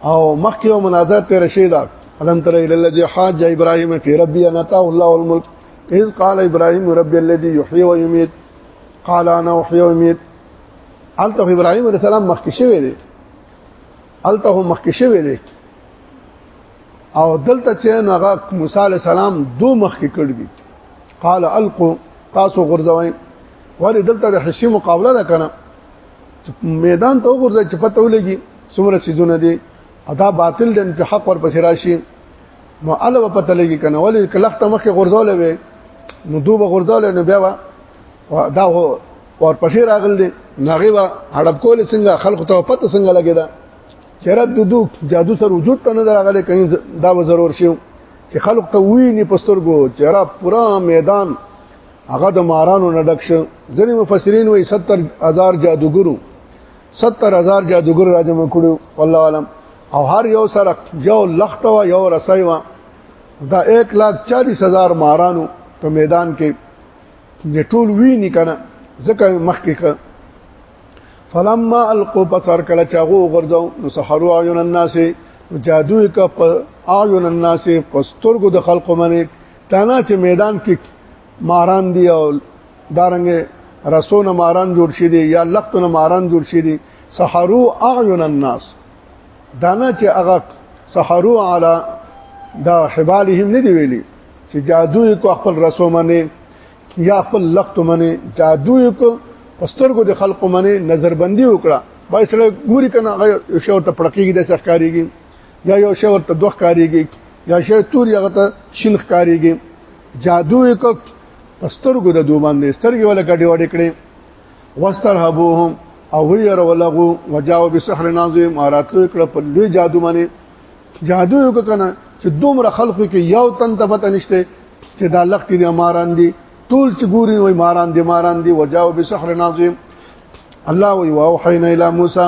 او مخکې او مناظره تیر شي دا الم تر الى الذي حاج ابراهيم في ربي ان اتاه الله الملك اذ قال ابراهيم ربي الذي يحيي ويميت قال انا احيي ويميت الته ابراهيم عليه السلام مخکې شوی دی الته مخکې شوی دی او دلته چې هغه موسی عليه السلام دو مخکې کړ دي قال القوا تاسو غرزوئ ولی دلته د حصي مقابله ده کنه میدان ته وګورځي چې پته ولګي څومره سيزونه دي ادا باطل د انتحاق ور پسې راشي نو الوه پته لګي کنه ولی کلخت مخه غرزول وي نو دوبه غرزول نو بیا دا هو ور پسې راغل دي ناغي وا هړب کول څنګه خلق ته پته څنګه لګي دا چرته د دو جادو سره وجود ته نه راغلي کین دا ضرور شي چې خلق ته وی نه پسترګو چرته پورا میدان هغه د مارانو نه ډک شو ځینې مفسرین وایي 70000 جادوګرو 70000 جادوګر راجمع کړو والله علم او هر یو سره یو لخت وا یو رسای وا دا 140000 مارانو په میدان کې د ټول ویني کنه ځکه مخکې ک فلما القوا بصر کله چاغو غرزو نو سحروا عيون الناس جادو ک په عيون الناس پسترګو د خلق منه تانا چې میدان کې ماران دی او دارنګ رسون ماران جوړ شي دي یا لختون ماران جوړ شي دي سحرو اعین الناس دانا چې هغه سحرو علی دا حبالهم نه دی ویلي چې جادو کو خپل رسو منه یا خپل لخت منه جادو کو پسترګو د خلق منه نظر بندي وکړه بای سره ګوري کنه هغه شو ته پړقېږي د څخکاریږي یا یو شی ورته دوه ښکاریږي یا شی تور یغه ته شین ښکاریږي جادو یې کوک پسترګو د دوه باندې سترګې ولا کډې وړې کړې واسترهبوهم او وی ور ولغو وجاو بسحر نازم ماراتو کړه په لوی جادو باندې جادو یو کنه چې دومره خلکو کې یو تن ته پته نشته چې دا لخت دي ماران دي ټول چې ګوري وای ماران دي ماران دي وجاو بسحر نازم الله وی واوحینا الی موسی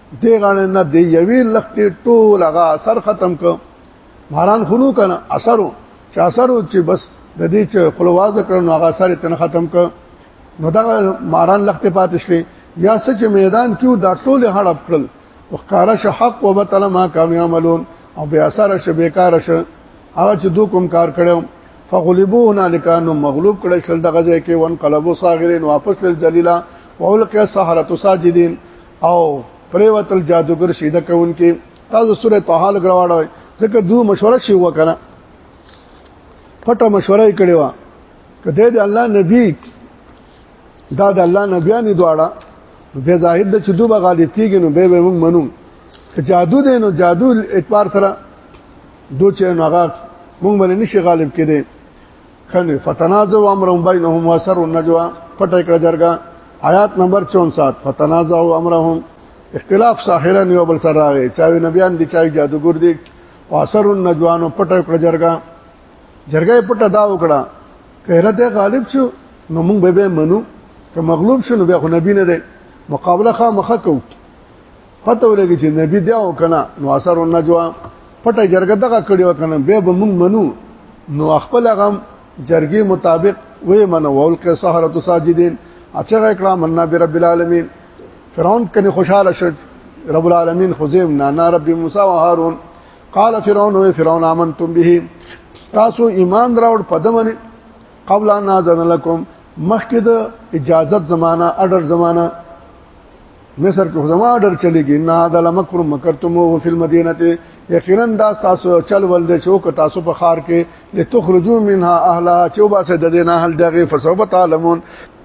دی غاڼه نه دی یوی لختې ټول هغه اثر ختم ک ماران خلو کنه اثرو چې اثرو چې بس د دې چې خلواز کړو هغه اثر تن ختم ک نو دا ماران لختې پاتې شلې یا سچ میدان کیو دا ټول هړپ کړل وقاره ش حق وبطل ما کام یعملون او بیا سره ش بیکار ش هغه چې دو کوم کار کړو فغلبو هنالک انهم مغلوب کړي شل دغه ځای کې وان قلبو صاغرين واپس لل ذلیلا وولقي السحرة ساجدين او پریوتل جادوګر شیده کون کې تاسو سوره طه لګراوړوي ځکه دو مشوره شي وکنه پټه مشوره یې کړې و کده د الله نبی دا د الله نبیانی دواړه به ظاهر د چې دوه غالطیږي نو به به موږ منو چې جادو دی نو جادو اعتبار سره دوه چې هغه موږ باندې نشي غالب کړي کنه فتنازع امر بینهم واسر النجوا پټه کړه جرګه آیات نمبر 64 فتنازع امرهم اختلاف ساحرن یو بل سره راغی چا نبیان دي چا جادوګر دي واسر النجوا نو پټه کړه جرګه جرګه پټه دا وکړه کهره ته غالب شو نو موږ به به منو که مغلوب شو نو بیا خو نبی نه دی مقابله خامخه کوو پته ولګي چې نبی دی او کنه نو اثر النجوا پټه جرګه دغه کړي وکنه به به مونږ منو نو خپل غم جرګي مطابق وې منو ول کې سحرت ساجدين اچھا کړه مننا برب العالمین فرعون کني خوشاله شو رب العالمین خزیم نانا رب موسی و هارون قال فرعون و فرعون امنتم به تاسو ایمان راوړ پدمن قبل ان اذن لكم مخکې د اجازت زمانہ اډر زمانہ مصر کې زما ډر چلیږي نه د لمکر مکرتم او فی المدینه یقینا دا تاسو چل ول د چوک تاسو په خار کې لتخرجو منها اهلها چې وباسه د دینه اهل دغه فسوب تعلمون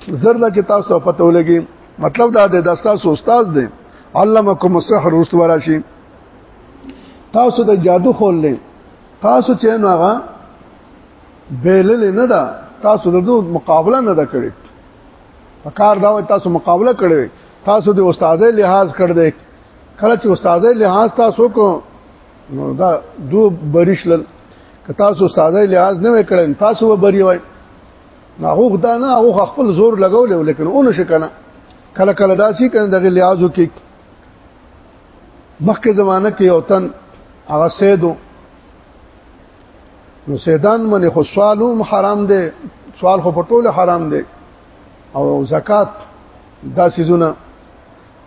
زرد چې تاسو پته ولګي مطلب دا د تاسو استاد دی علمکم السحر واستورا شي تاسو د جادو خوللې تاسو چې نو هغه بیلل نه دا تاسو د مقابله نه دا کړی په کار دا وای تاسو مقابله کړی تاسو د استادې لحاظ کړ دې کله چې استادې لحاظ تاسو کو نو دا دو بریشل که تاسو استادې لحاظ نه وکړین تاسو به بری وای نه هغه دا نه هغه خپل زور لګول لیکن اون شي کنه کله کله داسي کنه دغه لحاظو کې مخکې زمانہ کې یو تن هغه سیدو نو سیدان منه خو سوالوم حرام دی سوال خو په ټوله حرام دی او زکات دا سيزونه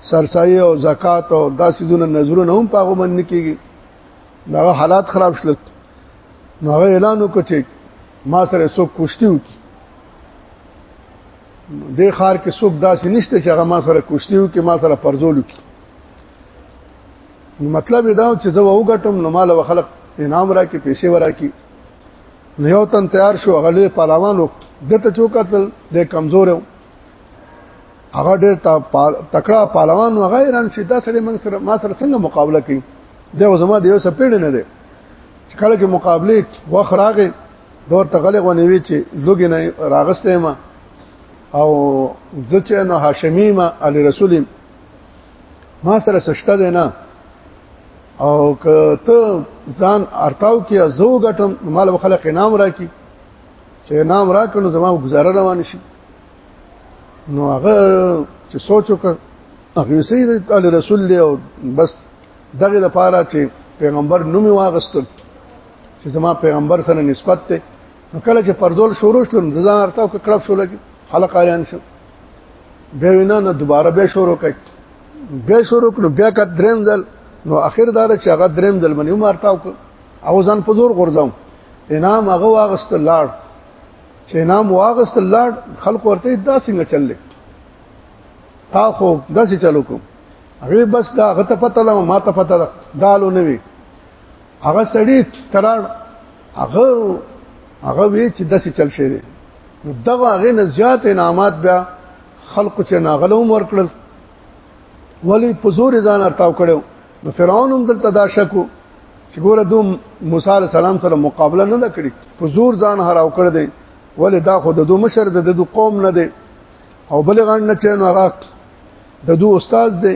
سرسایي او زکات او دا سيزونه نظرونه هم پاغو من کیږي دا حالات خراب شل نو هغه اعلان وکړ چې ما سره څوک کوشتي وکي د خار کې څوک داسې نشته چې هغه ما سره کوشتي وکي ما سره پرزول وکي مطلب دا چې زه وګټم نو مال او خلق انعام راکې پیسې وراکې نو یو تن تیار شو هغه لوی پهلوان و دته چوکاتل د کمزور و هغه ډېر تکړه پهلوان و هغه ایران شي دا سره موږ سره ما سره څنګه مقابله کوي دا زما د یو سپېړ نه دی چې کله چې مقابله وخت راغی دور تغلق ونوي چې لوګي نه راغسته ما او زه چې نو هاشمي ما علي رسولم ما سره سشته ده نه او که ته ځان ارتاو کې زو غټم مال وخلق نام راکی چې نام راکنو زما گزاره روان شي نو هغه چې سوچ وکړ هغه سید تعالی رسول دی او بس دغه د پاره چې پیغمبر نوم واغستل چې زما پیغمبر سره نسبت ته نو کله چې پردول شروع شول د ځان ارتاو کې کړب شول کې خلک اړین شو به وینا نه دوباره به شروع کړي به شروع کړو بیا کا دریم ځل نو اخر دار چې هغه دریم ځل باندې عمر تاو او ځان په زور غورځم انعام هغه واغست لاړ چې انعام واغست لاړ خلک ورته دا څنګه چل لیک تا خو داسې چلو کوم هغه بس دا غته پته لا ما ته پته دا لو نه وی هغه سړی ترار هغه هغه وی چې داسې چل شي دی نو دغه هغه نه زیات انعامات بیا خلق چې ناغلوم ورکړل ولی په زور ځان ارتاو کړو نو فرعون هم دلته دا شکو چې ګوره دوم موسی عليه السلام سره مقابله نه کړی په زور ځان هراو کړ دی ولی دا خو د دو مشر د دو قوم نه دی او بلغان نه چینو هغه د دو استاد دی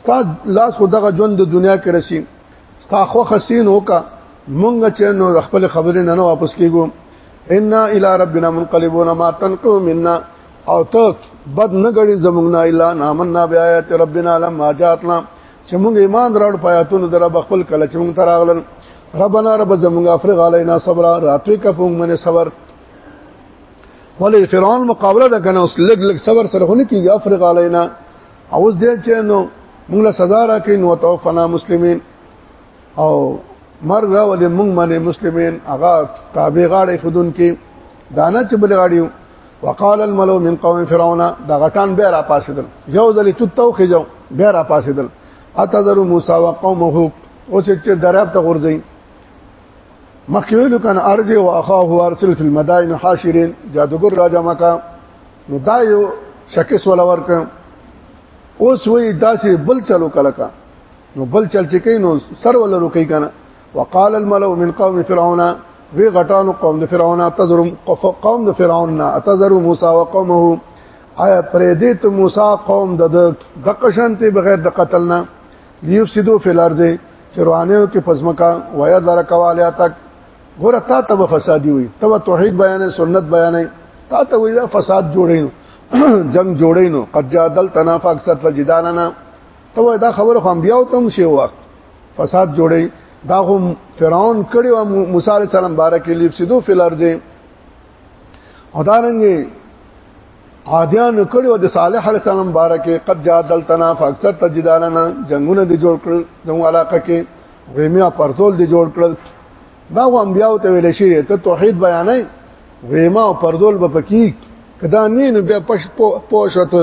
ستا لاس خو دغه ژوند د دنیا کې رسي ستا خو خسین وکا مونږ چې نو خپل خبرې نه واپس کیګو ان الى ربنا منقلبون ما تنقم منا او ته بد نه غړي زمونږ نه الا نامنا بیاات ربنا لما جاتنا چې مونږ ایمان راوړ پیاتونو در رب خپل کله چې مونږ تراغلن ربنا رب زمونږ افرغ علینا صبر راتوي کفون من صبر ولې فرعون مقابله ده کنه اوس لګ لګ صبر سره هونه کیږي افرغ علینا او اوس دې چې نو موږ له سزا راکې نو توفنا مسلمین او مرګ راولې موږ باندې مسلمین هغه تابع غاړې خودون کې دانه چې بل غاړیو وقال الملو من قوم فرعون دا غټان به را پاسیدل یو ځلې تو تو خجو به را پاسیدل اتذر موسی وقومه او چې دراب ته ورځي مخکې ویلو کنه ارجه واخاه ارسل فی المدائن حاشرین جادوګر راجا مکه نو دا یو شکس ولا ورک اوس وی داسې بل چلو کله کا نو بل چل چې کین نو سر ولا روکی کنه وقال الملأ من قوم فرعون وی غټانو قوم د فرعون تذر قوم د فرعون نه تذر موسی او قومه آیا پرې دې ته موسی قوم د د قشنته بغیر د قتل نه لیفسدو فی الارض چې روانه کې پزمکا ویا درکوالیاتک ګوره تا ته فسادي وي ته توحید بیانې سنت بیانې تا ته وي دا فساد جوړې نو جنگ جوړې نو قد جادل تنافع اکثر فجداننا ته دا خبره خو انبیاء ته هم شی وخت فساد جوړې دا هم فرعون کړي او موسی عليه السلام بارک لیف سیدو فل ارض او دا رنګ عادیان کړي او د صالح عليه السلام بارک قد جادل تنافع اکثر تجداننا جنگونه دي جوړ کړل زمو علاقه کې ویمه پرتول دی جوړ کړل دا غو انبیاء ته ویل شي ته توحید بیانې ویمه او پرتول به پکې کدا نه نو بیا پښ پوښت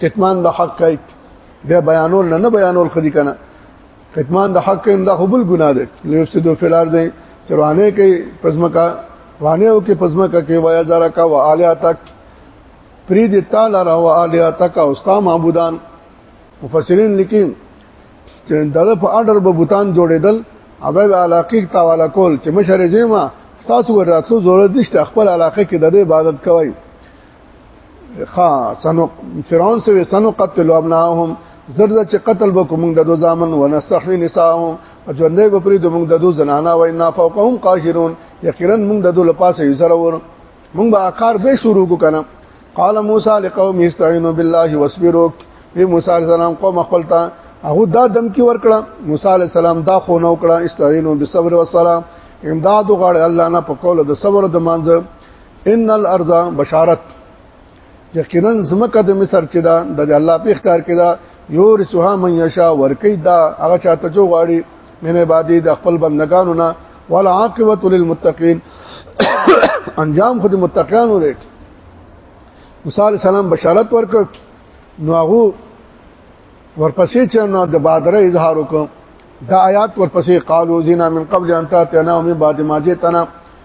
کتمان د حق کوي بیا بیانول نه نه بیانول خدي کنه کتمان د حق کوي دا خپل ګناه ده لیفسدو فلار دی چروانه کوي پزمکا وانه او کې پزمکا کې ویا زرا کا واعلیا تک پری دی تعالی را واعلیا تک او استا معبودان مفسرین لیکي چې دغه په اډر به بوتان جوړېدل هغه به علاقې تاواله کول چې مشر زیما تاسو وراتلو ضرورت نشته خپل علاقې کې د عبادت کوي خا سنو فرعون سوی سنو قتل ابناهم زرد چې قتل وکوم د دو ځامن ونستحي نساهم ژوندې به پرې د موږ د دو زنانا وای نه فوقهم قاهرون یقینا موږ د دو لپاسه یو سره ور مونږ به کار به شروع کو کنه قال موسی لقوم استعینوا بالله واصبروا وی موسی علیہ السلام قوم خپل ته هغه دا دم کی ور کړه موسی علیہ السلام دا خو نو کړه استعینوا بالصبر والصلاه امداد غړ الله نه په قول د صبر د مانځ ان الارض بشارت یقینا زمکه د مصر چې دا د الله په اختیار کې دا یو رسوها من یشا ورکی دا هغه چاته جو غواړي من عبادی د خپل بندگانو نه ولا عاقبت للمتقین انجام خود متقینو دی موسی علی السلام بشارت ورک نو هغه ورپسې چې نو د بادره اظهار وکړ دا آیات ورپسې قالو زینا من قبل ان تاتنا ومن بعد ما جئتنا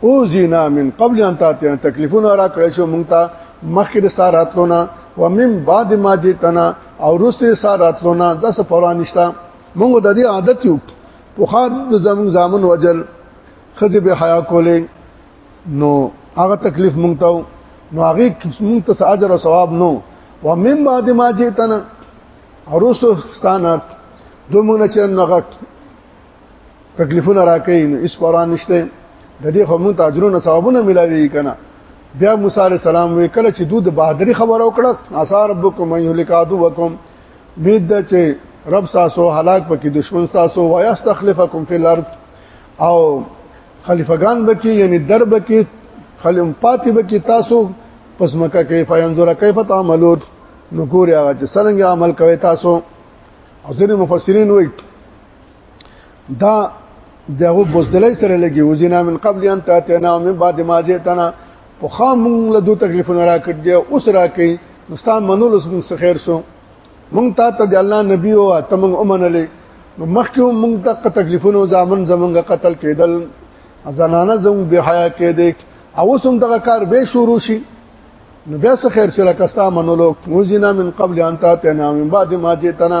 او زینا من قبل ان تاتینا تکلیفونه را کړی شو مونږ ته مخکې د ساراتلونه ومن بعد ما جتنا او رسته ساراتلونه د سفرانشتا مونږ د دې عادت یو په خاط د زمون زامن وجل خځه به حیا کولې نو هغه تکلیف مونږ ته نو هغه مونږ ته اجر او ثواب نو ومن بعد ما جتنا او رسته ستانه دومره چې نغک تکلیفونه راکې نو اس قران نشته د دې خو مون تاجرونه ثوابونه ملاوي کنه بیا موسی عليه السلام وی کله چې دوی د بهادری خبرو کړه اثار ربکم یهلکادو وکم بيد چې رب تاسو هلاک پکې دشمن تاسو ويا استخلفکم فی الارض او خلیفګان بکی یعنی در بکی خلم پاتې بکی تاسو پس مکه کې فینظر کیف تعملون نو ګوریا چې څنګه عمل کوي تاسو او ځینې مفسرین وایي دا دغه بوزدلې سره لګي وزینا من قبل ان تاتنا من بعد ما جئتنا په خام له دوه تکلیفونه راکړ دی اوس راکې مستان منول اوس موږ خیر سو مونږ ته ته د الله نبی او ته مونږ ومنلې نو مخکې مونږ ته تکلیفونه ځامن زمونږ قتل کېدل زنانه زموږ به حیا کېدې او سم دغه کار به شروع شي نو بیا څه خیر چې لکه ستا منلو وزنا من قبل ان تاتنا من بعد ما جئتنا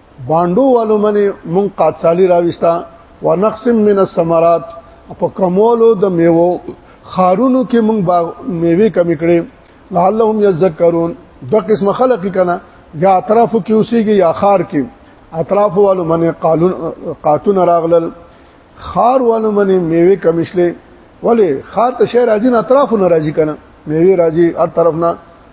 باندو والو منی مون قاتسالی راوستا ونقسم من الثمرات په کمولو د میوو خارونو کې مونږ باغ میوه کمی کړې لعلهم یذکرون د قسم خلق کنا یا اطراف کې اوسېږي یا خار کې اطراف والو منی قالون قاتون راغلل خار والو منی میوه کمشلې ولی خار ته شهر راځي نه اطراف نه راځي کنه میوه راځي هر طرف نه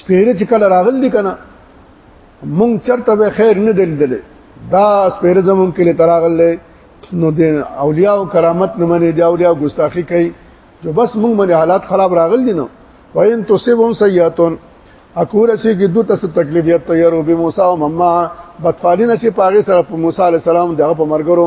سپیره چې کله راغل دي کنه مونږ چرته به خیر نه دلیدل دا سپیره زمون کې تراغل نو د اولیاء او کرامت نه منې دی اولیاء ګستاخی کوي جو بس مونږ باندې حالات خراب راغل دي نو وین تصيبهم سیئاتون اکور شي کې دوه تاسو تکلیف یا تیارو به موسی او مما بدفالین شي پاغه سره په موسی علی السلام دغه په مرګرو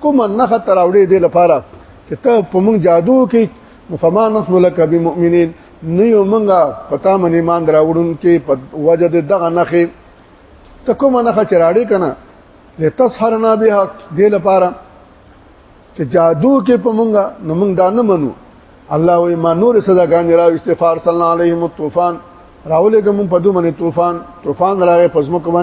کوم نه خطر اوړي دې لپاره چې ته په موږ جادو کې فما نحن لك بمؤمنين نه یو مونږه پتا من ایمان دراوړون کې په وجه د دغه نخې ته کوم نخه چراړې کنه لتسحرنا بها دې لپاره چې جادو کې په مونږه نو مونږ دا نه منو الله وي ما نور صدا ګان را استغفار صلی الله علیه و طوفان راولې کوم په دوه منې طوفان طوفان راغې پزمو کومه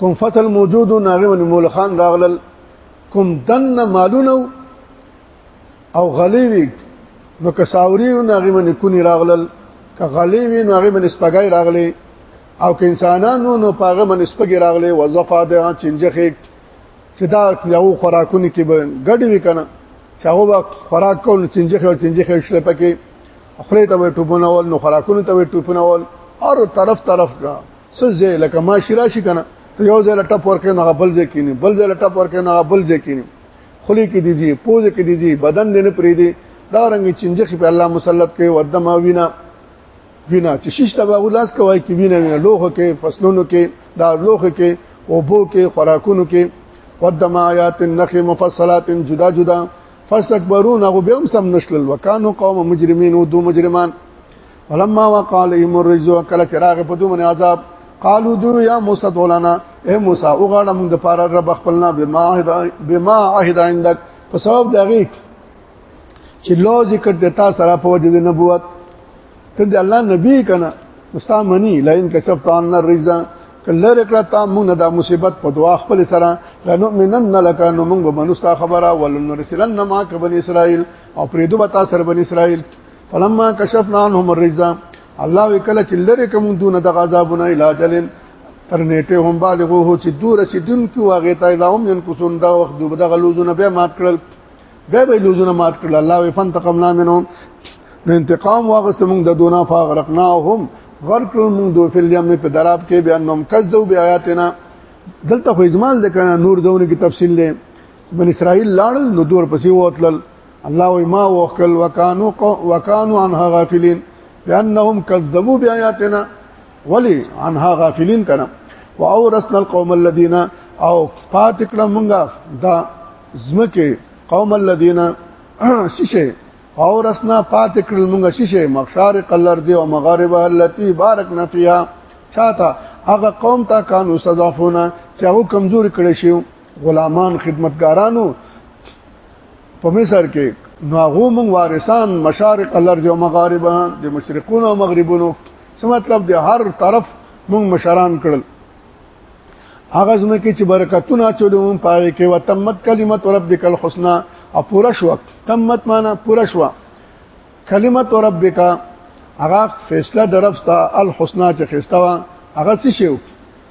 کوم فصل موجود ناغه ونی مول خان راغلل کوم دن مالونه او غلی وی نو کساوري ناغه ونی کونی راغلل که غلی وی ناغه ونی سپګای راغلی او که انسانانو نو پاغه من سپګی راغلی وظفه ده چنجخه چې دا یو خوراکونه کې ګډ وی کنه چې هغه خوراک کول چنجخه او چنجخه شله پکې خپل ته ټوپونه ول نو خوراکونه ته ټوپونه ول هر طرف طرف کا څه ځای لکه ماشي راشي کنه ته یو ځای لټپ ورکې نه بل ځای کینی بل ځای لټپ ورکې نه بل ځای کینی خلی کې دیږي پوزه کې دیږي بدن دې نه پری دی دا رنګ چنجخ په الله مسلط کوي ودم وینا وینا چې شش تبا غلاس کوي کې وینا وینا لوخ کې فصلونو کې دا لوخ کې اوبو کې خوراکونو کې ودم آیات النخل مفصلات جدا جدا فاستكبرون غو بهم سم نشل وکانو قوم مجرمين ودو مجرمان ولما وقال ایم الرجز وکله چراغ په دوه من عذاب قالو دو یا موسی دولانا اے موسی او غاړه موږ د پاره رب خپلنا بما بما عهد عندك په سبب دغه چې لو ذکر د تا سره په وجه د نبوت ته د الله نبی کنه مستامنی لئن کشفت عنا الرجز کله رکړه تا موږ د مصیبت په دعا خپل سره لنؤمنن لك نو موږ بنستا خبره ولنرسلن ما کبن اسرائيل او پریدو بتا سر بن اسرائيل فلما کشفنا عنهم الرجز الله وکله چې لره کوم دون د غذابونه علاجلن تر نیټه هم بالغو هو چې دور چې دن کې واغې ته دا هم ينقصون دا وخت دوه د غلوزونه به مات کړل به به لوزونه مات کړل الله وفن تقمنا منهم نو انتقام واغست موږ د دونا فغرقناهم غرق موږ دو فل یم په دراب کې بیان نوم کذو بیا آیاتنا دلته خو اجمال د کنه نور ځونه کې تفصیل لې بن اسرائیل لاړل نو دور پسې وتلل الله وی ما وکل وکانو وکانو عنها غافلین لانهم کذبوا بیااتنا ولی عنها غافلین کنا واورثنا القوم الذين او پات کړه مونږه دا زمکه قوم الذين شیشه اورثنا پات کړه مونږه شیشه مشارق الارض او مغاربها التي باركنا فيها چاته هغه قوم ته کانو صدافونه چې هغه کمزور کړي شي غلامان خدمتګارانو په مصر کې نو هغه مون وارثان مشارق الارض او مغاربا د مشرقون او مغربونو څه مطلب د هر طرف مون مشران کړل هغه زمه کې چې برکتونه چلو پاره کې وتمت کلمت ربک الحسنا او پورا شو تمت معنا پورا شو کلمت ربک هغه فیصله درفتا الحسنا چې خستا هغه څه شو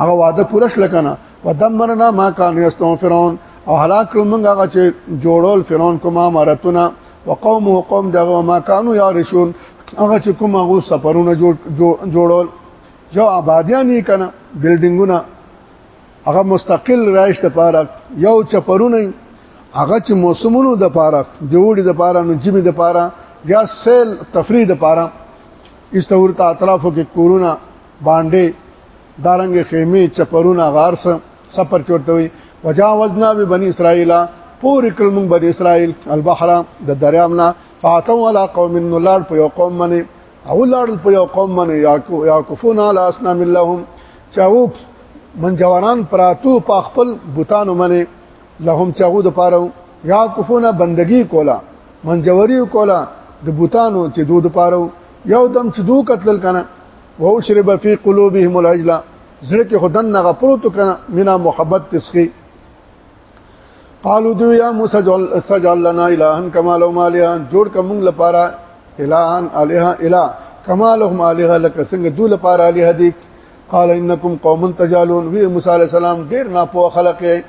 هغه وعده پوره شل کنه ودمرنا ما کان یستون فرعون او هلاک کړو موږ هغه چې جوړول فرعون کومه مرتونه وقوم وقوم دغه ما کانو یا رشون هغه چې کوم هغه سفرونه جوړ جوړول یو آبادیان یې کنه بلډینګونه هغه مستقل رایش ته پاره یو چپرونه هغه چې موسمونو د پاره جوړي د پاره نو جمی د پاره یا سیل تفرید د پاره استور ته اطرافو کې کورونا باندې دارنګ خیمه چپرونه غار سره سفر چورته وي وجاوزنا به بني اسرائيل پور کل من بني اسرائيل البحر د دریامنا فاتو علی قوم نلار په یو قوم باندې او لار په یو قوم باندې یاکو یاکفون علی اسنام لهم چاو من جوانان پراتو په خپل بوتانو باندې لهم چاغو د پاره یا کفونه بندگی کولا منجوری کولا د بوتانو چې دود پاره یو دم چې دو قتل کنه وو شرب فی قلوبهم العجل زړه کې خدن نه غپروت کنه مینا محبت تسخی قالو دو یا موسی سجل لنا الہن کما لو مالیا جوړ کوم لپاره الہن الہ الہ کما لهم الہ لک څنګه دو لپاره الہ دي قال انکم قوم تجالون وی موسی علی السلام ډیر ناپوه خلق یې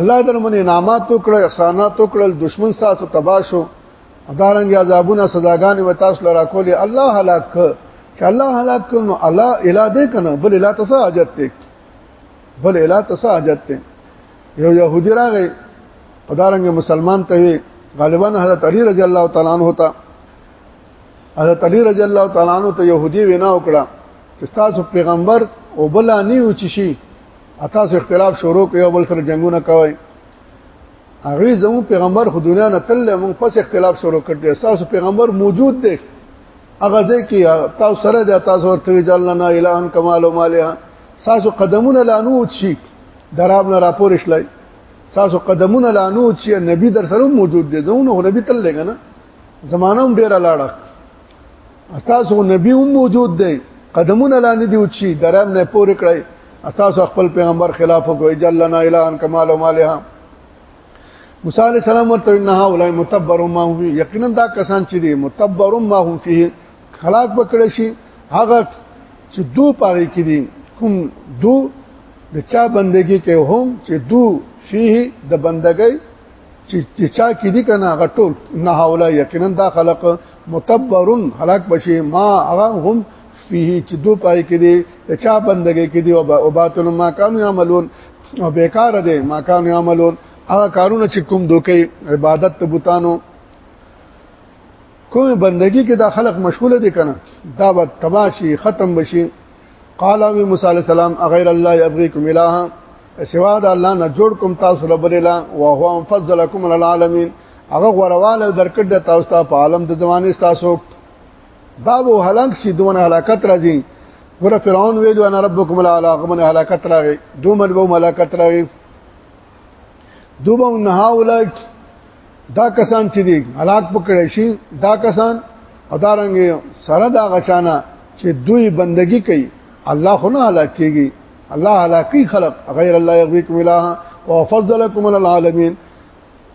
الله درمن انعامات وکړ احسانات وکړل دشمن ساتو تباشو ادارنګ عذابونه سزاګان و تاسو لرا کولې الله هلاک ک چې الله هلاک ک نو الله الا دې کنه بل الا تاسو حاجت ته بل الا تاسو حاجت ته یو يهودي راغی ادارنګ مسلمان ته وی غالبا حضرت علي رضی الله تعالی عنہ ته حضرت علي رضی الله تعالی عنہ ته يهودي وینا وکړه چې تاسو پیغمبر او بل نه و چی شي تاسو اختلاف شروع کوي او بل سره جنگونه کوي هغه زمو پیغمبر خو دنیا نه تل موږ پس اختلاف شروع کړ دي اساس پیغمبر موجود دی هغه ځکه تاسو سره د تاسو ورته جلنا الهن کمال او مالها تاسو قدمونه لانو شي دراب نه راپور شلای تاسو قدمونه لانو شي نبی در سره موجود دی زمو نبی تل لګنه زمانه هم ډیره لاړه استاسو نبی هم موجود دی قدمونه لاندې دی وچی درام نه پورې کړی استاسو خپل پیغمبر خلاف کوي جلنا الهان کمال او مالها موسی علی السلام ورته ان هؤلاء متبر ما هو یقینا دا کسان چې دي متبر ما هم فيه خلاق بکړی شي هغه چې دو پاره کې دي کوم دو د چا بندگی کې هم چې دو فيه د بندګۍ چې چا کې دي کنه غټول نه حواله یقینا دا خلق متبرن هلاک بشي ما هغه هم فيه چې دو پای کې دي چا بندګي کې دي او باطل ما كانوا يعملون او بیکار دي ما كانوا يعملون هغه کارونه چې کوم دوکي عبادت ته بوتانو کوم بندگی کې دا خلق مشغوله دي کنه دا به تباشي ختم بشي قال ابي موسى عليه السلام غير الله يبغيكم الها سوا د الله نه جوړ کوم تاسو له بللا او هو فضلکم على العالمين هغه غرواله درکړ د تاسو ته په عالم د زمانه تاسو دا وو هلاک شي دونه هلاکت راځي ګره فرعون ویلو انا ربکم الاعلى غمن هلاکت راغی دومره وو ملاکت راغی دوبه نه هاولای دا کسان چې دي هلاک پکړې شي دا کسان او دا رنګ سره دا غشانه چې دوی بندگی کوي الله خو نه هلاک کیږي الله هلاکی خلق غیر الله یغویکم الہ وفضلکم علی العالمین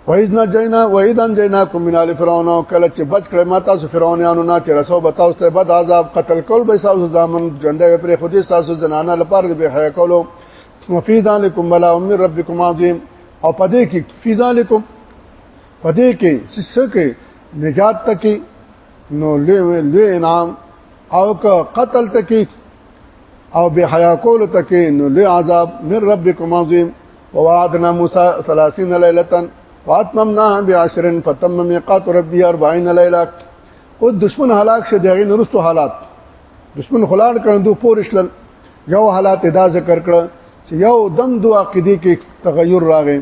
وایذنا جینا وایذن جیناکم من آل فرعون کله چې بچ کړه ما تاسو فرعونانو نه چې رسو به تاسو ته بد عذاب قتل کول به تاسو ځامن ژوندې پر خودي تاسو زنانه لپاره به حیا کولو وفي ذلكم بلا امر ربكم عظيم او پدې کې فی ذلکم پدې کې سسه کې نجات تکي نو لوی لوی انعام او که قتل تکي او به حیا کول تکي نو لوی عذاب من ربکم عظیم ووعدنا موسی 30 ليله واتممنا بعشر فتم ميقات ربي 40 ليله او دشمن هلاک شه دغه نورستو حالات دشمن خلان کړه دو پورشل یو حالات دا ذکر کړه چې یو دم دو عقیده کې تغیر راغی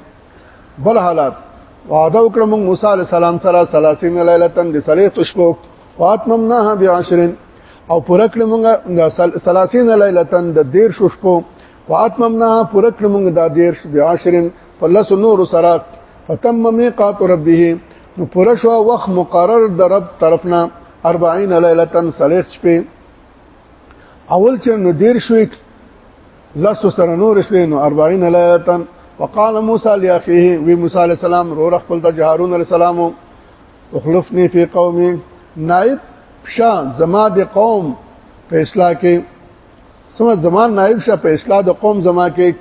بل حالات وعده وکړه موږ موسی علی السلام سره 30 ليله تن د صلیح تشبو واتممناها بعشرن او پوره کړ مونږه 30 لیلتن د 13 شپو واتممنا پوره کړ مونږه د 13 د 10 په لس نور سره فتم میقات ربه نو پوره شو وخت مقرر د رب طرفنا 40 ليله صلیخ شپې اول چې نو دیر شوې لاسو سره نور شوې نو 40 ليله وقال موسی لاخيه وی موسی عليه السلام رو رخ خپل د هارون عليه السلام اخلفني في قومي نائب شاه زما د قوم په اصلاح کې سم زمان نائب شاه په اصلاح د قوم زما کې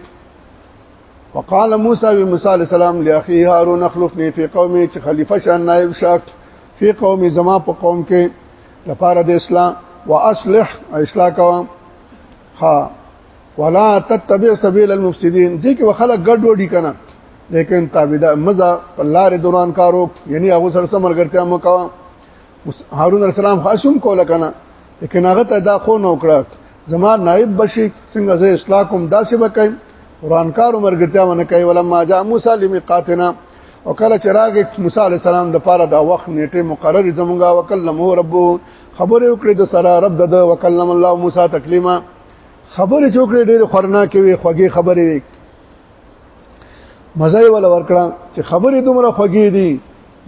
وقال موسی و موسی علی السلام لاخي هارون اخلفني في قومي چې خلیفہ شان نائب شاک في قومي زما په قوم کې لپاره د اسلام واصلح اصلاح کوم ها ولا تتبع سبيل المفسدين دې کې وخلک ګډ وډی کنه لیکن تابعدا مزه په لارې دوران کارو یعنی هغه سره سمرګرتیا مکو هارون السلام خاصم کوله کنه لیکن هغه ته دا خو نو کړک زما نائب بشي څنګه زه اصلاح کوم داسې وکایم قران کار مرګتیا ونه کوي ولما جاء موسی لمیقاتنا او کله چې راغی موسی علی السلام د پاره دا وخت نیټه مقرر زمونږه وکلمه رب خبره وکړه د سره رب د وکلم الله موسی تکلیما خبره چوکړه ډېر خورنا کې وي خوږی خبره وي مزه ولا ورکړه چې خبره دومره خوږی دي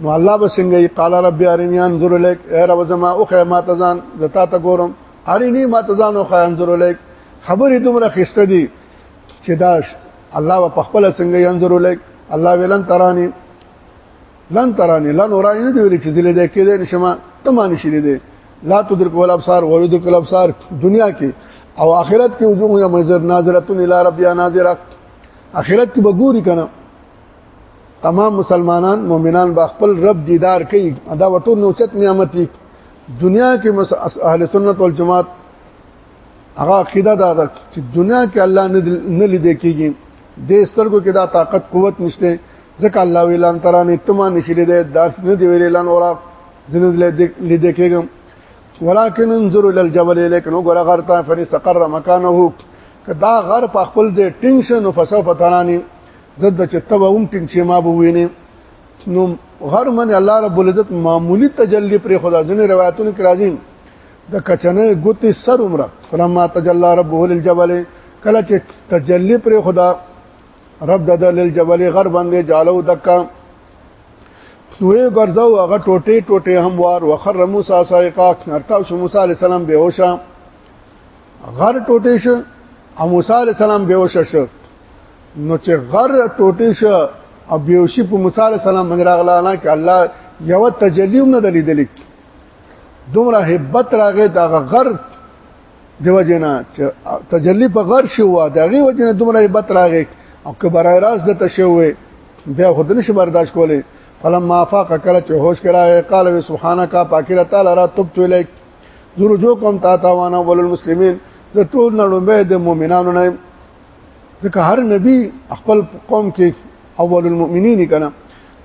نو الله بسنګي قال رب ارني انظر لك اے رب زما او خه ما تزان زتا ته ګورم ارني ما تزان او خه انظر لك خبرې دومره خسته دي چې دا الله په خپل څنګه انظر لك الله ولن تراني لن تراني لن وراني نه دی ویل چې زله دې کې دې نشما ته معنی شې دې لا تدرک ول ابصار و يدرك الابصار دنیا کې او آخرت کې وجوه یا منظر ناظرتون الی ربیا ناظره آخرت کې بګوري کنه تمام مسلمانان مؤمنان با خپل رب دیدار کوي دا وټو نوچت نعمت دی دنیا کې اهل سنت والجماعت هغه عقیده دا ده چې دنیا کې الله نه لیدل کېږي د سترګو کې دا طاقت قوت نشته ځکه الله ویلان ترانه تما نشلې ده درس نه دی ویلان اورا زنه لیدل کېږي ولكن انظر الى الجبل لكن وګوره غر ته فني استقر مكانه کدا غر په خپل دې ټینشن او فسوف ترانه زده چې ته به هم ټینګ شې ما به وینې نو غر من الله رب العزت معمولی تجلی پر خدا ځنې روایتونه کې راځي د کچنې ګوتې سر عمره فلما تجلى ربه للجبل کله چې تجلی پر خدا رب د للجبل غر باندې جالو دکا سوې ګرځاو هغه ټوټه ټوټه هموار وخر موسی سائقا نرتا شو موسی عليه السلام بهوشه غر ټوټه شو او موسی عليه السلام بهوشه شو نو چې غر ټوټې شو او بیوشي په موسی عليه السلام باندې راغله نه کې الله یو تجلیوم نه دلیدل دومره hebat راغې دا غر دیو جنا چې تجلی په غر شو دا غي وجنه دومره hebat راغې او که برای راز د تشوي بیا خود نشي برداشت کولې فلما افاق کله چې هوش کرا قال سبحانك پاکره تعالی را تبت الیک زرجو کوم تا تا وانا ول المسلمین د ټول نړۍ د مؤمنانو نه ځکه هر نبی خپل قوم کې اول المؤمنین کنا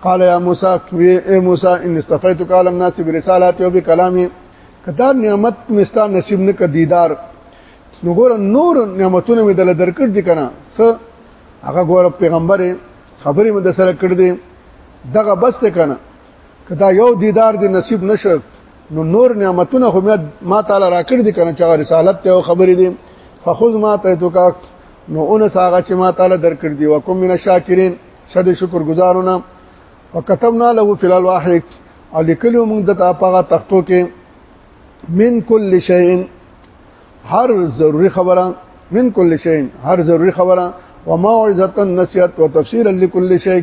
قال یا موسی کوی اے موسی ان استفیتک علی الناس برسالات و بکلامی کدا نعمت مستا نصیب نه کدیدار نو ګور نور نعمتونه مې دل درکړ دي کنه س هغه ګور پیغمبر خبرې مې د سره کړ دي دغه بس کنه کدا یو دیدار دی نصیب نشو نو نور نعمتونه خو ما تعالی راکړ دي کنه چې رسالت ته خبرې دي فخذ ما ته تو کا نو اون ساغه چې ما تعالی درکړ دي وکم من الشاکرین شد شکر گزارونه وکتبنا له فی الواح او لیکلو موږ د تاپغه تختو کې من کل شیء هر ضروری خبره من کل شیء هر ضروری خبره وموعظه النصیحت وتفسیرا لكل شیء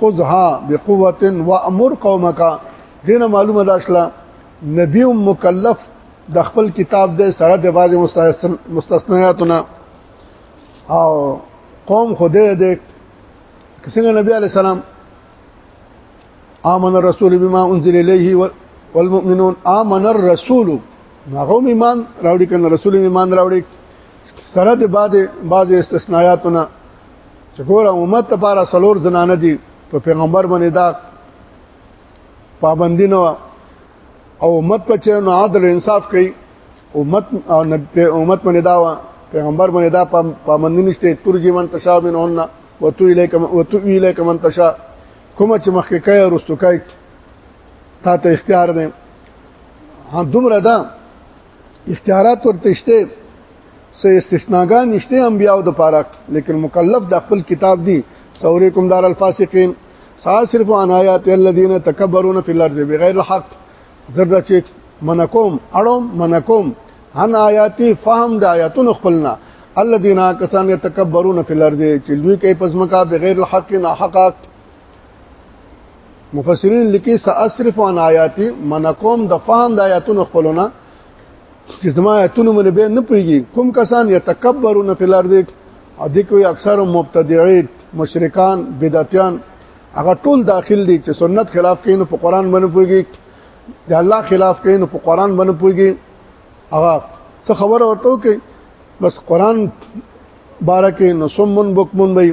خذها بقوه وامر قومك دینه معلومه ده اصله نبی مکلف د خپل کتاب د سره د بعض مستثنیاتونه او قوم خوده د څنګه نبی علی السلام آمن الرسول بما انزل الیه والمؤمنون آمن الرسول هغه ایمان راوړي کنه رسول ایمان راوړي سره د بعد بعض استثناءاتونه چې ګور امت لپاره سلور زنانه دي په پیغمبر باندې دا پابندی نه او امت په چې نو عادل انصاف کوي امت او امت باندې دا پیغمبر باندې دا پابندی نشته ترجی من تشاء من هن وتو الیکم وتو الیکم من تشاء کوم چې مخکې کوي ورستو کوي تا ته اختیار دی هم دومره ده اختیارات ورته شته سه استثناګان نشته انبیاو د پاره لیکن مکلف د خپل کتاب دی سوریکم دار الفاسقین صرف عن آیات الذين تکبرون فی الارض بغیر الحق ذره چې منکم اړم منکم عن آیاتی فهم د آیاتونو خپلنا الذين کسان یتکبرون فی الارض چې دوی کوي پزمکا بغیر الحق نه حقق مفسرین لیکي ساصرف عن آیاتی منقوم د فهم د آیاتونو خپلونه چې زما آیاتونو باندې به نه پیږي کوم کسان یتکبرون فی الارض او د کوي اکثر مبتدعين مشرکان بدعتيان هغه ټول داخل دي چې سنت خلاف کین په قران باندې پويږي د الله خلاف کین په قران باندې پويږي هغه څه خبر ورته کوي بس قران بارکه نو سمون بکمون وي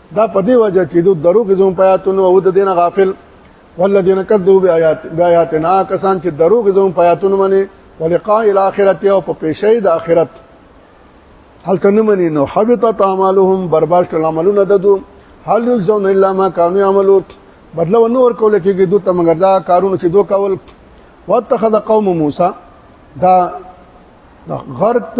دا په دې وجه چې دوی درو کې زوم پیاتونو او د دین غافل والذین کذبوا بیاات بیااتنا کسان چې درو کې زوم پیاتونو باندې ولقاء الاخرته او په پیشې د اخرت هل کنه منی نو حبطت اعمالهم برباد شول عملونه ددو هل یلزون الا ما كانوا يعملون بدل و نور کول کېږي دوی ته مګر دا کارونه چې دوی کول واتخذ قوم موسی دا غرق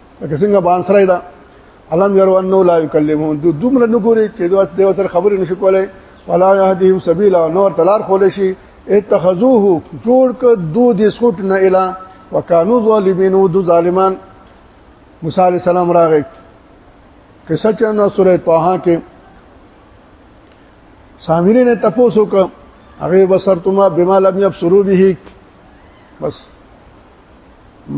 لکه څنګه بان سره دا علم يرو انه لا يكلمهم دو دومره نګوري چې دوی دیو سره خبرې نشو کولای ولا يهديهم سبيلا نور تلار خول شي اتخذوه جوړ ک دو دې سوټ نه اله وکانو ظالمین او دو ظالمان موسی عليه السلام راغی که سچ نو سورې طه کې سامری نه تپوسو ک هغه بصرتما بما لم يبصروا به بس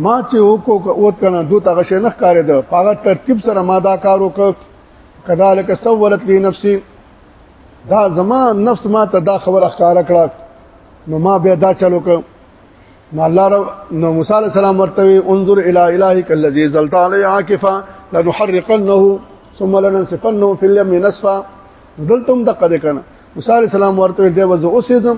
ما چې وکړو اوت کنه دوه تغه شي نه ښکارې ده هغه ترتیب سره ما دا کار وکړ کذالک سولت لی نفسي دا زما نفس ما ته دا خبره ښکارا کړه نو ما بیا دا چلو ک نو الله رب نو موسی علی السلام ورته انظر الی الهک الذی زلت علی عاکفا لنحرقنه ثم لننسفنه فی الیم نسفا دلتم دقه کنه موسی علی السلام ورته دی وځه اوسېدم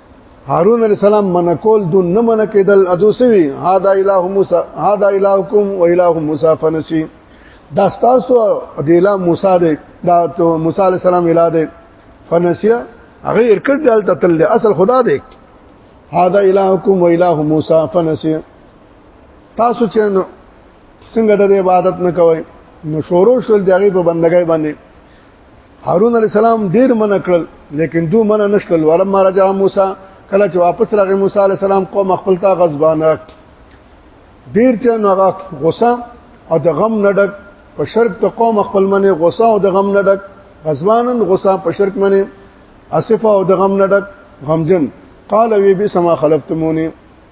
هارون علی السلام منکول دون نه من کېدل ادوسوي هاذا اله موسی هاذا الهکم و اله موسی فنسی دا تاسو د اله موسی د دا موسی علی السلام اله د فنسیا هغه ارکټ دالته تل اصل خدا دی هاذا الهکم و اله موسی فنسی تاسو چې څنګه د عبادت نه کوئ نو شورو شول دغه په بندګۍ باندې هارون علی السلام ډیر منع کړل لیکن دو منع نشل ولما رجع موسی کله چې واپس راغی موسی علی السلام قوم خپل تا غضبان ډیر چې نو غوسه او د غم نډک په شرک ته قوم خپل منه غوسه او د غم نډک غضبانن غوسه په شرک منه اسفه او د غم نډک غمجن قال وی به سما خلفتمونی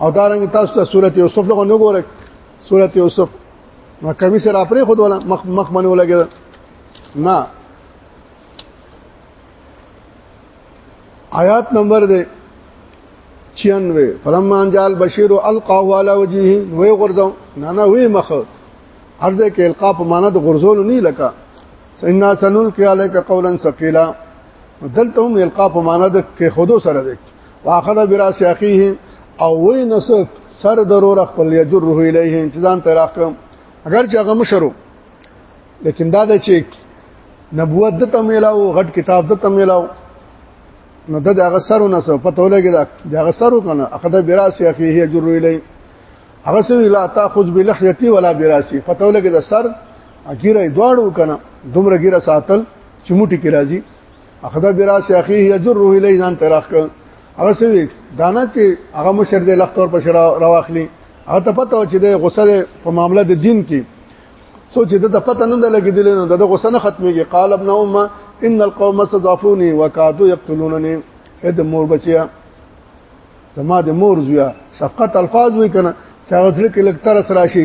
او دا رنګ تاسو ته سورته یوسف لغو نو ګورئ سورته یوسف نو کمی سره پرې خود ولا مخ مخ منو لګي نه آیات نمبر دی 96 فلما جال بشیر القاه علی وجهه وی غردو نه نه وی مخ ارزه کې القا په معنا د غرزول نه لکه ان سنلقي عليك قولا ثقيلا دلته هم القا په معنا د کې خودو سره دی واخذ براس اخيه او وی نسک سر ضرور خپل یجره الیه انتظام ته راکم اگر چې هغه مشرو لیکن دا د چې نبوت د تمیلاو غټ کتاب د تمیلاو نو د هغه سر نه سو پته ولګی دا د هغه سر کنه اخذ براس اخيه یجره الیه هغه سوی لا تاخذ بلحيتي ولا براسي پته ولګی دا سر اګیره دواړو کنه دومره ګیره ساتل چې موټی کې راځي اخذ براس اخيه يجره اليه ځان تراخ هغه سوي دانا چې هغه مشر دې لخت ور پښه راواخلي هغه ته پته و چې د غسل په معاملې د دین کې سوچ د ته پته نه لګیدل نو د غسل نه ختميږي قال ابن امه ان القوم استضعفوني وكادوا يقتلونني اې د مور بچیا زما د مور زویا شفقت الفاظ وی کنه چې هغه ځل کې لکتر سره شي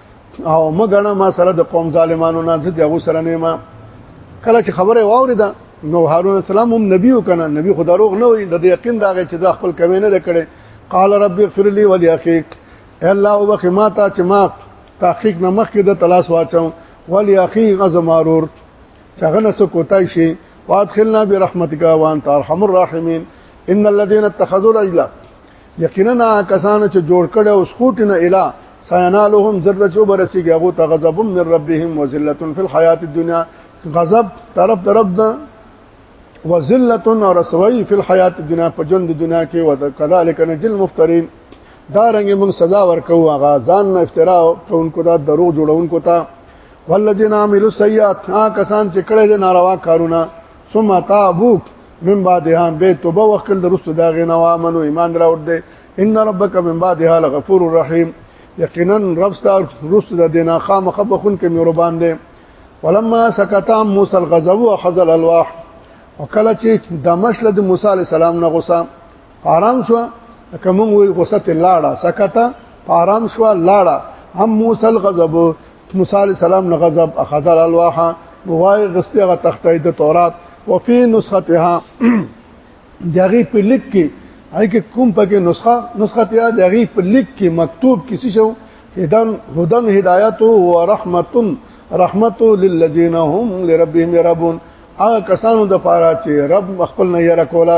او مګنه ما سره د قوم ظالمانو نه زه دغه سره نه ما کله چې خبره واوریده نو هارون السلام هم نبی وکنه نبی خو دروغ نه وي د یقین داغه چې دا خپل کمینه ده کړي قال رب اغفر لي وليخيك الله وبخ ما تا چې ما تحقیق نه مخکې د تلاش واچم ولی اخی غزمارور چاغه نس کوتای شي وادخلنا برحمتک وانت ارحم الراحمین ان الذين اتخذوا الاجلال یقینا کسان چې جوړ کړي او سخوټ نه اله سینالهم ذره جو برسیږي هغه ته غضب من ربهم وذلت فی الحیات الدنیا غضب طرف طرف ده وذلت او رسوایی فی الحیات الدنیا په ژوند دنیا کې او کذالک نجل مفترین دا رنګ موږ سزا ورکو هغه ځان نه افترا کوونکو دا دروغ جوړونکو ته والذین عملوا السیئات ها کسان چې کړه دې ناروا کارونه ثم تابوا من بعدها به توبه وکړ د رسول دا غنه وامنو ایمان راوړ دې ان ربک من بعدها لغفور رحیم یقینا رب ستاسو رسول د دینه خامخ بخون کې مهربان دې ولما سکتا موسی الغضب وحذل الواح وکله چې دمشق د موسی علی السلام نه غوسه آرام شو کوم وی غصه ته لاړه سکتا آرام شو لاړه هم موسی الغضب موسی علی السلام نه غضب اخذ الالواح وای غستی غ تختې د تورات وفي نسختها دغه په لیک کې هغه کې کوم پکې نسخه نسخه ته دغه په لیک کې مکتوب کسی شو هدن هدن هدایت او رحمت رحمت للذین هم لربهم يربون هغه کسانو د پاره چې رب خپل نه یې را کولا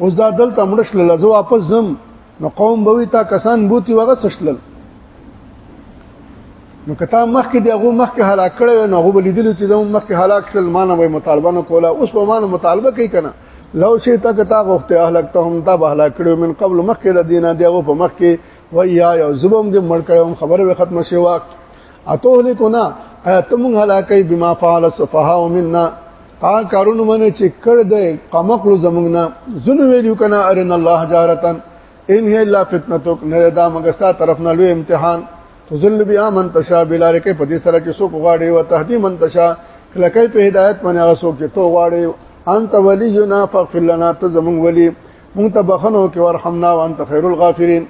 اوس دا دلته مړشل لزه واپس زم نو قوم بوي تا کسان بوتي وغه سشل نو کته مخکې دی هغه مخکې هلاک کړي نو هغه بلیدل چې زمو مخکې هلاک شل مانه وي مطالبه نه کوله اوس په مانه مطالبه کوي کنه لو شي تا کته غوخته اهلکتهم تا به هلاک کړي من قبل مخکې د دینه دی هغه په مخکې ویا یو زبم دې مړ کړم خبره به ختمه شي وخت اته لیکو نه اتمون هلاکې بما فعل السفهاء منا هغه کارونه منه چې کړ د قمقلو زمونږ نه زنه ویلو کنه ارن الله جارتن ان هي الا فتنتک نه دا مګه ستا طرف نه لوی امتحان تذل بیا من تشا بلار کې په دې سره کې څوک غواړي او تهدی من تشا کلکې په هدایت باندې هغه څوک چې تو غواړي انت ولینا فاغفر لنا ته زمونږ ولی مونږ ته بخنو کې ورحمنا وانت خیر الغافرین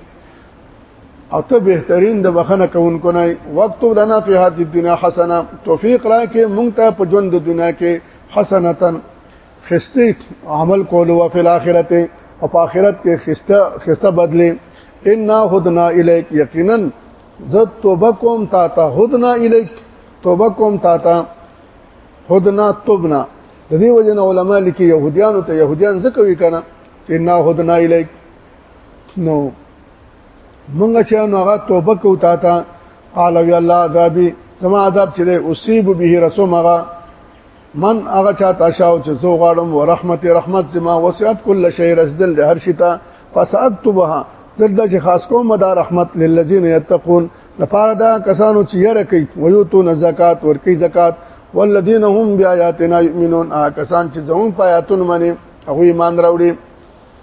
او ته بهترین د بخنه کوونکو نه وخت لنا فی هذه الدنيا حسنه توفیق راکې مونږ ته په ژوند د دنیا کې حسنتن خسته عمل کول او په آخرت او په آخرت کې خسته خسته بدلې ان هدنا الیک یقینا ذ توبه کوم تا ته هدنا الیک توبه کوم تا ته هدنا توبنا د دې وجنه علما لیکي يهوديان ته يهوديان ځکه وی کنه ان هدنا الیک نو no. مونږ چې نو هغه توبه کو تا ته قال وی الله عذابي زما عذاب چې اصيب به رسوم هغه من هغه چا تشاو چې زو غاړم او رحمت رحمت زما وسعت کل شی رسدل د هر شتا فساكتبها تردا چې خاص کوم دا رحمت للذین یتقون لپاره دا کسانو چې یره کوي ویوتون زکات ورکی زکات والذین هم بیااتنا یؤمنون کسان چې زمون پیاتون منی هغه ایمان راوړي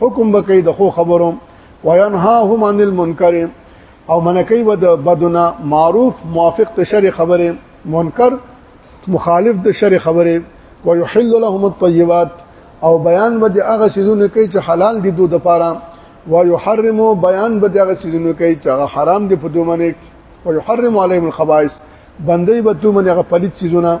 حکم بکې د خو خبرو وینهاهم عن المنکر او منکې و د بدنا معروف موافق ته شر خبره منکر مخالف د شر خبره ويحل لهم الطيبات او بیان به د هغه سيزونه کوي چې حلال دي دوی لپاره ويحرم بیان به د هغه سيزونه کوي چې هغه حرام دي په دوی باندې ويحرم عليهم الخبائث بندي به دوی باندې هغه پليت سيزونه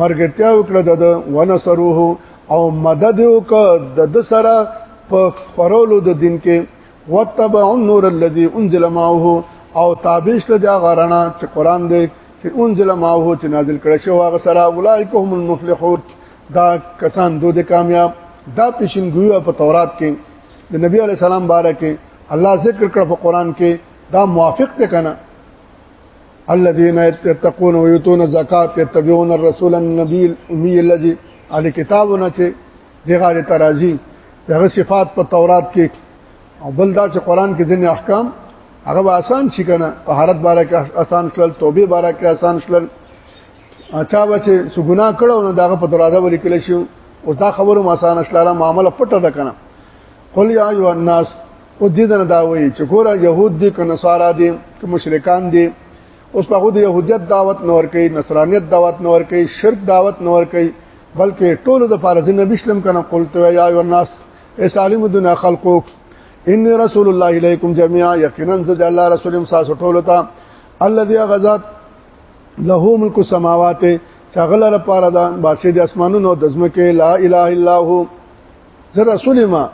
مرګټیا وکړه د ونصروه او مدد وکړه د د سره په خورولو د دین کې وتبع النور الذي انزل معه او تابعش ته دا غرانه چې قران دی چې انزل معه چې نازل کړي شو هغه سره اولایک هم المفلحون دا کسان دوه کامیاب دا پیشنګوی په تورات کې د نبی علی سلام بارکه الله ذکر کړ په قران کې دا موافق دی کنه الذين يتقون ويؤتون الزكاه يتبعون الرسول النبي الامي الذي على كتابنا چې دغه ترازی دغه صفات په تورات کې او بل دا چې قران کې ځینې احکام هغه به آسان شي کنه طهارت باره کې آسان شول توبه باره کې آسان شول اچھا بچ سګنا کړو نو داغه په دروازه ولې کله شو او دا خبرو ما آسان شلاله معاملې پټه ده کنه قل یا ایو الناس او دې دنه دا وایي چې ګوره يهود دي که نصارا دي که مشرکان دي اوس په خود يهوديت دعوت نور کوي نصرانيت دعوت نور کوي شرک دعوت نور کوي بلکې ټولو د فارزي نبی اسلام کنه قلت يا ايها الناس اي سالم دنیا خلقو ان رسول الله اليكم جميعا يقينا ذا الله رسول مساس ټولو ته الذي غزات له ملک السماوات چغل لپاره دا باسي د اسمانونو د زمکه لا اله الا هو زه رسول ما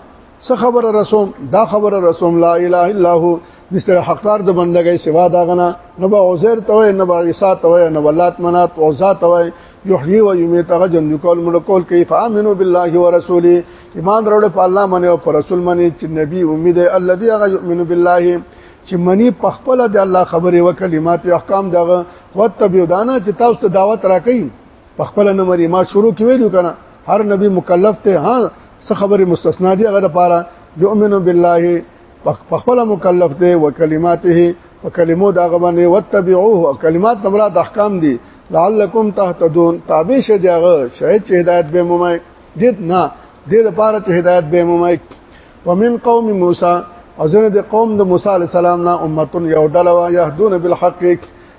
څه خبره رسوم دا خبره رسوم لا اله الا هو نشته حقدار د بندګۍ سوا دا غنه نه به عزیر ته وای نه به عیسی ته وای نه ولات منات او ذات وای یحیی و یمیت هغه جن کول مړ کول کوي فامنو بالله ورسوله ایمان وروړي په الله باندې او پر رسول باندې چې نبی امید الذی هغه یؤمن بالله چې منی په خپل د الله خبره او کلمات احکام دغه وتبیو دانا چې تاسو ته دعوت راکړي په خپل نمبر ما شروع کې ویلو کنه هر نبی مکلف ته ها څه خبره مستثنا دي هغه لپاره یؤمن بالله په خپل مکلف دی وکلماته په کلمو دا غبنه وتبعوه کلمات مراد احکام دي لعلکم تهتدون تابع شه دیغه شاید چې هدایت به مومای دید نه د لپاره چې هدایت به مومای ومن قوم موسی او زنه د قوم د موسی علی السلام نه امه یو ډله یهدون بالحق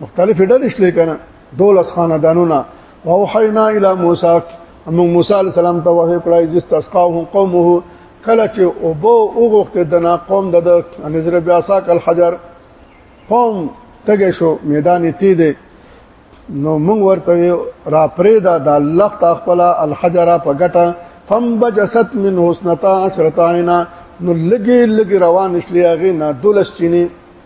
مختلف ډلې شلې کنه دولس خاندانونه واوحینا الی موسی موږ موسی علی السلام ته وحی کړای چې استسقاهم قومه کله چې او بو اوغخت دنا قوم د نظر بیا ساق الحجر قوم تګه شو میدان تی دی نو موږ ورته را پرې دا د الله تخپل الحجر په ګټه فم بجست من حسنتا عشرتاینا نو لګي لګي روان شلی هغه نه دولس چینه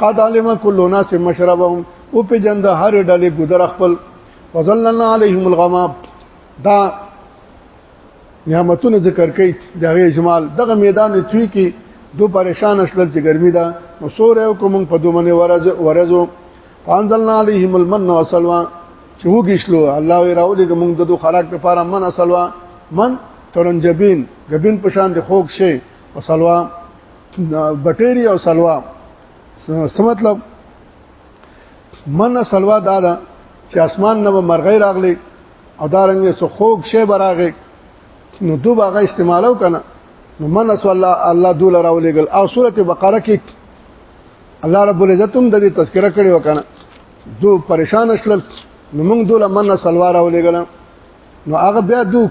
قد علم كل ناس مشربهم او په جند هر ډلې ګذر خپل وظللنا عليهم الغمام دا نعمتونه ذکر کوي د هغه اجمال دغه میدان توی کې دو پریشان شول چې ګرمي ده نو سور یو کوم په دومنه ورځ ورځو فانزلنا عليهم المن والسلوى چې وګښلو الله وی راولې موږ د خوراک لپاره من سلوا من ترنجبین غبین پشان د خوګ شي وسلوا بټيري او سلوا څه مطلب من سلوا دا ده چې اسمان نه مرغۍ راغلي او دا رنګ څو خوږ شی براغه نو دوه باغه استعمالو کنه نو من اسو الله الله دول راولېګل او سوره بقره کې الله رب العزت هم د دې تذکرہ کړی وکنه دو پریشان شول نو موږ دول من سلوا راولېګل نو هغه بیا دوه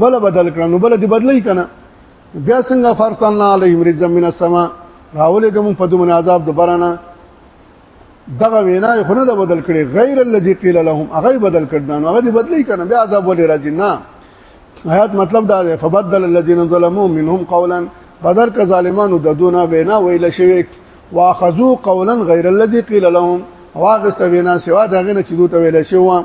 بل بدل کړه نو بل دې بدلې کنه بیا څنګه فرسلنا علیهم رجم من السما راولې کوم په دومره عذاب د برانه دغه وینا خو نه بدل کړي غیر الذي قيل لهم هغه بدل کړدان هغه دې بدلې کنه بیا عذاب ولې راځي نه آیات مطلب دا دی فبدل الذين ظلموا منهم قولا بدل ک ظالمانو د دونه وینا ویل شوی واخذو قولا غیر الذي قيل لهم واغست وینا سوا دغه نه چې دوی ته ویل شوی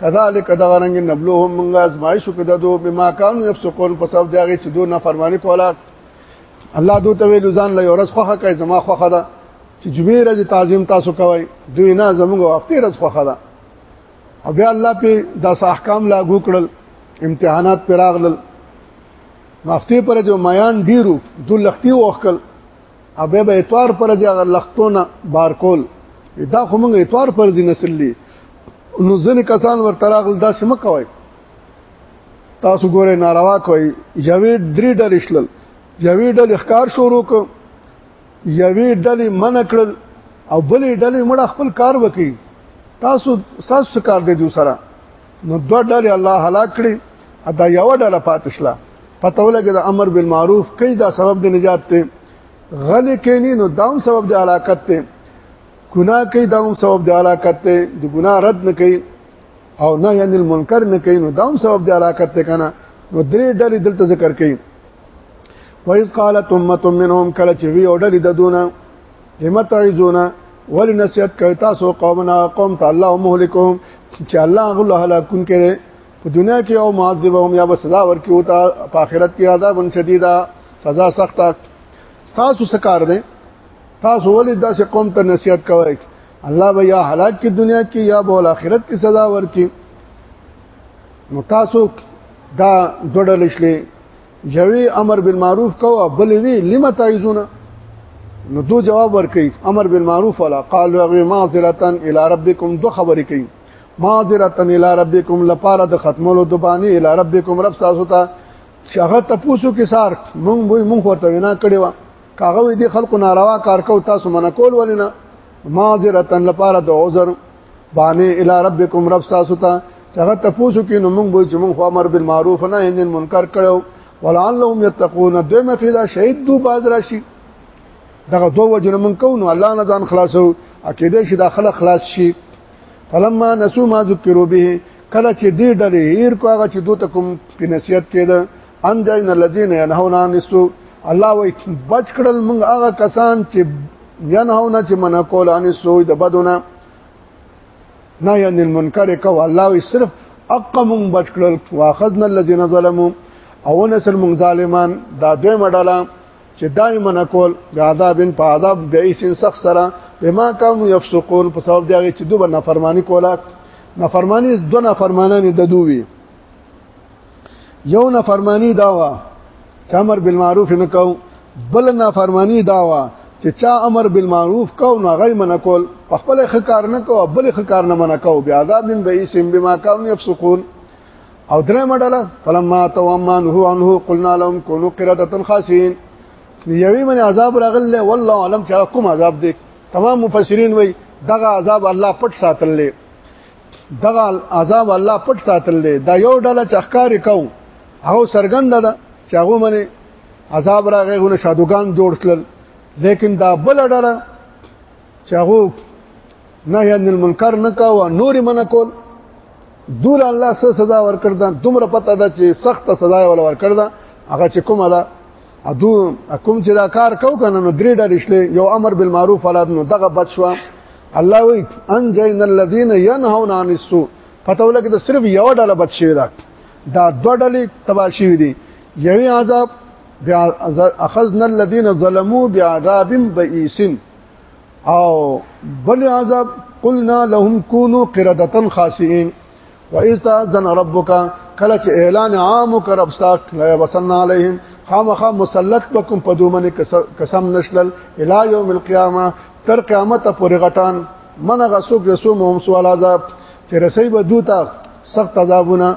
کذالک دغه رنګ نبلوهم موږ ازمایش وکړه دو بما کانوا یفسقون په سبب دغه چې دوی نافرمانی کوله الله دوی ته ویل ځان له ورځ خوخه کوي زما خوخه ده چې جمعې ورځ تعظیم تاسو کوي دوی نه زموږ وختي ورځ خوخه ده او بیا الله په داس احکام لاگو کړل امتحانات پر راغلل مافتی پر جو میان ډیرو دو لختی وخکل او به به اتوار پر دې هغه لختونه بار کول دا خو موږ اتوار پر دې نسلی نو ځنې کسان ورته راغل دا سم کوي تاسو ګوره ناروا کوي یوې درې ډلې شلل یوې ډلې ښکار شروع کو یوې ډلې من کړل او بلې ډلې مړه خپل کار وکړي تاسو ساس کار دې جو سره نو دوه ډلې الله هلاک کړي ادا یو ډله پاتې شله پته ولګي د امر بالمعروف کوي دا سبب د نجات ته غلې کینی نو داوم سبب د علاقت ته ګناه کوي داوم سبب د علاقت ته د ګناه رد نه کوي او نه یعنی المنکر نه کوي نو داوم سبب د علاقت ته کنه نو درې ډلې دلته ذکر کوي وایز قالت امه منهم کله چې وی او ډلې د دونه لمت عیزونا ولی نصیحت کوي تاسو قومنا قوم ته الله مهلکهم چې الله غل هلاکون کړي په دنیا کې او معذبهم یا به سزا ورکړي او ته په آخرت کې عذاب شدیدا سزا سخته تاسو سکار دي تاسو ولی داسې قوم ته نصیحت کوي الله به یا هلاک کې دنیا کې یا به آخرت کې سزا ورکړي نو تاسو دا دوړل شلې یوی امر بالمعروف کو بل وی لم تعذون نو دو جواب ورکي امر بالمعروف ولا قالوا غي معذره الى ربكم دو خبرې کوي معذره الى ربكم لپاره د ختمولو د باندې الى ربكم رب تاسو ته شغه تاسو کې سار مونږ وي مونږ ورته وینا کړې و کاغه دې خلکو ناروا کار کو تاسو منکول ولنه معذره لپاره د عذر باندې الی ربکم رب تاسو ته هغه تاسو کې نو موږ به چې موږ امر بالمعروف نه هندن منکر کړو ولعلهم یتقون دمه فی دا شهید دو باز راشي دغه دوه وجنه من کو نو الله نه ځان خلاصو عقیده شي داخله خلاص شي فلما نسو ما ذکروا به کله چې دې ډلې هیر کو هغه چې دوی ته کوم په نصیحت کېده ان جن الذين ينهون عن السوء الله وي بچ کړل موږ هغه کسان چې ینهونه چې من کول ان سوی د بدونه نه ین المنکر کو الله وی صرف اقم بچکل واخذنا الذين ظلموا او نسل من ظالمان دا دوی مډاله چې دایمن کول غاذابن په عذاب بیس سخت سره بما كانوا يفسقون په سبب دی چې دوی نافرمانی کوله نافرمانی دو نافرمانانی د دوی یو نه فرمانی دا وا چې امر بالمعروف نه کو بل نه فرمانی دا وا چې چا امر بالمعروف کو نه غي من کول په خپل خکار نه کو بل خکار نه من کو بیا عذاب من بیسم بما کانوا یفسقون او درې مډاله فلما تومان هو عنه قلنا لهم كونوا قردة خاسين یوی من عذاب راغل والله علم چې کوم عذاب دی تمام مفسرین وای دغه عذاب الله پټ ساتل دغه عذاب الله پټ ساتل دی دا یو ډله چخکاری کو هغه سرګند ده چې هغه منه عذاب راغی غو شادوغان جوړ کړل لیکن دا بل ډله چې هغه نه یان المنکر نه کا او نور من کول دول الله سره سزا ورکړ دا دومره پته ده چې سخت سزا ول ورکړ دا هغه چې کومه ده ادو کوم چې دا کار کو کنه نو درې ډلې شلې یو امر بالمعروف ولاد نو دغه بچوا الله وی ان جین الذین ينهون عن السوء پته ولګي دا صرف یو ډله بچ شوی دا دا دوه ډلې تبا شوی دي یوی عذاب بیا اخذنا الذين ظلموا بعذاب بئیس او بل عذاب قلنا لهم كونوا قردة خاسئين و استاذن ربک کله چې اعلان عام وکړ رب ساک لا وسن علیهم خامخا مسلط بكم پدومن قسم نشلل الى يوم القيامه تر قیامت پورې غټان من غسوک یسوم هم سوال عذاب چې رسي به دوتا سخت عذابونه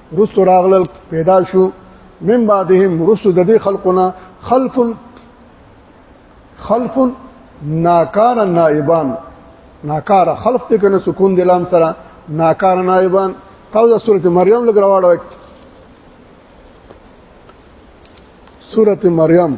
رستو راغلل پیدا شو من بعدهم رستو د دې خلقونه خلف خلف ناکار نائبان ناکار خلف ته کنه سکون دلام سره ناکار نائبان تاسو د سورته مریم لګراوړو سورته مریم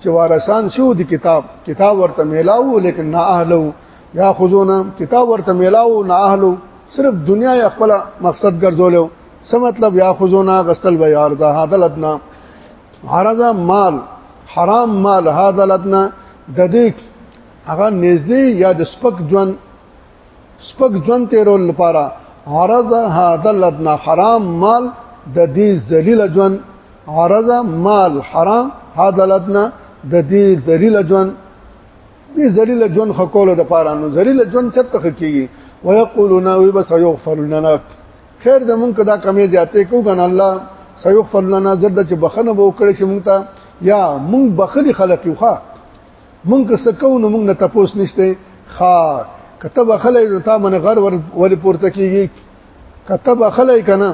چې وارثان شو د کتاب کتاب ورته میلاو لیکن نه اهلو یا خذونا کتاب ورته میلاو نه اهلو صرف دنیا یا خپل مقصد ګرځولیو څه مطلب یا خذونا غسل به یار دا هذا لدنا عرضا مال حرام مال هذا لدنا د دې هغه نږدې یا د سپک ژوند سپک ژوند تیرول لپاره عرض هذا لدنا حرام مال د دې ذلیل ژوند عرض مال حرام هذا لدنا د دې ذلیل ژوند دې ذلیل ژوند خکول د پاره نو ذلیل ژوند چرته خکېږي ويقولون وي بس يغفر لنا خیر د مونږ دا کمی زیاتې کو کنه الله سيغفر لنا زرد چې بخنه وو کړی چې مونږ ته یا مونږ بخلی خلق یو ښا مونږ که سکو نو مونږ نه تپوس نشته خا کتب خلای نو تا من غر ور پورته کیږي کتب خلای کنه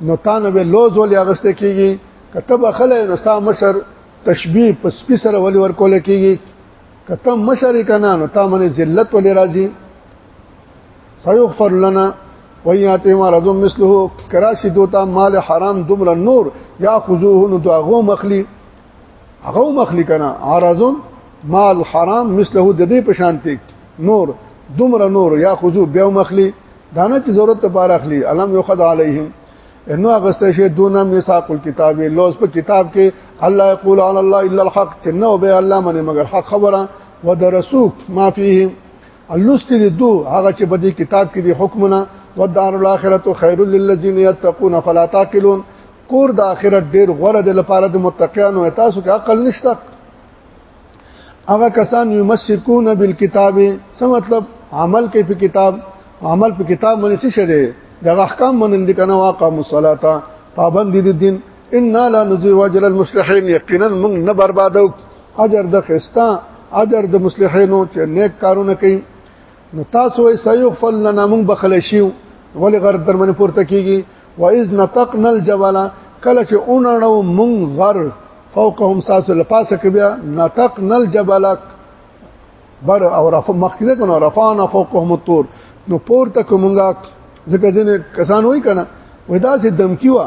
نو تا نه به لوز ولې اغسته کیږي کتب خلای نو ستا مشر تشبیه په سپی سره ولې ور کول کیږي کتم مشر کنه نو تا من ذلت ولې راځي سيغفر لنا وياتهم رض مثله کراشي دوتا مال حرام دمر نور ياخذوه نو داغو مخلي هغه مخلی کنه عارضون مال حرام مثله د دې په شانتي نور دومره نور یا خذو بیا مخلی دانه چې ضرورت لپاره اخلي علم یو خد علیهم انو اغسته شي دون میثاق الكتاب لوز په کتاب کې الله یقول علی الله الا الحق چې نو به الله منه مگر حق خبره ودرسو ما فيه الوست دي دو هغه چې بدی کتاب کې دي حکمونه ودار الاخرته خير للذين يتقون فلا تعقلون کور د اخرت ډیر غوړه د لپاره د متقینو تاسو کې عقل نشته هغه کسان یمسکون بالکتاب څه مطلب عمل کوي په کتاب عمل په کتاب باندې څه شه دی د احکام منل دي کنه واقام الصلاه پابند دي دین ان لا نذير اجر المصلحين یقینا موږ نه بربادو اجر د خستا اجر د مصلحینو چې نیک کارونه کوي نو تاسو یې سيغفل لنا مون بخل شي ولې غر در من پورته کیږي واذ نطقنا الجبل کله چې اونړو مون غر فوقهم ساسو لپاسه کې بیا نطقنا الجبل بر او رفع مخکې کنه رفعنا فوقهم الطور نو پورته کومګه ځکه ځنه کسان وای کنه ودا سي دمکی وا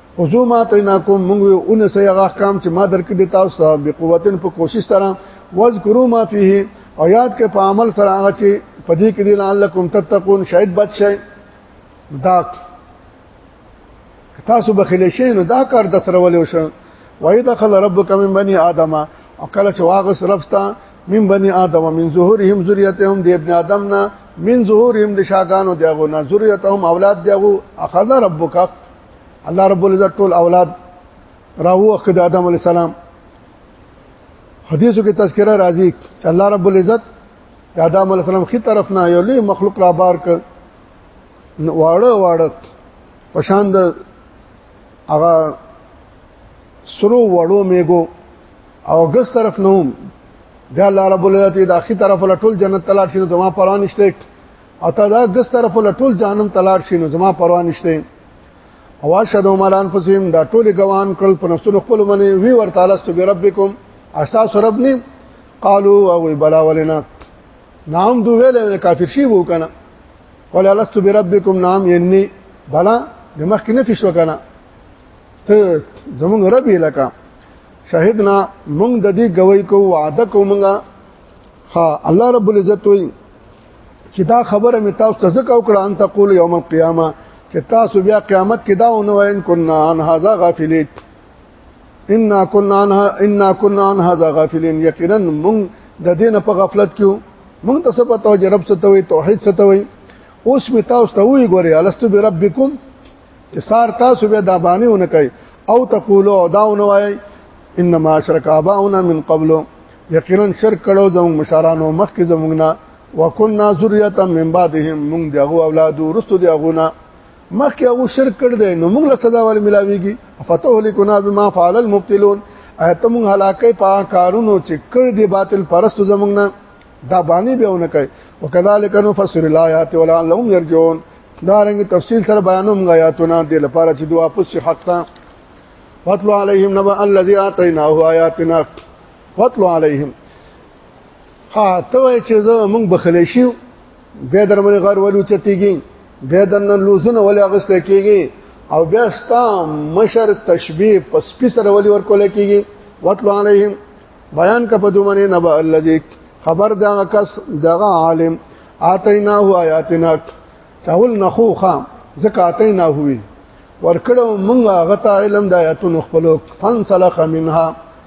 حضوما تیناکم موږ اون سه هغه احکام چې ما درکې دي تاسو ته به قوتن په کوشش سره واذکروا ما فيه او یاد کې په عمل سره هغه چې پدې کې دي لعلکم تتقون شاید بچ شي دا تاسو بخیل شئ نو دا کار د سره ولې وشو وای دخل ربک من بنی آدم او کله چې واغس ربستا من بنی آدم من ظهورهم ذریتهم د ابن آدم نه من ظهورهم د شاګانو دیغو نه ذریتهم اولاد دیغو اخذ ربک الله رب العزت ټول اولاد راو اخ د آدم علی السلام حدیثو کې تذکرہ راځي چې الله رب العزت د آدم علی السلام خي طرف نه یو لوی مخلوق را بار ک واړه واړه پشان د هغه سرو وړو میګو او ګس طرف نه هم بیا الله رب العزت د اخی طرف له ټول جنت تلاشینو ته ما پرانشته او تا دا ګس طرف ول ټول جانم تلار شي نو زما پروا نشته او اشهد مال انفسهم دا ټول ګوان کړل په نفسونو خپل منی وی ورته لست بربکم اساس رب نیم قالوا او بلا ولنا نام دو ویل کافر شي وو کنه ولا لست بربکم نام یني بلا د مخ کې نفي شو کنه ته زمونږ رب یې لکه شهیدنا مونږ د دې گوي کو وعده کومه ها الله رب العزت وایي چې دا خبره مې تاسو ته ځکه وکړه ان تقول یوم القیامه چې تاسو بیا قیامت کې دا ونه واین کنا ان هاذا غافلین ان کنا ان ان کنا ان هاذا غافلین یقینا مونږ د دین په غفلت کې مونږ ته څه پتو چې رب ستوي توحید ستوي اوس مې تاسو ته وی ګوري الستو بربکم چې سار تاسو به دا باندې ونه کوي او تقولوا داونه وای انما اشرك اباؤنا من قبل یقینا شر کړو زموږ مشرانو مخکې زموږ نه وکنا ذریه من بعدهم موږ دغه اولاد ورستو دغه نه مخکې هغه شرک کړ دی نو موږ له سزا ول ملاويږي فتح لکنا بما فعل المبتلون اته موږ هلاکه په کارونو چې کړ دی باطل پرستو زموږ نه دا باندې بهونه کوي وکذالک نفسر الایات ولعلهم یرجون دا رنګ تفصیل سره بیانوم غیاتونه د لپاره چې دوی واپس شي حق ته واتلو علیهم نبأ الذی آتیناه آیاتنا وطل علیهم ها ته وای چې زه مونږ بخلې شو به در باندې غر ولو چتیږي به دنه لوزونه ولې اغست کېږي او بیا ستا مشر تشبیه پس پی سره ولې ورکول کېږي وطل علیهم بیان کا په دومره نبا الذی خبر دا کس دغه عالم اتیناه آیاتنا چاول نخو خام زکه اتیناه وی ورکړو مونږه غته علم د آیاتونو خپلو فن سلخ منها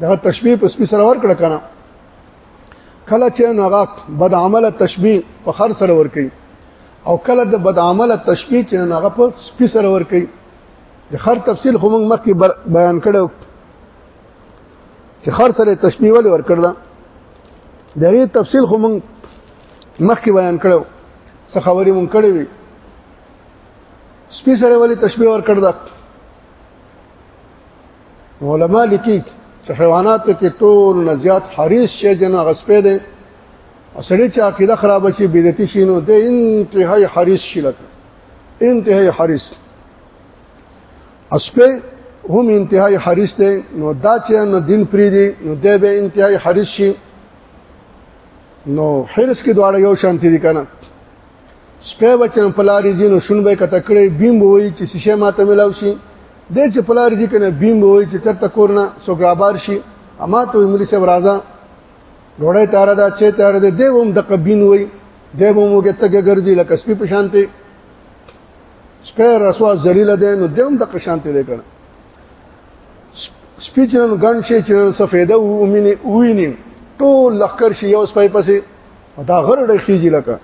دا تشبیه په سپی سره ورکړه کنه کله چې هغه بد عمله تشبیه په خر سره ور کوي او کله د بد عمله تشبیه چې هغه په سپی سره ور کوي د خر تفصیل خو موږ مخکې بیان کړو چې خر سره تشبیه ولې ور کړل د دې تفصیل خو موږ مخکې بیان کړو څه خبرې مونږ کړې وي سپی سره ولې تشبیه ور کړل علماء لیکي چې حیوانات کې ټول نه زیات حریص شي جن غسپې دي او سړی چې عقیده خراب شي بدعتي شي نو د انتهاي حریص شي لکه انتهاي حریص اسپه هم انتهاي حریص دي نو دا چې نه دین پری دي نو د به انتهاي حریص شي نو حرس کې دواړه یو شانتی دي کنه سپه بچن پلاری زینو شون به کته کړي بیم وای چې شیشه ماته ملاو شي د چې پلاری زی کنه بیم وای چې چرته کورنه سوګرابار شي اما ته ملي سب راځه ډوړې تار دا چې تار دې دیوم د قبین وای دیوم وګه تګه ګرځي لکه سپي په شانته سپه رسوا ذلیل ده نو دیوم د قشانته ده کنه سپی چې نن ګڼ شي چې سفیده ویني ټول لخر شي یو سپی پسې او دا غره ډې خيږي لکه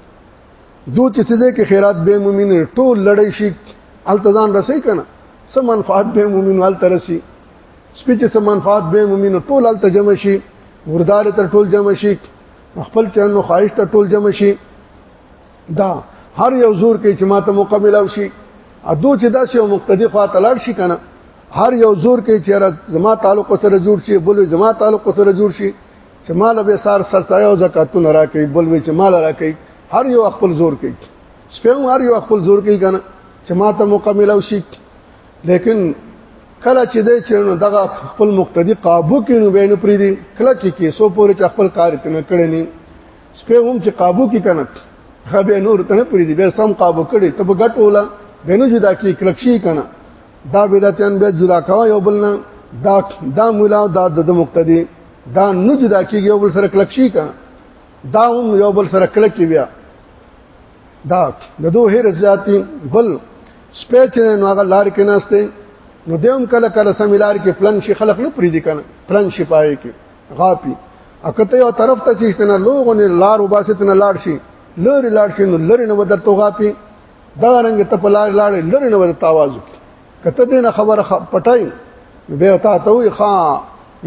دو چې سده کې خیرات به مومن ټول لړې شي التزان رسې کنه سم منفعت به مومن ال ترسي سپیچ سم منفعت به مومن ټول ال تجمع شي وردار تر ټول جمع شي خپل چانو خواهش تر ټول جمع شي دا هر یو زور کې چې ماته مکمل او شي ادو چې دا شی مقتدی خوا تلار شي کنه هر یو زور کې چې زما تعلق سره جوړ شي بل زما تعلق سره جوړ شي چې مال به سار سرتای او زکاتونه راکړي بل وی چې مال راکړي هر یو خپل زور کوي سپم هر یو خپل زور کوي کنه چې ما ته مکمل او شي لیکن کله چې دی چې دغه خپل مقتدی قابو کې نو بین پری دي کله چې کې سو پورې چې خپل کار کنه کړی نه سپه هم چې قابو کې کنه هغه نور ته نه پری دي به سم قابو کړي ته په ګټوله بینو جدا کې کلکشي کنه دا بدعتان به جدا کوي یو بل نه دا دا مولا دا د مقتدی دا نه جدا کیږي یو بل سره کلک شي کنه دا هم یو بل سره کلک کی بیا دا د دوه هر زیاتی بل سپیچ نه نو هغه لار کې نهسته نو دیوم کله کله سمیلار کې پلن شي خلق نه پری دي کنه پلن شي پای کې غاپی اکته یو طرف ته چې استنه لوغونه لار وباسه تنه لار شي لری لار شي نو لری نو بدر تو غاپی دا رنګ ته په لار لاړې لری نه ورته आवाज وکړي کته دې نه خبره پټای به تا ته وي خا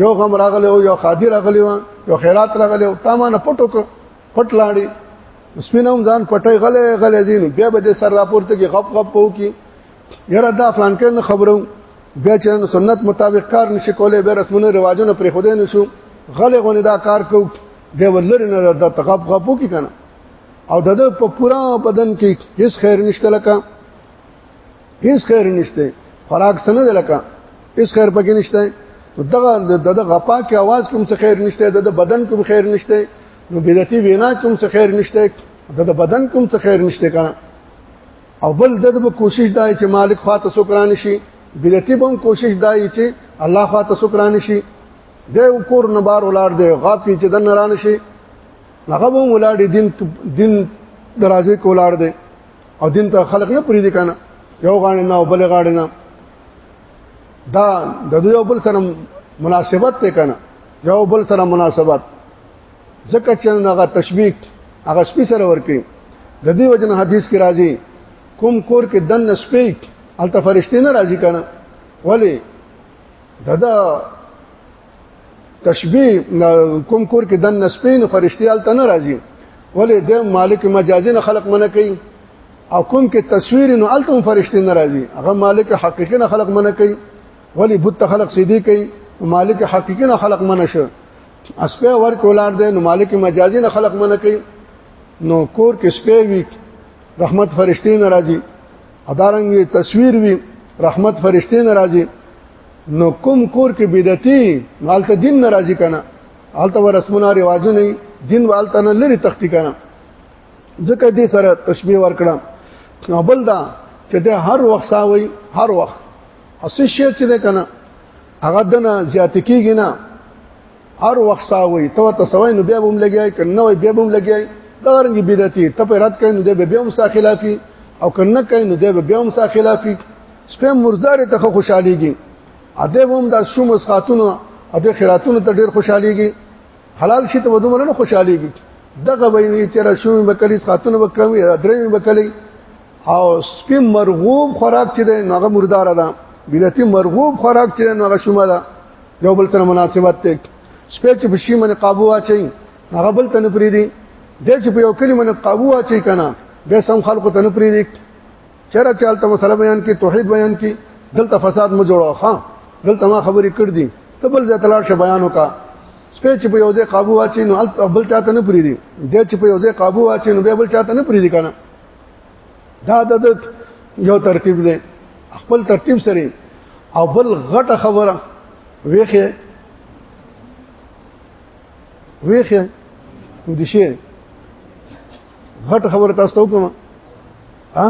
یو غم راغلی او یو خادي راغلی و یو خیرات راغلی او تا ما نه پټو کو پټ لاړې سپینوم ځان پټای غلې غلې دین بیا به دې سر راپورته کې غپ غپ وو کی یره دا فلان کې خبرو بیا چې سنت مطابق کار نشي کولای به رسمونو رواجونو پرې خوده نشو غلې غونې دا کار کو دی ولر نه درته غپ غپو کی کنه او د په پورا بدن کې هیڅ خیر نشته لکه هیڅ خیر نشته خوراک سند لکه هیڅ خیر پکې نشته دغه د غپا کې आवाज کوم څه خیر نشته د بدن کوم خیر نشته نو بدعتي وینا کوم څه خیر نشته د بدن کوم څه خیر نشته کنه او بل د به کوشش دای چې مالک خاطر سکران شي بدعتي به کوشش دای چې الله خاطر سکران شي د کور نه بار ولار دی غافي چې د نران شي هغه مو ولاړ دین دین درازه کولاړ دی او دین ته خلق نه پریدي کنه یو غاڼه نه او بل غاڼه نه دا د یو بل سره مناسبت ته کنه یو بل سره مناسبت ځکه چې هغه تشبیه هغه سپی سره ورکی د دې وجنه حدیث کې راځي کوم کور کې دن سپی الته فرشتي نه راځي کنه ولی ددا تشبیه کوم کور کې دن نسپین فرشتي حالت نه راځي ولې د مالک مجازي نه خلق منه کوي او کوم کې تصویر نو الته فرشتي نه راځي هغه مالک حقیقي نه خلق منه کوي ولې بت خلق سیدی کوي مالک حقیقي نه خلق منه شو اسپه ور کولار دی نو مالک مجازي نه خلق منه کوي نو کور کې سپه وی رحمت فرشتي نه راځي ادارنګ تصویر وی رحمت فرشتي نه راځي نو کوم کور کې بدعتي مالته دین ناراضي کنه حالته ورسمونه رواجونه دین والته نه لري تختی کنه ځکه دې سره تشبيه ورکړه نو بل دا چې د هر وخت ساوي هر وخت اسی شی چې ده کنه هغه دنه زیات کیږي نه هر وخت ساوي ته ته سوي نو بیا بم لګیای کنه وي بیا بم لګیای دا رنګ بدعتي ته په رات کین نو د بیا هم سا خلافي او کنه کین نو د بیا هم سا خلافي سپه مردار ته خوشاليږي اده هم د شوم خاتون اده خیراتونو ته ډیر خوشاليږي حلال شي ته ودومره نه خوشاليږي دغه ویني چې را شوم بکلی خاتون وکم یا درې بکلی او سپه مرغوب خوراک چې ده نوغه مردار ده بدعتي مرغوب خوراک چې نوغه شومه ده یو بل سره مناسبت ته سپه چې بشي من قابو واچي هغه بل تنپری دي د چې په یو کلمه قابو واچي کنه به سم خلکو تنپری دي چیرې چالت مسله بیان کی توحید بیان کی دلته فساد مو جوړو ها دلته ما خبرې کړ دي ته بل ځای تلار شه بیان وکا سپې چې په یو ځای قابو واچي نو بل چاته نه پریری د چې په یو ځای قابو واچي نو بل چاته نه پریری کنه دا د یو ترتیب دی خپل ترتیب سره او بل غټه خبره ویخه ویخه ودی شي غټ خبره تاسو ته کوم ها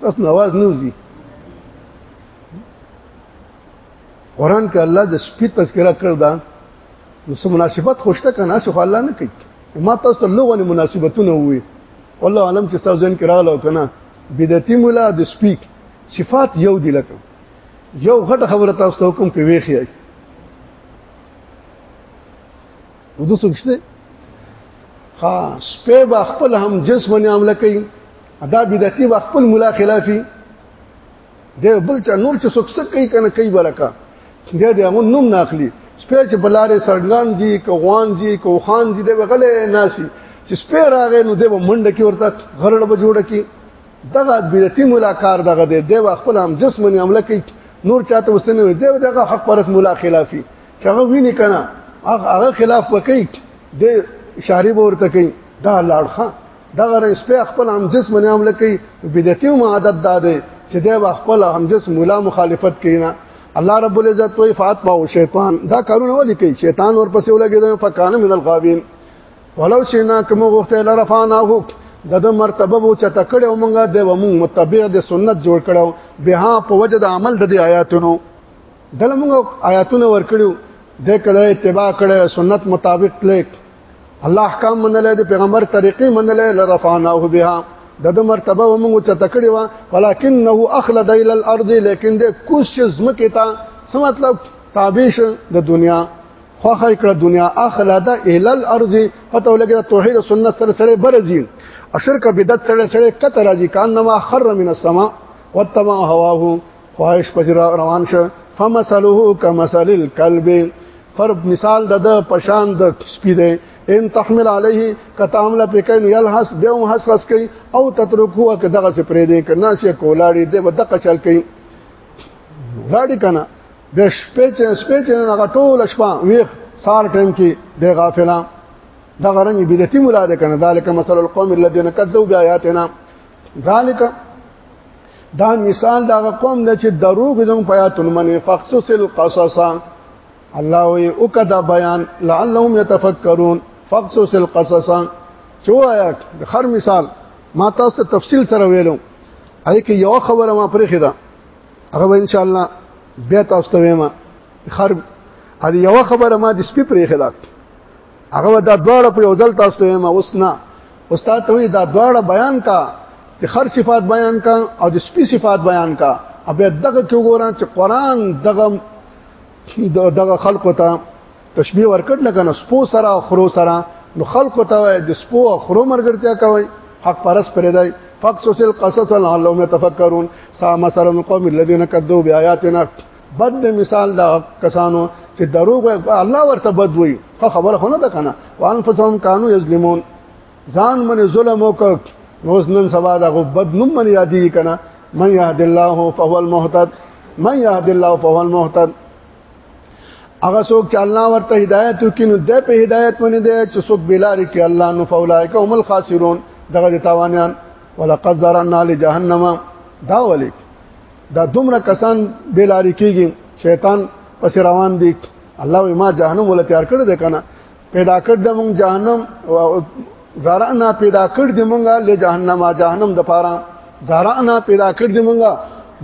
تاسو نو आवाज نه وزي قران کې الله د سپی تذکرہ کړ دا نو سم مناسبت خوشته کنه اس خو الله نه کوي ما تاسو ته لغونی مناسبتونه وي والله علم چې تاسو ځین کې راغلو کنه بدعتي مولا د سپیک صفات یو دی لکه یو غټه خبره تاسو ته حکم کې ویخی نو د څوک شته ها سپه با خپل هم جسمنی عمل کوي ادا بدعتي با خپل مولا خلافي د بل چا نور چې څوک څه کوي کنه کوي برکا د دې هغه نوم ناخلي سپه چې بلاره سړګان دي کوغان دي کوخان دي د غلې ناسي چې سپه راغې نو د منډه کې ورته غرړ به جوړ کی دغه بیرتی ملاکار دغه دی د خپل هم جسمنی عمل کوي نور چاته وسنه دی دغه حق پرس مولا خلافي چې هغه ویني کنه هغه خلاف وکړي د شارب ورته کوي دا لاړخه دا غره سپه خپل هم جسم نه عمل کوي بدعتي او عادت دا دی چې دا خپل هم جسم مولا مخالفت کوي نه الله رب العزت وی فاطمه او شیطان دا کارونه ولي کوي شیطان ورپسې ولګي فکان من الغاوین ولو شینا کوم غوښته لرفانا هو د د مرتبه وو چې تکړه او مونږه د ومو متبع د سنت جوړ کړو به په وجه د عمل د آیاتونو دله موږ آیاتونه ورکړو د کله اتباع کړه سنت مطابق تلک الله احکام منلې د پیغمبر طریقې منلې لرفعناه بها د د مرتبه موږ ته تکړه وا ولکنه اخلد الى الارض لیکن د کوس زمکه تا څه مطلب تابعش د دنیا خوخه کړه دنیا اخلد الى الارض پته ولګي توحید سنت سره سره برزي اشرک بدعت سره سره کته راځي کان نما خر من السما وتما هواه خواهش پس روان شه فمثله كمثل الكلب فرب مثال د د پشان د سپی دی ان تحمل عليه کتامل پکې نو يلحس به هم حس رس کوي او تترکو که دغه سي پرې دی کنه سي کولاړي دی ودقه چل کوي غاړي کنه د شپې چې شپې چې هغه ټول شپه ویخ سار ټیم کې د غافلان دا غرنګ بدعتي مولا ده کنه ذالک مثل القوم الذين كذبوا بآياتنا ذالک دا مثال دا قوم د چې دروغ زم پیات المن فخصص القصص الله وی او کدا بیان لعلهم يتفکرون فخصص القصص چوایا هر مثال ما تاسو ته تفصیل سره ویلو اې کې یو خبره ما پرې خدا هغه ان شاء الله بیا تاسو ته وایم خر هر یو خبره ما د سپی پرې خلاک هغه دا دواړه په یو ځل تاسو ته ما اوس نه استاد ته دا دواړه بیان کا د خر صفات بیان کا او د سپي صفات بیان کا او بیا دغه کې وګورئ چې قران دغه دغه خلقو ته تشبیه ورکړ لکه نو سپو سره او خرو سره نو خلقو ته وای د سپو او خرو مرګرتیا کوي حق پرس پرې دی فقصص القصص لعلهم يتفكرون سا مثلا القوم الذين كذبوا بآياتنا بد د مثال دا کسانو چې دروغ الله ورته بد وي خو خبره خونه ده کنه وانفسهم كانوا يظلمون ځان من ظلم وکړ روز نن سبا دا غو بد نوم من یادی کنه من يهد الله فهو المهتد من يهد الله فهو المهتد هغه څوک چې الله ورته هدایت وکینو د په هدایت باندې دی چې څوک بلار کې الله نو فولایک هم الخاسرون دغه تاوانیان ولقد زرنا لجهنم دا ولیک دا دومره کسان به لاري کیږي شیطان پس روان دي الله ما جهنم ولا تیار کړ دې کنه پیدا کړ د مونږ جهنم زارعنا پیدا کړ دې مونږه له جهنم جهنم د پاره زارعنا پیدا کړ دې مونږه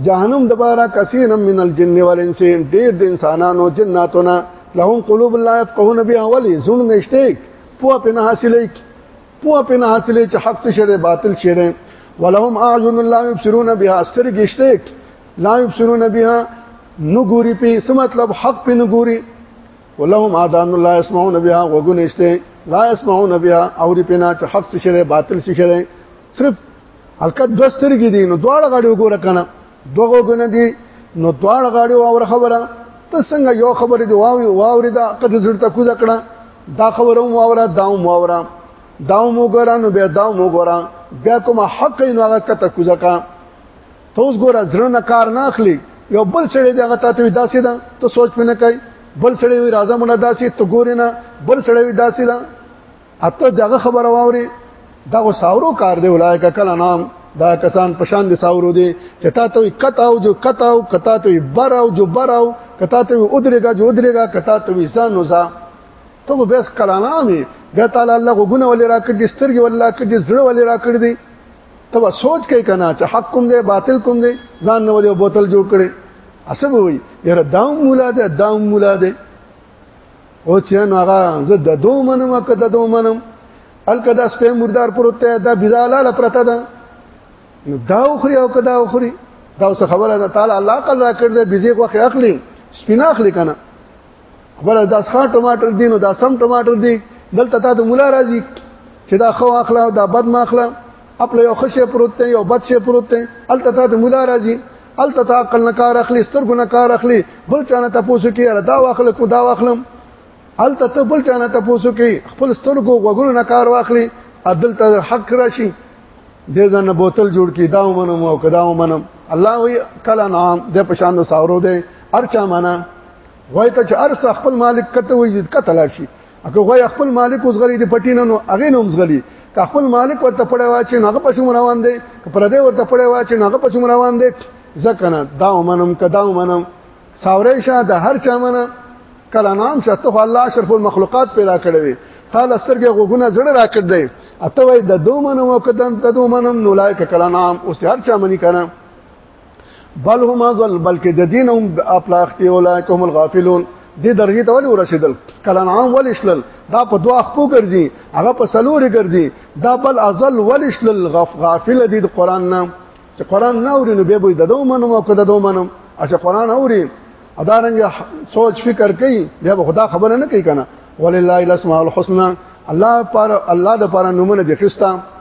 جهنم د پاره کثیر من الجن والانس ډېر د انسانانو جناتونه لهم قلوب لا يفقهون بها ولي زون نشته په پنه حاصلې پوه په نه حاصلې چې حق څه شری باطل شری ولهم اعین لا یبصرون بها سترګې شته لا یبصرون بها نو ګوري په څه مطلب حق په نو ګوري ولهم اذان لا یسمعون بها وګونه شته لا یسمعون بها او ری په نه چې حق څه شری باطل څه شری صرف حلقت دوسترګې دي نو دواړه غړي وګوره کنه دوغه غونه دي نو دواړه غاړي واور خبره ته څنګه یو خبره دی واوي واوري دا قد زړه کوزه کړه دا خبره مو واوره دا مو واوره دا مو ګورا نو بیا دا مو ګورا بیا کوم حق نو هغه کته کوزه کا ته اوس ګوره زړه نه کار نه اخلي یو بل سړی دی هغه ته دا سیدا ته سوچ پنه کوي بل سړی وی راځه مونږه داسې ته ګورې نه بل سړی وی داسې دا اته دغه خبره واوري دغه ساورو کار دی ولایکا کله نام دا کسان پشان دي ساورو دي چې تا ته کتاو جو کتاو کتا ته براو جو براو کتا ته ودرېګا جو ودرېګا کتا ته وسان وسا ته به بس کلام دی ګ تعالی الله غوونه ولې راکړ دي سترګې ولې راکړ دي زړه ولې راکړ دي ته سوچ کوي کنه چې حق کوم دی باطل کوم دی ځان نه ولې بوتل جوړ کړي اسب وي یره داوم مولا ده داوم مولا ده او چې نو هغه زه د دوه منم که د دوه منم الکه دا سپه مردار پروت دی دا بزالاله پرته ده نو دا اخري او کدا اخري دا اوس خبره ده تعالی الله قل را کړ دې بيزي غوخه اخلي سپینا اخلي کنه خبره دا ښه ټماټر دي نو دا سم ټماټر دي دلته تا د مولا راځي چې دا خو اخلا او دا بد ما اخلا خپل یو خشه پروت دی یو بد شي پروت دی الته تا د مولا راځي ال تتاقل نه کار اخلي سترګو نه کار اخلي بل چانه تاسو کې را دا واخل کو دا واخلم ال ته بل چانه تاسو کې خپل سترګو غوګونو نه کار واخلي عدل ته حق راشي دې ځنه بوتل جوړ کی دا ومنم او کدا ومنم الله وی کلا نام د پشان د ساورو دې ارچا معنا وای ته چې ارس خپل مالک کته وي کته لاشي اګه غوي خپل مالک اوس غلي دي پټینه نو اغه نوم زغلي که خپل مالک ورته پړې واچي نو هغه پښې روان دي که پر دې ورته پړې واچي نو هغه پښې روان دي ځکه نه دا ومنم کدا ومنم ساورې شه د هر چا منه کله نام شه ته الله اشرف المخلوقات پیدا کړې وي قال استرګه غوګونه زړه راکړ دی اته وای د دوه منم او کدن د دوه منم نو لایک کله نام اوس هر چا منی کنه بل هم ازل بلکې د دین هم اپلاختی اولایک هم الغافلون دې درجه ته ولې ورسېدل کله نام ولې شلل دا په دوا خپو ګرځي هغه په سلوري ګرځي دا بل ازل ولې شلل غف غافل دي د قران نه چې قران نه اوري نو به به د دوه منو او کده دوه منو چې قران اوري ادارنګ سوچ فکر کوي بیا به خدا خبره نه کوي کنه ولله الاسماء الحسنى الله پر الله د پر نومونه د خستا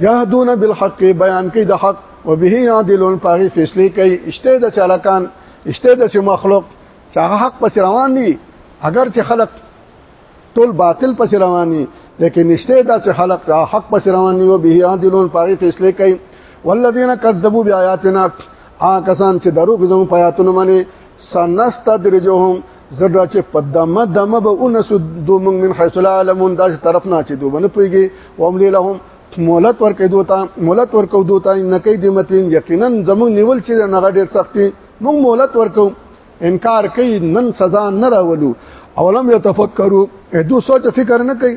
یهدون بالحق بیان کوي د حق او به یادلون پاغي فیصله کوي اشته د چالکان اشته د مخلوق چې هغه حق پس روان دي اگر چې خلق ټول باطل پس روان دي لیکن نشته دا چې خلق حق پس روان دي او به یادلون پاغي فیصله کوي والذین کذبوا بیااتنا آ کسان چې دروغ زمو پیاتونه منی سنستدرجهم زړه چې په دمه دمه به اونس دو موږ من حيث لا علمون داسې طرف نه چې دوی باندې پويږي واملي لهم مولت ورکې دوتا مولت ورکو دوتا ان کې د متین یقینا زموږ نیول چې نه ډېر سختي موږ مولت ورکو انکار کوي نن سزا نه راولو اولم یتفکروا دو سوچ فکر نه کوي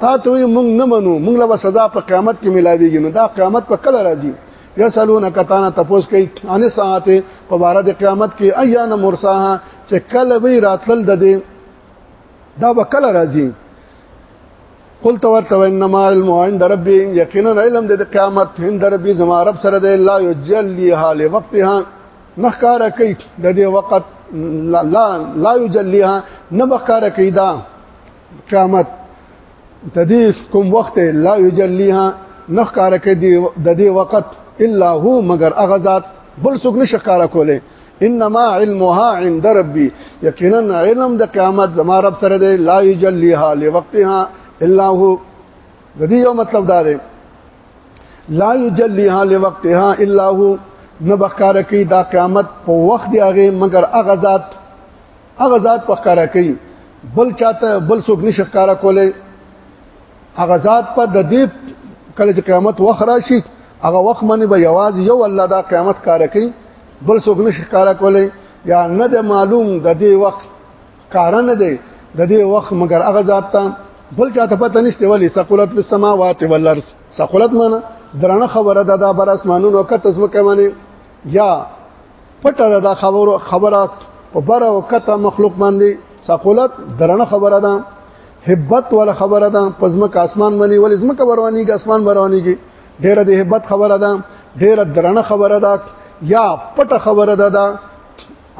تا ته وي مونږ نه منو مونږ له سزا په قیامت کې ملاويږي نو دا قیامت په کله راځي یسالون کتانا تپوس کوي ان ساعت په بار د قیامت کې ایان مرساها چې کله وی راتل د دې دا به کله راځي قل تو ورته انما علم عند ربي یقینا علم د قیامت هند ربي زما رب سره د الله یجلیها لوقتها نخکار کوي د دې وخت لا لا یجلیها نه بخکار کوي دا قیامت تدیس کوم وخت لا یجلیها نخ کار کې دی د دې وخت الا هو مگر اغزاد بل څوک نشه کار کوله انما علمها عند ربي یقینا علم د قیامت زما رب سره دی لا یجلیها لوقتها الا هو د دې یو مطلب دا دی لا یجلیها لوقتها الا هو نبخکار کی دا قیامت په وخت دی هغه مگر اغزاد هغه ذات په ښکارا کوي بل چاته بل څوک نشي ښکارا کولای هغه ذات په د دې کله چې قیامت وخت راشي هغه وخت باندې به یواز یو الله دا قیامت ښکارا کوي بل څوک نشي ښکارا کولای یا نه د معلوم د دې وخت ښکارا نه دی د دې وخت مګر هغه ذات ته بل چاته پته نشته ولی ثقلت فی السماوات والارض ثقلت معنی درنه خبره ده دا بر اسمانونو کته زمکه معنی یا پټه دا خبره خبره په بره او کته مخلوق باندې ثقلت درنه خبره ده هبت ولا خبره ده پزمک اسمان باندې ول زمک بروانیږي اسمان بروانیږي ډیره د هبت خبره ده ډیره درنه خبره ده یا پټه خبره ده دا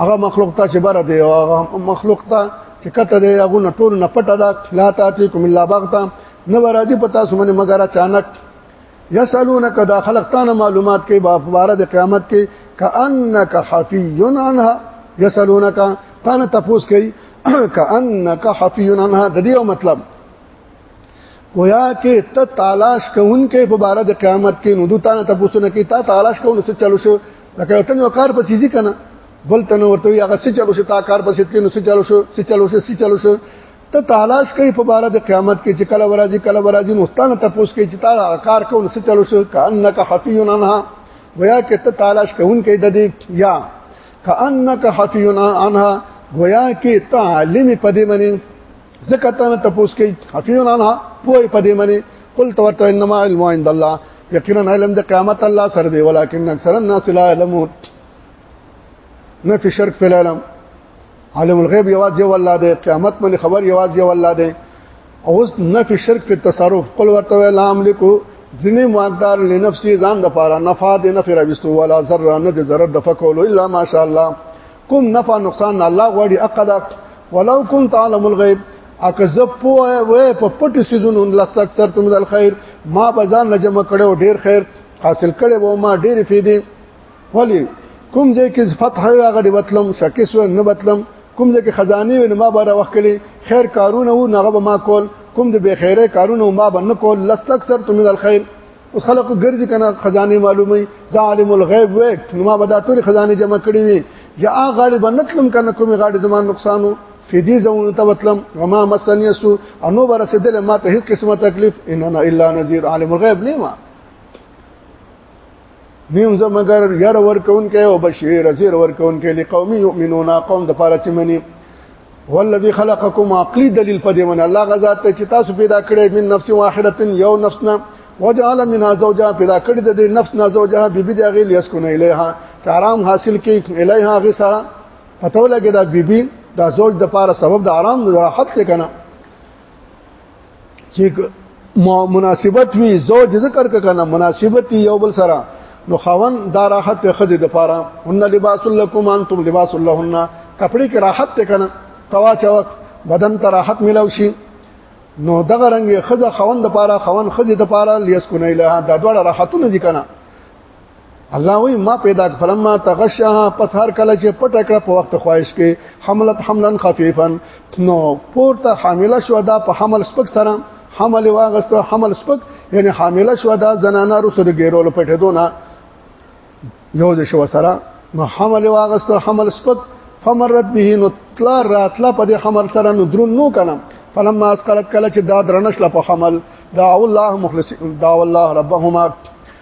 هغه مخلوق ته چې بره دی او هغه مخلوق ته چې کته دی هغه نه ټول نه پټه ده لا تاتیکم الا بغتا نه راځي پتا سمنه مگر اچانک یسالونک دا خلق تانه معلومات کې باره د قیامت کې کانک حفی عنها یسالونک تانه تپوس کوي کانک حفی عنها د دې مطلب گویا کې ته تلاش کوونکې په بار د قیامت کې نو دوته نه تاسو نه کې تا تلاش کوون څه چلو شو لکه ته نو کار په چیزی کنه بل ته نو ورته هغه څه چلو شو تا کار په ست کې نو څه چلو شو څه چلو شو څه چلو شو ته تلاش کوي په بار د قیامت کې چې کله ورځي کله ورځي نو ستانه تاسو کې چې تا کار کوم څه چلو شو کانک حفیون عنها گویا کې ته تلاش کوون کې د دې یا کانک حفیون عنها گویا کې تعلیم په دې منی زکه ته تاسو کې حفیون عنها پوي په دې منی قل تو ورته انما علم عند الله یقینا علم د قیامت الله سره دی ولکن اکثر الناس لا علمون نه فی شرک فی العلم عالم الغیب یواز یو الله دی قیامت باندې خبر یواز یو الله دی اوس نفي شرک په تصرف قل ورته ویل املکو ځنی مقدار لنفسي ځان د پاره نفع د نفع راوستو ولا ذره نه د ضرر د فکول الا ماشاء الله کوم نفع نقصان الله غواړي اقدک ولو كنت عالم الغيب اکه زه پوه وې په پټو سيزونو لست اکثر تم الخير ما بزان لجمع کړو ډیر خیر حاصل کړي وو ما ډیر فیدې ولی کوم ځای کې فتح وي هغه دی وتلم شکیس و نه وتلم کوم ځای کې خزانه وي ما بار وخت کړي خیر کارونه و نه به ما کول کوم د به خیره کارونه ما به نه کول لستک سر تم الخير اوس خلق ګرځي کنه خزانه معلومي ظالم الغیب وک نو ما به دا ټول خزانه جمع کړي وي یا غالب نتلم کنه کوم غاډي زمان نقصانو فدی زون ته وتلم وما مسنی سو انو برسدل ما ته هیڅ قسمه تکلیف ان انا الا نذیر عالم الغیب نه ما نیم زه مگر ير ور کون کې او بشیر زیر ور کون کې لقوم یؤمنون قوم د پاره چې منی والذي خلقكم عقلي دلیل پدې من الله غزا ته چې تاسو پیدا کړې من نفس واحده یو نفسنا وجعل منها زوجها پیدا کړې د نفس نه زوجها بیبي د غیل یسكن الیها چې آرام حاصل کې الیها غي سره پتو لګي دا بیبي دا زوج د پاره سبب د آرام د راحت ته کنه چې مناسبت وي زوج ذکر کنه مناسبت یو بل سره نو خاون دا راحت ته خزه د پاره ان لباس لكم انتم لباس لهن کپڑے کې راحت ته کنه توا چوک بدن ته راحت ملو شي نو دغه رنګ خزه خاون د پاره خاون خزه د پاره لیس کو نه له دا ډول راحتونه دي کنه الله وی ما پیدا فلما تغشاها پس هر کله چې پټ کړه په وخت خواهش کې حملت حملا خفيفا نو پورته حامله شو دا په حمل سپک سره حمل واغسته حمل سپک یعنی حامله شو دا زنانه رسول ګیرول پټه دونه یوز شو سره نو حمل واغسته حمل سپک فمرت به نو تلا راتلا په دې حمل سره نو درون نو کنه فلما اسقلت کله چې دا درنش لا په حمل دا الله مخلص دا الله ربهما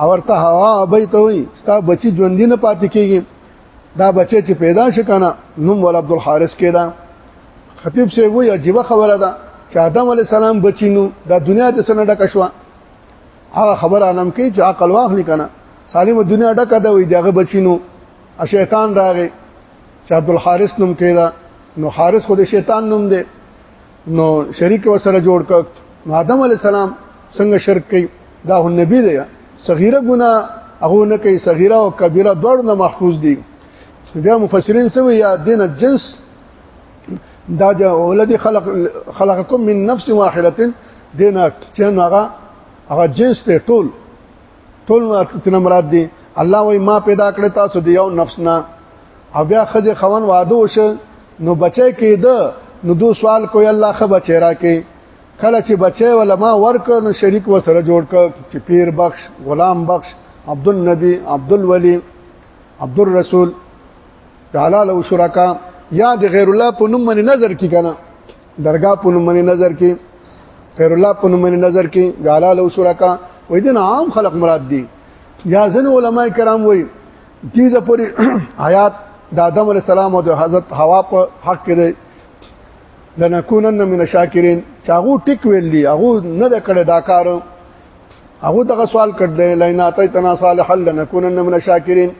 او ورته هوا ابي ته وي ستا بچي ژوند نه پاتې کیږي دا بچي چې پیدا شکنه نوم ول عبد الحارث کېدا خطیب شه وی عجیب خبره ده چې آدم علی السلام بچینو دا دنیا د سن ډک شو هغه خبر عالم کې چې عقل واخلي کنه سالم دنیا ډک ده وي دغه بچینو ا شیطان راغی چې عبد الحارث نوم کېدا نو حارث خو د شیطان نوم دی نو شریک وسره جوړ ک نو آدم علی السلام څنګه شرک کوي دا هو نبی دی صغیره ګنا هغه نه کوي صغیره او کبیره دوړ نه محفوظ دي بیا مفسرین سوی یا دین جنس دا جا ولدي خلق خلقکم من نفس واحده دینه چې هغه هغه جنس ته ټول ټول تنه مراد دي الله وای ما پیدا کړ تاسو دی یو نفس نه او بیا خځه خوان واده وشه نو بچی کېده نو دو سوال کوي الله خه بچی راکې کله چې بچی ولا ما ورک نو شریک وسره جوړ ک چې پیر بخش غلام بخش عبد النبی عبد الولی عبد الرسول تعالی له شرکا یا د غیر الله په نوم باندې نظر کی کنه درگاه په نوم باندې نظر کی غیر الله په نوم باندې نظر کی غالا له شرکا وې دین عام خلق مراد دي یا زن علما کرام وې دیزه پوری آیات د آدم علی السلام او د حضرت حوا په حق کې دی لنکونن من شاکرین چاغو ټیک ویلی هغه نه د کړه دا کار هغه دغه سوال کړ دی لیناته تنا صالح لنکونن من شاکرین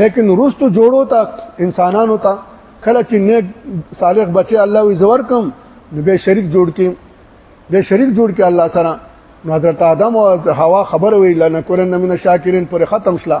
لیکن رستو جوړو تا انسانانو ته کله چې نیک صالح بچي الله وي زور کوم نو به شریک جوړ کې به شریک جوړ کې الله سره حضرت آدم او حوا خبر وی لنکونن من شاکرین پر ختم شلا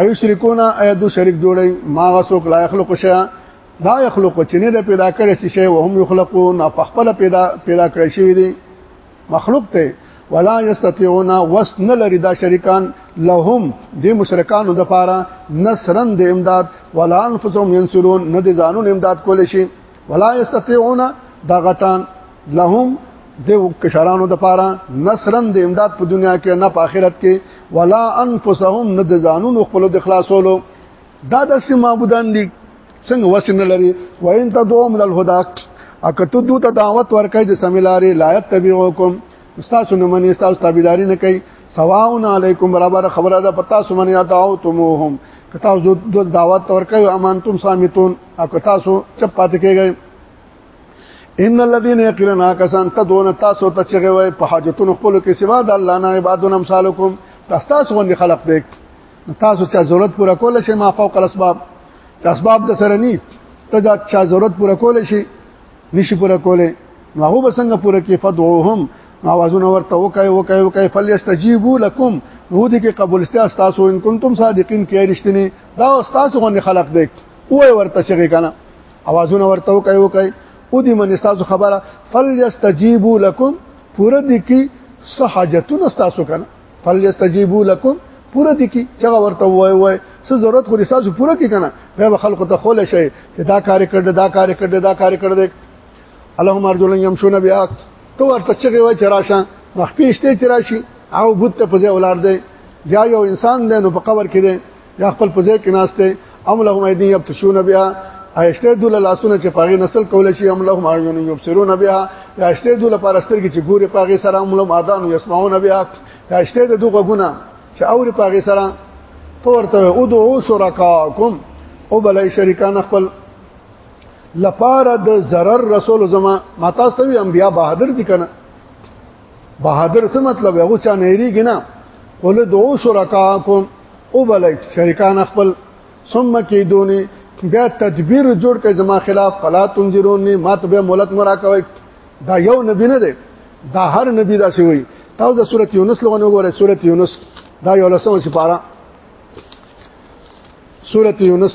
ایو شرکونه ایا دو شریک جوړي ما غسوک لا يخلق شيء لا يخلق چې نه د پیدا کړی سي شی وهم يخلقون په خپل پیدا پیدا کړی شوی دي مخلوق ته ولا يستطيعون وسن لري دا شریکان لهم د مشرکانو د پاره نصرن د امداد ولا انفسهم ينصرون نه د ځانون امداد کول شي ولا یستطيعون دا غټان لهم د کشرانو د پاره نصرن د امداد په دنیا کې نه په آخرت کې ولا انفسهم نه د ځانونو خپل د خلاصولو دا د سم معبودان دي څنګه وسنه لري وان تدوم للهدى اکته دوی ته دعوت ورکړي د سمیلارې لایت تبعوکم استاد نو منی استاد تابعداري نه کوي سواون علیکم برابر خبره ده پتا سو منی اتاو تموهم کتا دعوت ورکړي امانتم سامتون او که تاسو چپ پاتې کېږئ ان الذين يقرنا کسان تدون تاسو ته چغه وای په حاجتونو خپل کې سوا د الله نه عبادون امثالکم تاسو غوندي خلق دې تاسو چې ضرورت پوره کول شي ما فوق الاسباب اسباب د سره ني ته دا چې ضرورت پوره کول شي نشي پوره کولې نو هغه بسنګ پوره کې فدعوهم اوازونه ورته وکای وکای وکای فلیستجیبوا لكم نو دې کې قبول استاسو ان کنتم صادقین کې رښتینی دا استاسو غوندي خلق دې وای ورته شګه کنه اوازونه ورته وکي وکي او دې من تاسو خبره فليستجيبوا لكم پوره دي کی صحاجتونه تاسو کنه فليستجيبوا لكم پوره دي کی چې ورته وای وای څه ضرورت خو تاسو پوره کی کنه به خلکو ته خول شي چې دا کار کړ دا کار کړ دا کار کړ دې اللهم ارجلن يمشون بها تو ورته چې وای چې راشه مخ پیشته چې راشي او بوت ته په ځای ولار دی یا یو انسان دی نو په قبر کې دی یا خپل په ځای کې ناشته ام لهم ایدی یبتشون بیا ایشته دول لاسونه چې پاغي نسل کول شي ام لهم عیون یبصرون بیا ایشته دول پرستر کې چې ګوري پاغي سره ام لهم اذان یسمعون بیا ایشته د دوه غونه چې اوري پاغي سره تو ورته ادعو شرکاکم او بلای شریکان خپل لپاره د zarar رسول زما ما تاسو ته انبیا بهادر دي کنه بهادر څه مطلب هغه چا نه ریږي نه قل دعو شرکاکم او بل شریکان خپل ثم کیدونی بیا تدبیر جوړ کړي زما خلاف فلا تنذرونی ما ته به مولت مرا کوي دا یو نبی نه دی دا هر نبی دا سی وي تاسو د سورته یونس لغونه وګورئ سورته یونس دا یو لسمه سپاره سورته یونس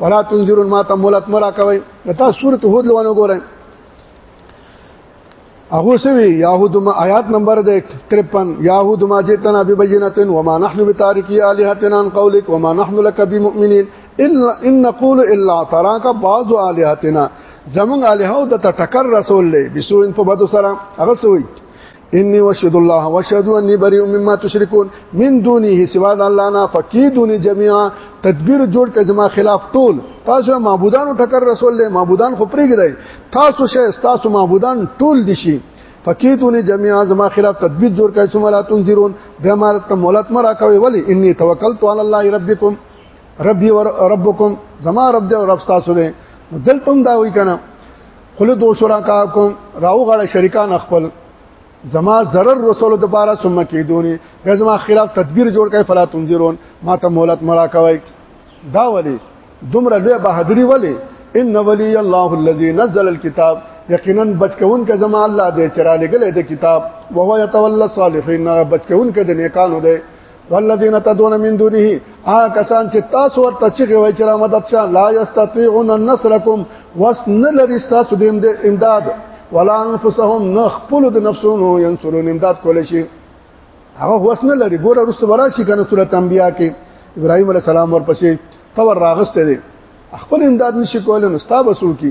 ولا تنذرون ما تمولت مرا کوي تا سورته هود لونه ګورئ هغه سوي يهود ما آیات نمبر 53 يهود ما جئتنا ببينه وما نحن بتاركي الهتنا عن قولك وما نحن لك بمؤمنين الا ان نقول الا تراك بعض الهتنا زمون الهو د ټکر رسول له بسو ان په بدو سره هغه سوي انی وشهد الله وشهد انی بریء مما تشركون من دونه سوا الله نه فقیدونی جميعا تدبیر جوړ کړه زما خلاف ټول تاسو معبودانو ټکر رسول له معبودان خو پرېږدئ تاسو شه تاسو معبودان ټول دي شي فقیتونی جميعا زما خلاف تدبیر جوړ کړئ ثم لا تنذرون بیا ما ته مولات مرا کوي ولی انی توکلت علی الله ربکم ربي وربکم زما رب دې رب تاسو دې دلته دا وی کنه قل دو شرکاکم راو غړ شریکان خپل زما ضرر رسول د بارا ثم کیدونی یا زما خلاف تدبیر جوړ کړي فلا تنذرون ما ته مهلت مړه کوي دا ولی دومره لوی بهادری ولی ان ولی الله الذي نزل الكتاب یقینا بچکون که زما الله دې چرالګل دې کتاب وهو يتولى الصالحين بچکون که دې نیکانو دې والذین تدون من دونه آ کسان چې تاسو ورته چې وای چې را مدد شه لا یستطيعون النصرکم وس نه لري تاسو د امداد ولا انفسهم نخپل د نفسونو ينصرون امداد کول شي هغه وس نه لري ګوره رسول الله شي کنه سورۃ انبیاء کې ابراهيم عليه السلام ورپسې تور راغسته دي خپل امداد نشي کولای نو ستابه سو کی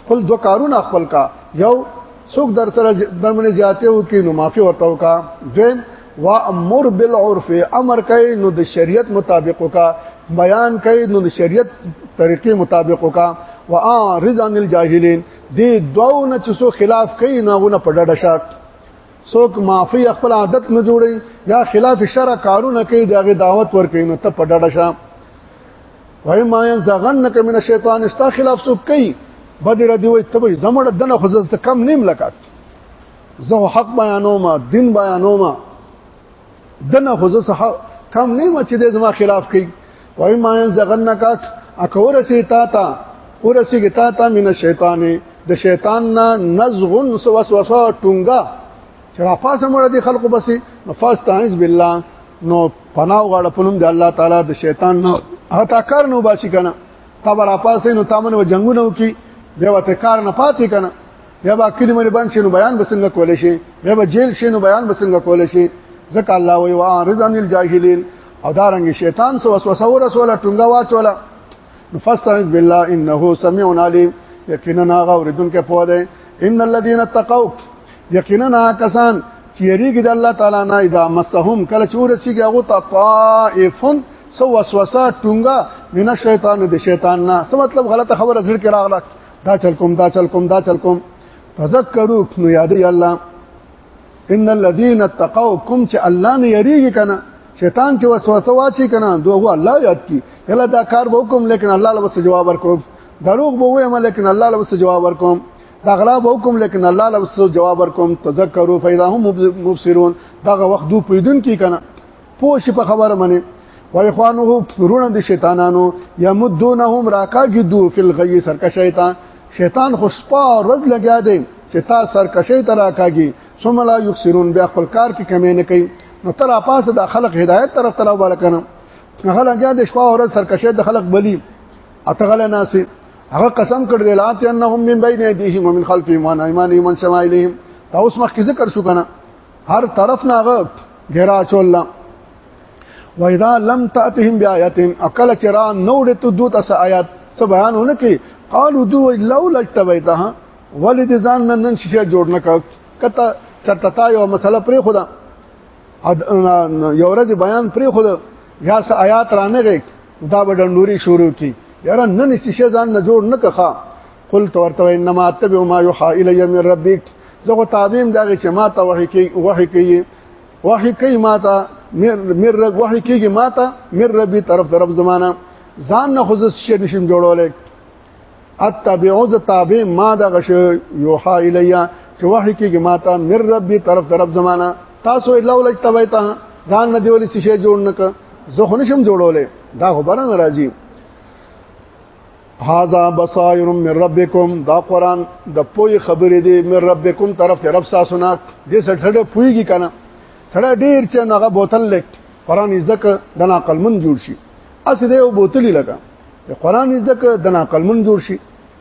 خپل دو کارونه خپل کا یو څوک در سره درمنه زیاته و کې نو معافي ورته وکا دویم وامر بالعرف امر کوي نو د شریعت مطابق وکا بیان کوي نو د شریعت طریقې مطابق وکا واعرض عن الجاهلین دې دوو نه چې سو خلاف کوي نو غونه په ډډه شک څوک معافي خپل عادت نه جوړي یا خلاف شرع کارونه کوي دغه دعوت ورکوي نو ته په ډډه شه وای ما ينزغنك من الشیطان استا خلاف څوک کوي بدر دی وای ته به زمړ دنه خو زه کم نیم لکات زه حق بیانوم دین بیانوم دنه خو زه کم نیم چې د زما خلاف کوي وای ما زغنک اکور سی تا تا ورسیږي تا تا من شیطان د شیطان نه نزغن وسوسه ټونګه چې را پاسه مړ دي خلقو بسې فاستعذ بالله نو پناه غاړه پنوم د الله تعالی د شیطان نه هتا کار نو باسي کنه تا را پاسه نو تامن و جنگونه وکي بیا وته کار نه پاتې کنه بیا با کلمه باندې شنو بیان بسنګ کول شي بیا با جیل شنو بیان بسنګ کول شي ځکه الله وی وارض عن الجاهلین او دا رنګ شیطان سو وسوسه ورسوله ټنګه واچوله فاستعذ بالله انه سميع عليم یقینا هغه اوریدونکو په ده ان الذين اتقوا یقینا کسان چې یریږي د الله تعالی نه اذا مسهم کله چې ورسیږي هغه ته طائفون سو وسوسه ټونګه من شیطان د شیطان نه څه مطلب غلطه خبره زړه کې راغله دا چل کوم دا چل کوم دا چل کوم تذکروا نو یادې الله ان الذين اتقوا كم چې الله نه یریږي کنه شیطان چې وسوسه واچي کنه دوه الله یاد کی یلا دا کار به وکم لیکن الله له وسه جواب ورکوم دروغ به وایم لیکن الله له وسه جواب ورکوم دا غلا به وکم لیکن الله له وسه جواب ورکوم تذکروا فاذا هم مبصرون دا وخت دو پویدون کی کنه پوش په خبره منی و اخوانه ترونه د شیطانانو یمدونهم راکاږي دو فل غی سرکشی تا شیطان خو سپا رز لګیا دی چې تا سرکشی ته راکاږي ثم لا یخسرون بیا خپل کار کې کمی نه کوي نو تر اپاسه د خلق هدایت طرف ته راوړل کنه هغه لګیا د شپه اور سرکشی د خلق بلی اتغل ناس هغه قسم کړ دی لات انهم من بین ایدیهم ومن خلفهم وانا ایمان ایمان شمائلهم دا اوس مخکې ذکر شو کنه هر طرف ناغه غیرا چولا و اذا لم تاتهم بیاات اکل چرا نو دته دوت اس آیات څه بیان ونه کی قالو دو لو لجتبیتها ولید ځان نن نن شیشه جوړ نه کا کته سرتتا یو مسله پرې خدا یو ورځ بیان پرې خدا یا س آیات رانه غي دا به ډنډوري شروع کی یاره نن شیشه ځان نه جوړ نه کخه قل تو ورته انما اتبع ما يوحى الي من ربك زه غو تابعم دغه چې ما ته وحي کوي وحي کوي وحي کوي ما ته مر رب وحي کوي ما ته مر ربي طرف طرف زمانہ ځان نه خود شي نشم جوړولې اتبع ذ تابع ما دغه شي يوحى الي چې وحي کوي ما ته مر ربي طرف طرف زمانہ تاسو الا ولج تبعتا ځان نه دی ولې شي جوړ نک زه خو نشم جوړولې دا خبره ناراضي هاذا بصائر من ربکم دا قران د پوی خبرې دی من ربکم طرف ته رب تاسو نه دې سړټه پویږي کنه سړی ډیر چې هغه بوتل لیک قران زده ک د ناقل من جوړ شي اس دې یو بوتلی لګا قران زده ک د ناقل من جوړ شي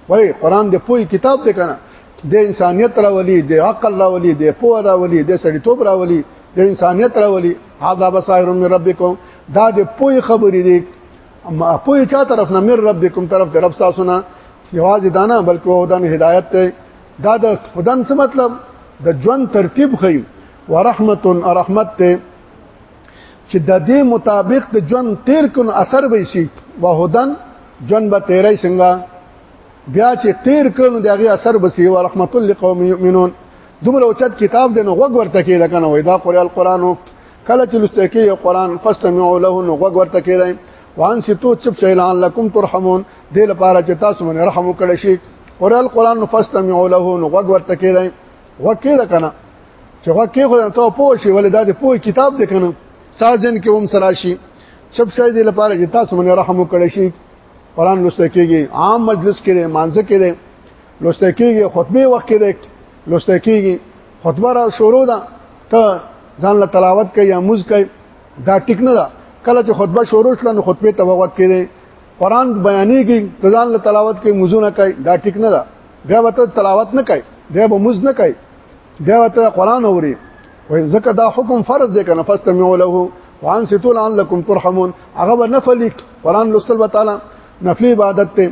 وای قران د پوی کتاب دی کنه د انسانیت راولي د عقل راولي د پوه راولي د سړیتوب راولي د انسانیت راولي هاذا بصائر من ربکم دا د پوی خبرې دي اما په چا طرف نه مر ربکم طرف ته رب تاسو نه یوازې دانا بلکې هدن هدایت ته دا د هدن څه مطلب د ژوند ترتیب خي ورحمت رحمت ته چې د دې مطابق د ژوند تیر کن اثر به شي وهدن ژوند به تیرې څنګه بیا چې تیر کن دغه اثر به شي ورحمت لقوم یؤمنون دومره اوچت کتاب دی نو غوږ ورته کې لکنه وای دا قرآن قرآن کله چې لسته کې قرآن فاستمعوا له نو غوږ ورته کېدای وان ستو چپ شیلان لکم ترحمون دې لپاره چې تاسو باندې رحم وکړئ شي اورل قرآن فاستمعوا له نو غوږ ورته کېدای وکې ده کنه چې وکې خو ته پوه شي ولې دا دې پوه کتاب دې کنه ساجن کې هم سراشي چپ شای دې لپاره چې تاسو باندې رحم وکړئ شي قرآن لسته کېږي عام مجلس کې مانځ کې لوسته کیږي خطبه وخت کې ده لوسته کیږي خطبه را شروع ده ته ځان له تلاوت کوي یا موز کوي دا ټیک نه ده کله چې خطبه شروع شله نو خطبه ته وخت کې ده قران بیانېږي ته ځان له تلاوت کوي موزونه کوي دا ټیک نه ده بیا به ته تلاوت نه کوي بیا به موز نه کوي بیا به ته قران اوري وای ځکه دا حکم فرض دی کنه فاستمعوا له وان ستول ان لكم ترحمون هغه نفل قران لوستل وتعالى نفلی عبادت ته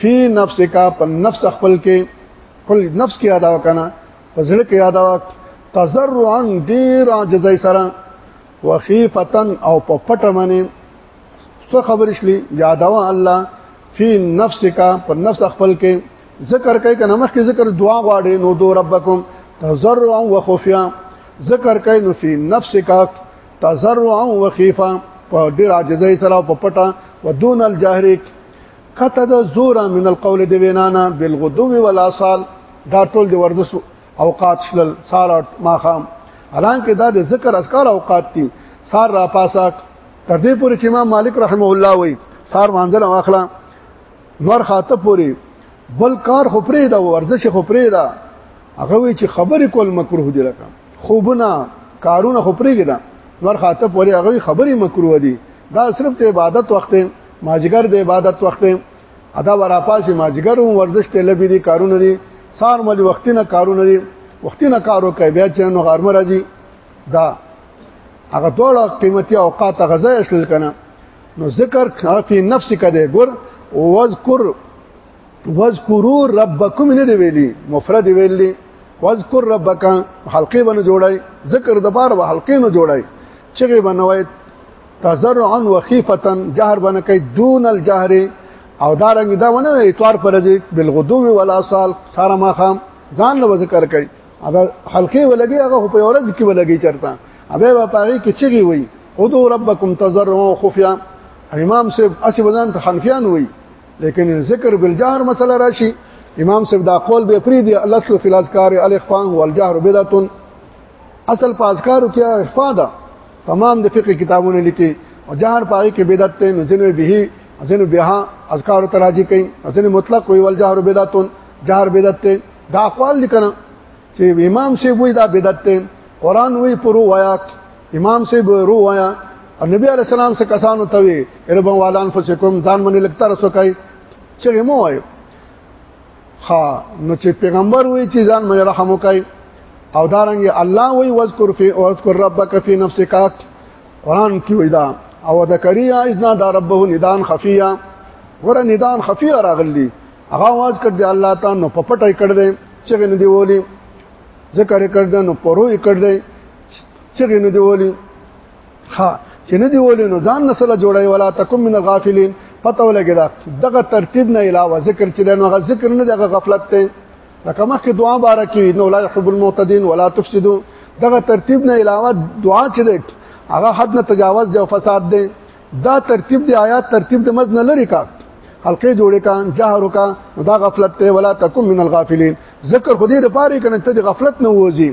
فی نفسک په نفس خپل کې خپل نفس کې ادا وکنه په ځل کې ادا وک تزرعا ډیر عجزای سره وخیفتن او په پټه منی څه خبر شلی یادوا الله فی نفسک په نفس خپل کې ذکر کوي کنه مخ کې ذکر دعا غواړي نو دو ربکم تزرعا وخفیا ذکر کوي نو فی نفسک تزرعا وخیفا په ډیر عاجزۍ سره په پټه ودون الجهر کته د زورا من القول دی وینانا بالغدو والاصال دا ټول د وردس اوقات شلل سار ماخام حالانکه دا د ذکر اسکار اوقات دي سار را پاسا تر دې پورې چې امام مالک رحمه الله وای سار مانځل واخلا نور خاطه پورې بل کار خو پرې دا ورزش خو پرې دا هغه وی چې خبرې کول مکروه دي لکه خوبونه کارونه خو پرې دا نور خاطه پورې هغه خبرې مکروه دي دا صرف ته عبادت وخت ماجګر د عبادت وخت ادا وراپاسې ماجګر هم ورزش ته لبي دي کارونه دي سار ملي وختینه کارونه دي وختینه کارو کوي بیا چې نو غرمه راځي دا هغه ټول قیمتي اوقات غزا اصل کنه نو ذکر کافي نفس کده ګور واذکر واذکروا ربکم نه دی ویلي مفرد ویلي واذکر ربک حلقې باندې جوړای ذکر د بار و حلقې نه جوړای چغه بنوي تزرعا وخيفه جهر بنه کوي دون الجهر او دا رنګ دا ونه اتوار پر دې بالغدو ولا سال سارا ما خام ځان له ذکر کوي ادا حلقې ولګي هغه په اورز کې ولګي چرتا ابه په پاره کې چغي وي ادو ربکم تزرعا خفيا امام صاحب اسی وزن ته حنفیان وي لیکن ذکر بالجهر مسله راشي امام صاحب دا قول به پری دی الله سبحانه فلاذکار الاخفان والجهر بدعه اصل پاسکارو کې اخفا ده تمام د فقه کتابونه لیکي او جهر پای کې بدعت ته نزن به ازن بها اذکار تراجی کوي ازن مطلق وی ول جهر بدعتون جهر بدعت ته دا اقوال لیکنه چې امام سی وی دا بدعت ته قران وی پرو آیات امام سی رو آیا او نبی علی السلام سے کسانو توی ربن والان فسکم ځان منی لکتا رسو کوي چې مو وایو ها نو چې پیغمبر وای چې ځان مې رحم وکای او دارنګ الله وای واذکر فی او اذکر ربک فی نفسک قران کې وای دا او ذکریا اذنا دا ربه ندان خفیا ور ندان خفیا راغلی هغه आवाज کړ دی الله تعالی نو پپټای کړ دی چې نه دی ولی ذکر کړ دی نو پرو یې کړ دی چې نه دی ولی ها چې نه دی ولې نو ځان نسله جوړي ولا تکم من الغافلین پته ولګی دا دغه ترتیب نه علاوه ذکر چې دغه غ ذکر نه دغه غفلت ته لکه مخکې دعا باره کې نو لا يحب المعتدين ولا تفسدوا دغه ترتیب نه علاوه دعا چې ده هغه حد نه تجاوز دی او فساد دی دا ترتیب دی آیات ترتیب د مز نه لري کا حلقې جوړې کا جهر کا دا غفلت ته ولا تکم من الغافلين ذکر خو دې لپاره کنه ته غفلت نه وځي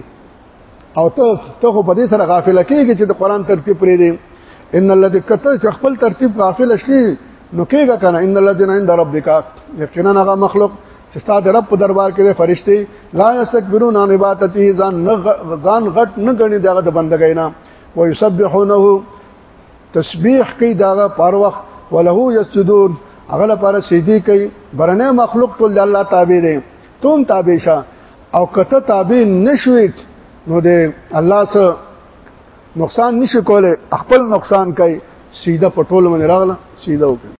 او ته ته خو په دې سره غافل کېږي چې د قران ترتیب پرې دی ان الذي کتل چې خپل ترتیب غافل شلی نو کېږي کنه ان الذين عند ربك یقینا هغه مخلوق چې ستاسو رب په دربار کې فرشتي لا یستكبرون عن عبادته ځان ځان غټ نه غني دغه د بندګۍ نه ويسبحونه تسبيح کوي دغه پر وخت وله یسجدون هغه لپاره سجدي کوي برنه مخلوق ټول د الله تابع دي تم تابع شه او کته تابع نشوي نو د الله سره نقصان نشي کوله خپل نقصان کوي سیده پټول من راغله سیده وکړه